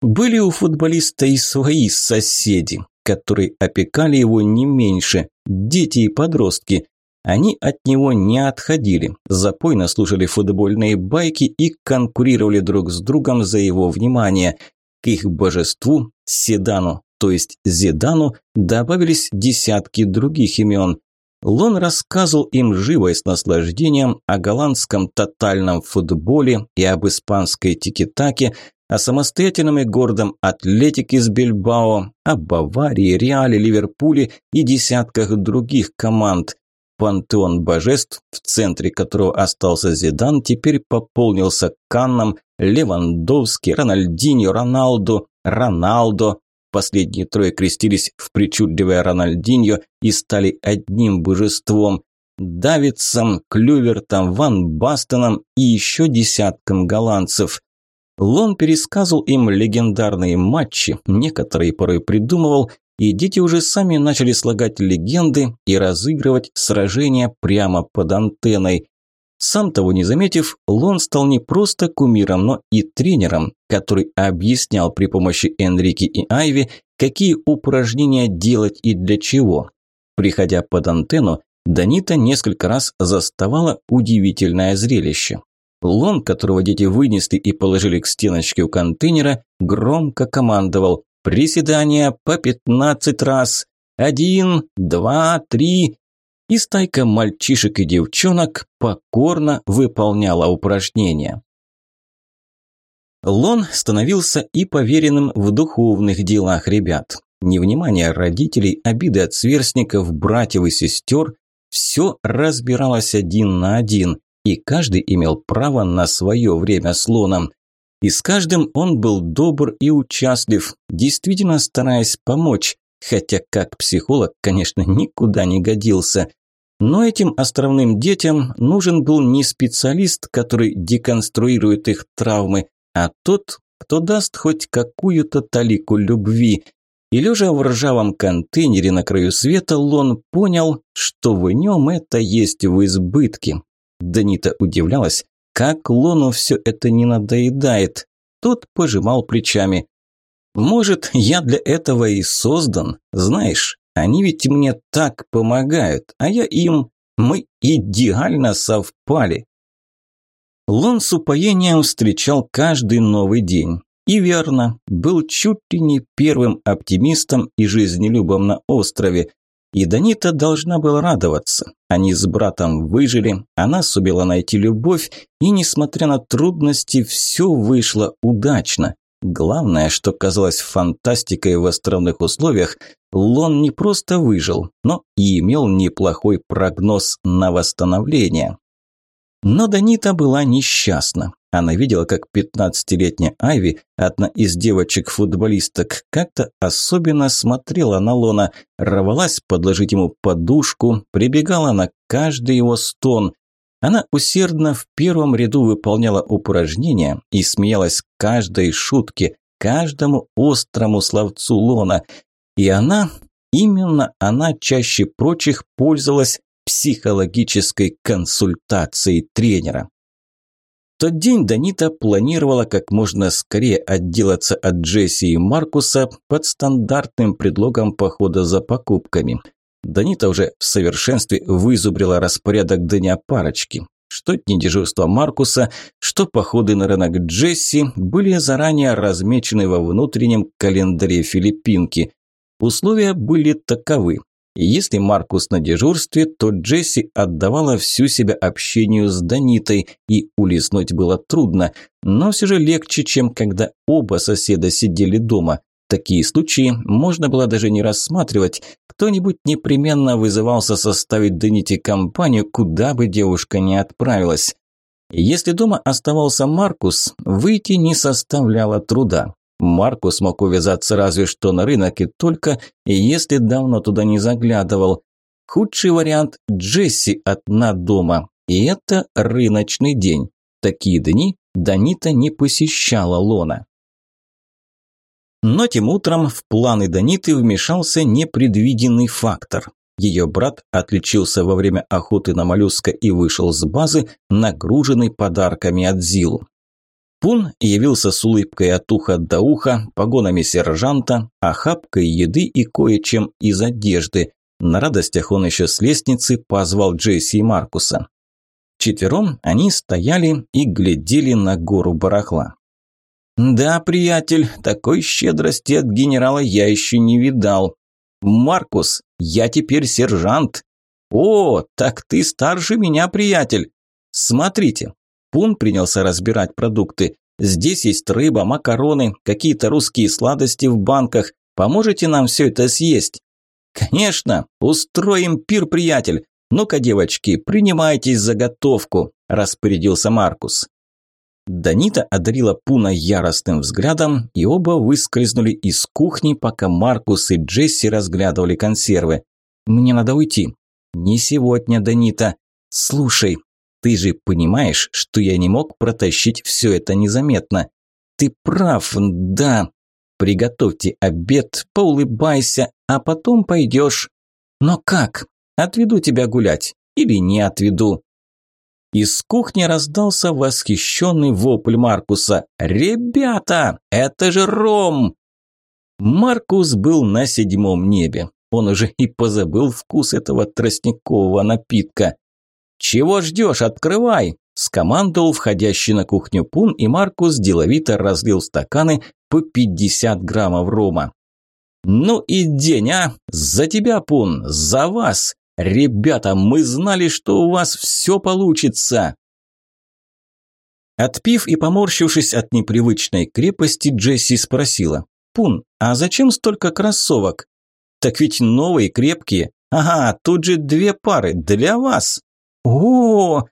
Были у футболиста и свои соседи, которые опекали его не меньше, дети и подростки, они от него не отходили, запойно слушали футбольные байки и конкурировали друг с другом за его внимание. К их божеству, Седану, то есть Зидану, добавились десятки других имен. Лон рассказывал им живо и с наслаждением о голландском тотальном футболе и об испанской тики-таке, о самостоятельном и гордом Атлетике из Бильбао, о Баварии, Реале, Ливерпуле и десятках других команд. Пантеон божеств, в центре которого остался Зидан, теперь пополнился Канном, Левандовский, Рональдиньо, Роналду, Роналдо. Последние трое крестились в причудливое Рональдиньо и стали одним божеством. Давидсом, Клювертом, Ван Бастеном и еще десятком голландцев. Лон пересказывал им легендарные матчи, некоторые порой придумывал, и дети уже сами начали слагать легенды и разыгрывать сражения прямо под антенной. Сам того не заметив, Лон стал не просто кумиром, но и тренером, который объяснял при помощи Энрики и Айви, какие упражнения делать и для чего. Приходя под антенну, Данита несколько раз заставала удивительное зрелище. Лон, которого дети вынесли и положили к стеночке у контейнера, громко командовал Приседания по пятнадцать раз. Один, два, три. И стайка мальчишек и девчонок покорно выполняла упражнения. Лон становился и поверенным в духовных делах ребят. Невнимание родителей, обиды от сверстников, братьев и сестер – все разбиралось один на один, и каждый имел право на свое время с Лоном. И с каждым он был добр и участлив, действительно стараясь помочь, хотя как психолог, конечно, никуда не годился. Но этим островным детям нужен был не специалист, который деконструирует их травмы, а тот, кто даст хоть какую-то талику любви. И лежа в ржавом контейнере на краю света, Лон понял, что в нем это есть в избытке. Данита удивлялась, как Лону все это не надоедает. Тот пожимал плечами. «Может, я для этого и создан? Знаешь, они ведь мне так помогают, а я им... Мы идеально совпали. Лон с упоением встречал каждый новый день. И верно, был чуть ли не первым оптимистом и жизнелюбом на острове. И Данита должна была радоваться. Они с братом выжили, она сумела найти любовь, и, несмотря на трудности, все вышло удачно. Главное, что казалось фантастикой в островных условиях, Лон не просто выжил, но и имел неплохой прогноз на восстановление. Но Данита была несчастна. Она видела, как 15-летняя Айви, одна из девочек-футболисток, как-то особенно смотрела на Лона, рвалась подложить ему подушку, прибегала на каждый его стон. Она усердно в первом ряду выполняла упражнения и смеялась каждой шутке, каждому острому словцу Лона. И она, именно она чаще прочих пользовалась психологической консультацией тренера. Тот день Данита планировала как можно скорее отделаться от Джесси и Маркуса под стандартным предлогом похода за покупками. Данита уже в совершенстве вызубрила распорядок дня парочки. Что дни дежурства Маркуса, что походы на рынок Джесси были заранее размечены во внутреннем календаре Филиппинки. Условия были таковы. Если Маркус на дежурстве, то Джесси отдавала всю себя общению с Данитой, и улизнуть было трудно, но все же легче, чем когда оба соседа сидели дома. Такие случаи можно было даже не рассматривать. Кто-нибудь непременно вызывался составить Даните компанию, куда бы девушка ни отправилась. Если дома оставался Маркус, выйти не составляло труда. Маркус мог увязаться разве что на рынок и только, если давно туда не заглядывал. Худший вариант – Джесси одна дома. И это рыночный день. Такие дни Данита не посещала Лона. Но тем утром в планы Даниты вмешался непредвиденный фактор. Ее брат отличился во время охоты на моллюска и вышел с базы, нагруженный подарками от Зилу. Пун явился с улыбкой от уха до уха, погонами сержанта, охапкой еды и кое-чем из одежды. На радостях он еще с лестницы позвал Джейси и Маркуса. Четвером они стояли и глядели на гору барахла. «Да, приятель, такой щедрости от генерала я еще не видал. Маркус, я теперь сержант. О, так ты старше меня, приятель. Смотрите, Пун принялся разбирать продукты. «Здесь есть рыба, макароны, какие-то русские сладости в банках. Поможете нам все это съесть?» «Конечно! Устроим пир, приятель! Ну-ка, девочки, принимайтесь за готовку!» – распорядился Маркус. Данита одарила Пуна яростным взглядом, и оба выскользнули из кухни, пока Маркус и Джесси разглядывали консервы. «Мне надо уйти». «Не сегодня, Данита. Слушай, ты же понимаешь, что я не мог протащить все это незаметно. Ты прав, да. Приготовьте обед, поулыбайся, а потом пойдешь. Но как? Отведу тебя гулять или не отведу? Из кухни раздался восхищенный вопль Маркуса. «Ребята, это же ром!» Маркус был на седьмом небе. Он уже и позабыл вкус этого тростникового напитка. «Чего ждешь? Открывай!» – скомандовал входящий на кухню Пун, и Маркус деловито разлил стаканы по 50 граммов рома. «Ну и день, а! За тебя, Пун! За вас! Ребята, мы знали, что у вас все получится!» Отпив и поморщившись от непривычной крепости, Джесси спросила. «Пун, а зачем столько кроссовок?» «Так ведь новые, крепкие. Ага, тут же две пары для вас». О,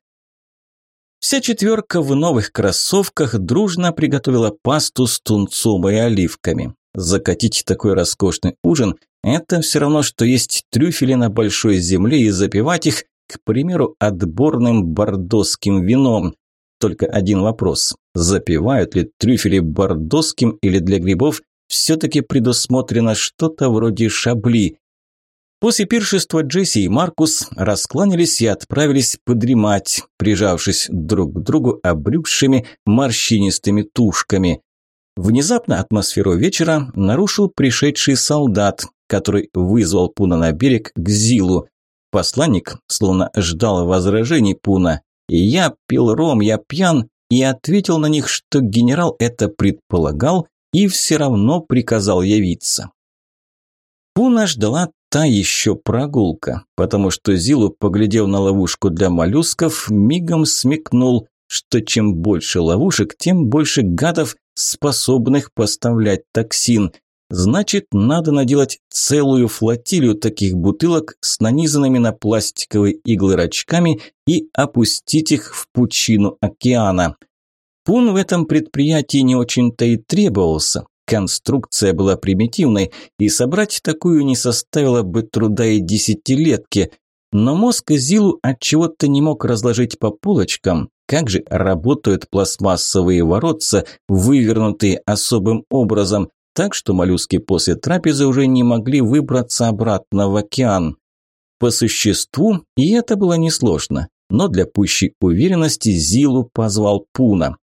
Вся четверка в новых кроссовках дружно приготовила пасту с тунцом и оливками. Закатить такой роскошный ужин – это все равно, что есть трюфели на большой земле и запивать их, к примеру, отборным бордосским вином. Только один вопрос. Запивают ли трюфели бордосским или для грибов все-таки предусмотрено что-то вроде шабли? После пиршества Джесси и Маркус раскланялись и отправились подремать, прижавшись друг к другу обрюкшими морщинистыми тушками. Внезапно атмосферу вечера нарушил пришедший солдат, который вызвал Пуна на берег к Зилу. Посланник словно ждал возражений Пуна. Я пил ром, я пьян, и ответил на них, что генерал это предполагал и все равно приказал явиться. Пуна ждала та еще прогулка, потому что Зилу, поглядев на ловушку для моллюсков, мигом смекнул, что чем больше ловушек, тем больше гадов, способных поставлять токсин. Значит, надо наделать целую флотилию таких бутылок с нанизанными на пластиковые иглы рачками и опустить их в пучину океана. Пун в этом предприятии не очень-то и требовался. Конструкция была примитивной, и собрать такую не составило бы труда и десятилетки. Но мозг Зилу от чего то не мог разложить по полочкам, как же работают пластмассовые воротца, вывернутые особым образом, так что моллюски после трапезы уже не могли выбраться обратно в океан. По существу и это было несложно, но для пущей уверенности Зилу позвал Пуна.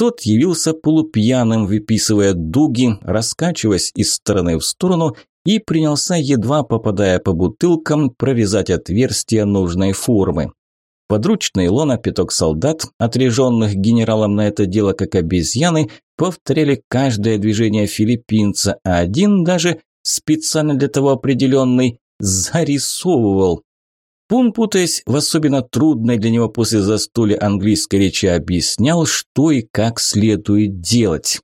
Тот явился полупьяным, выписывая дуги, раскачиваясь из стороны в сторону и принялся, едва попадая по бутылкам, прорезать отверстия нужной формы. Подручный Лона пяток солдат, отряженных генералом на это дело как обезьяны, повторяли каждое движение филиппинца, а один даже, специально для того определенный, зарисовывал. Пун, путаясь в особенно трудной для него после застолья английской речи, объяснял, что и как следует делать.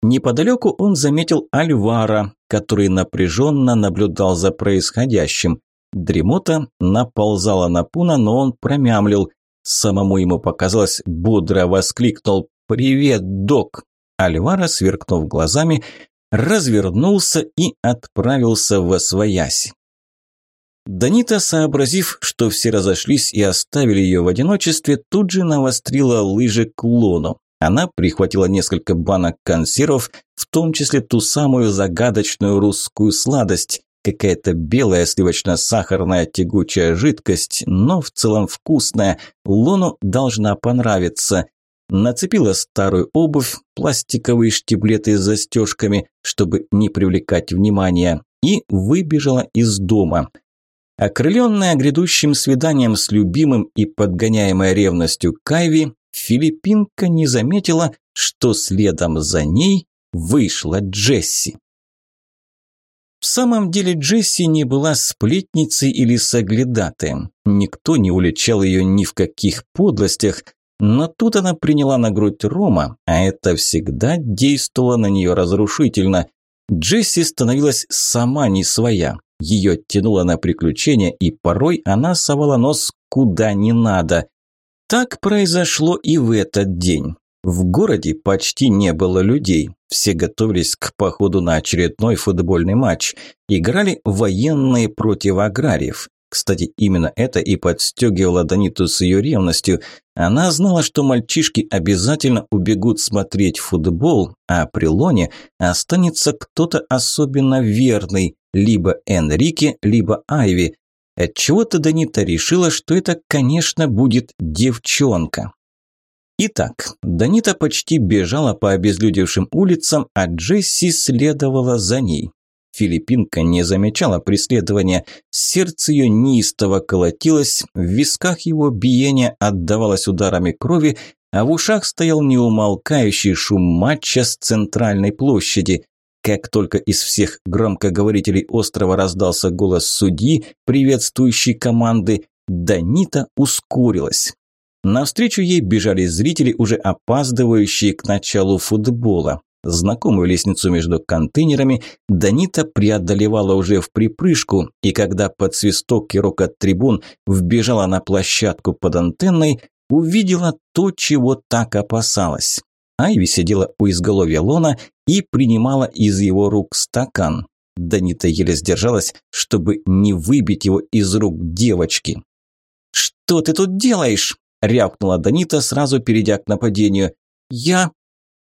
Неподалеку он заметил Альвара, который напряженно наблюдал за происходящим. Дремота наползала на Пуна, но он промямлил. Самому ему показалось, бодро воскликнул «Привет, док!». Альвара, сверкнув глазами, развернулся и отправился в Освоясь. Данита, сообразив, что все разошлись и оставили ее в одиночестве, тут же навострила лыжи к лону. Она прихватила несколько банок консервов, в том числе ту самую загадочную русскую сладость, какая-то белая сливочно-сахарная тягучая жидкость, но в целом вкусная, Лону должна понравиться. Нацепила старую обувь, пластиковые штиблеты с застежками, чтобы не привлекать внимания, и выбежала из дома. Окрыленная грядущим свиданием с любимым и подгоняемая ревностью Кайви, филиппинка не заметила, что следом за ней вышла Джесси. В самом деле Джесси не была сплетницей или соглядатаем. Никто не уличал ее ни в каких подлостях, но тут она приняла на грудь Рома, а это всегда действовало на нее разрушительно. Джесси становилась сама не своя. Ее тянуло на приключения, и порой она совала нос куда не надо. Так произошло и в этот день. В городе почти не было людей. Все готовились к походу на очередной футбольный матч. Играли военные против аграриев. Кстати, именно это и подстегивало Даниту с ее ревностью. Она знала, что мальчишки обязательно убегут смотреть футбол, а при Лоне останется кто-то особенно верный, либо Энрике, либо Айви. Отчего-то Данита решила, что это, конечно, будет девчонка. Итак, Данита почти бежала по обезлюдевшим улицам, а Джесси следовала за ней. Филиппинка не замечала преследования, сердце ее неистово колотилось, в висках его биение отдавалось ударами крови, а в ушах стоял неумолкающий шум матча с центральной площади. Как только из всех громкоговорителей острова раздался голос судьи, приветствующий команды, Данита ускорилась. Навстречу ей бежали зрители, уже опаздывающие к началу футбола. Знакомую лестницу между контейнерами Данита преодолевала уже в припрыжку, и когда под свисток и рокот трибун вбежала на площадку под антенной, увидела то, чего так опасалась. Айви сидела у изголовья Лона и принимала из его рук стакан. Данита еле сдержалась, чтобы не выбить его из рук девочки. «Что ты тут делаешь?» – рявкнула Данита, сразу перейдя к нападению. «Я...»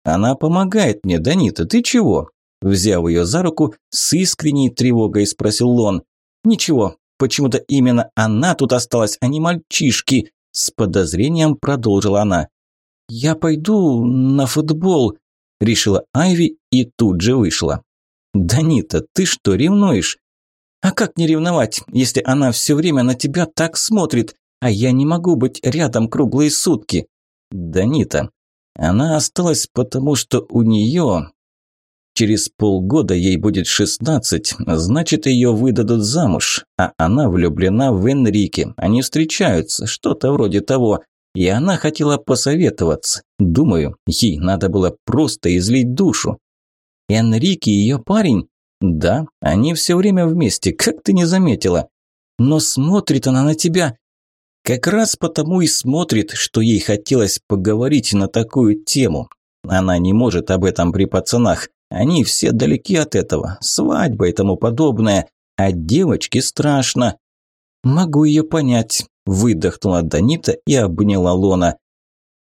«Она помогает мне, Данита, ты чего?» Взяв ее за руку, с искренней тревогой спросил Лон. «Ничего, почему-то именно она тут осталась, а не мальчишки», с подозрением продолжила она. «Я пойду на футбол», – решила Айви и тут же вышла. «Данита, ты что, ревнуешь?» «А как не ревновать, если она все время на тебя так смотрит, а я не могу быть рядом круглые сутки?» «Данита, она осталась потому, что у нее...» Через полгода ей будет шестнадцать, значит, ее выдадут замуж, а она влюблена в Энрике. Они встречаются, что-то вроде того. И она хотела посоветоваться. Думаю, ей надо было просто излить душу. Энрике ее парень? Да, они все время вместе, как ты не заметила. Но смотрит она на тебя. Как раз потому и смотрит, что ей хотелось поговорить на такую тему. Она не может об этом при пацанах. Они все далеки от этого. Свадьба и тому подобное. А девочке страшно. Могу ее понять. Выдохнула Данита и обняла Лона.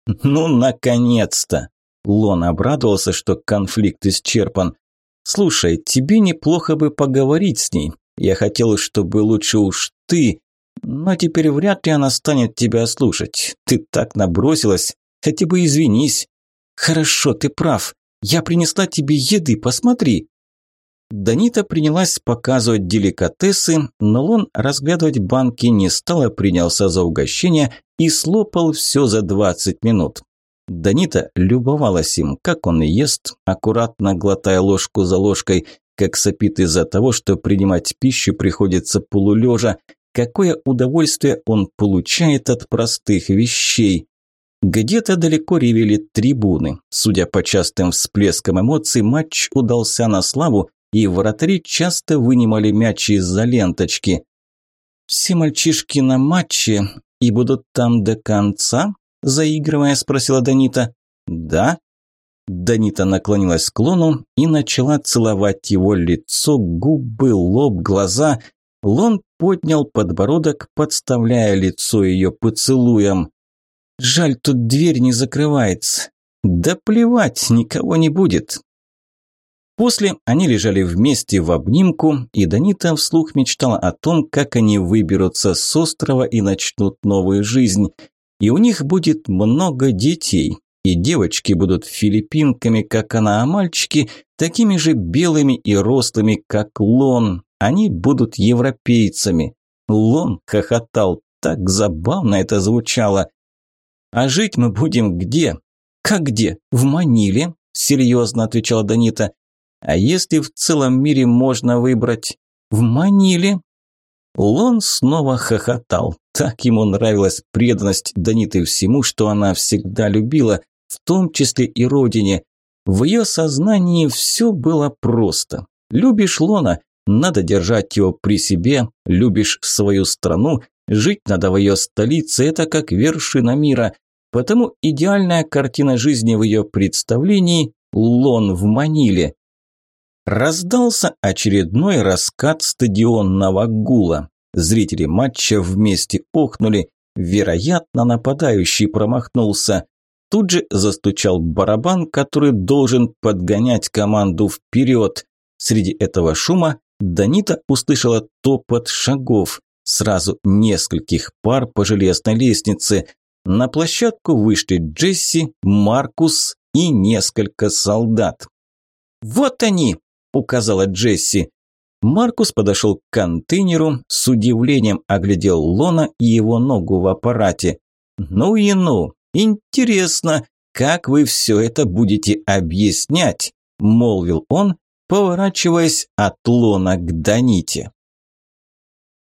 «Ну, наконец-то!» Лон обрадовался, что конфликт исчерпан. «Слушай, тебе неплохо бы поговорить с ней. Я хотел, чтобы лучше уж ты, но теперь вряд ли она станет тебя слушать. Ты так набросилась, хотя бы извинись». «Хорошо, ты прав. Я принесла тебе еды, посмотри». Данита принялась показывать деликатесы, но Лон разглядывать банки не стал, а принялся за угощение и слопал все за 20 минут. Данита любовалась им, как он ест, аккуратно глотая ложку за ложкой, как сопит из-за того, что принимать пищу приходится полулежа, какое удовольствие он получает от простых вещей. Где-то далеко ревели трибуны. Судя по частым всплескам эмоций, матч удался на славу, и вратари часто вынимали мяч из-за ленточки. «Все мальчишки на матче и будут там до конца?» заигрывая, спросила Данита. Да. Данита наклонилась к Лону и начала целовать его лицо, губы, лоб, глаза. Лон поднял подбородок, подставляя лицо ее поцелуем. Жаль, тут дверь не закрывается. Да плевать, никого не будет. После они лежали вместе в обнимку, и Данита вслух мечтала о том, как они выберутся с острова и начнут новую жизнь. И у них будет много детей. И девочки будут филиппинками, как она, а мальчики такими же белыми и рослыми, как Лон. Они будут европейцами. Лон хохотал, так забавно это звучало. А жить мы будем где? Как где? В Маниле? Серьезно отвечала Данита. А если в целом мире можно выбрать? В Маниле, Лон снова хохотал. Так ему нравилась преданность Даниты всему, что она всегда любила, в том числе и родине. В ее сознании все было просто. Любишь Лона, надо держать его при себе, любишь свою страну, жить надо в ее столице, это как вершина мира. Потому идеальная картина жизни в ее представлении – Лон в Маниле. Раздался очередной раскат стадионного гула. Зрители матча вместе охнули. Вероятно, нападающий промахнулся. Тут же застучал барабан, который должен подгонять команду вперед. Среди этого шума Данита услышала топот шагов. Сразу нескольких пар по железной лестнице. На площадку вышли Джесси, Маркус и несколько солдат. «Вот они!» – указала Джесси. Маркус подошел к контейнеру, с удивлением оглядел Лона и его ногу в аппарате. «Ну и ну! Интересно, как вы все это будете объяснять?» – молвил он, поворачиваясь от Лона к Даните.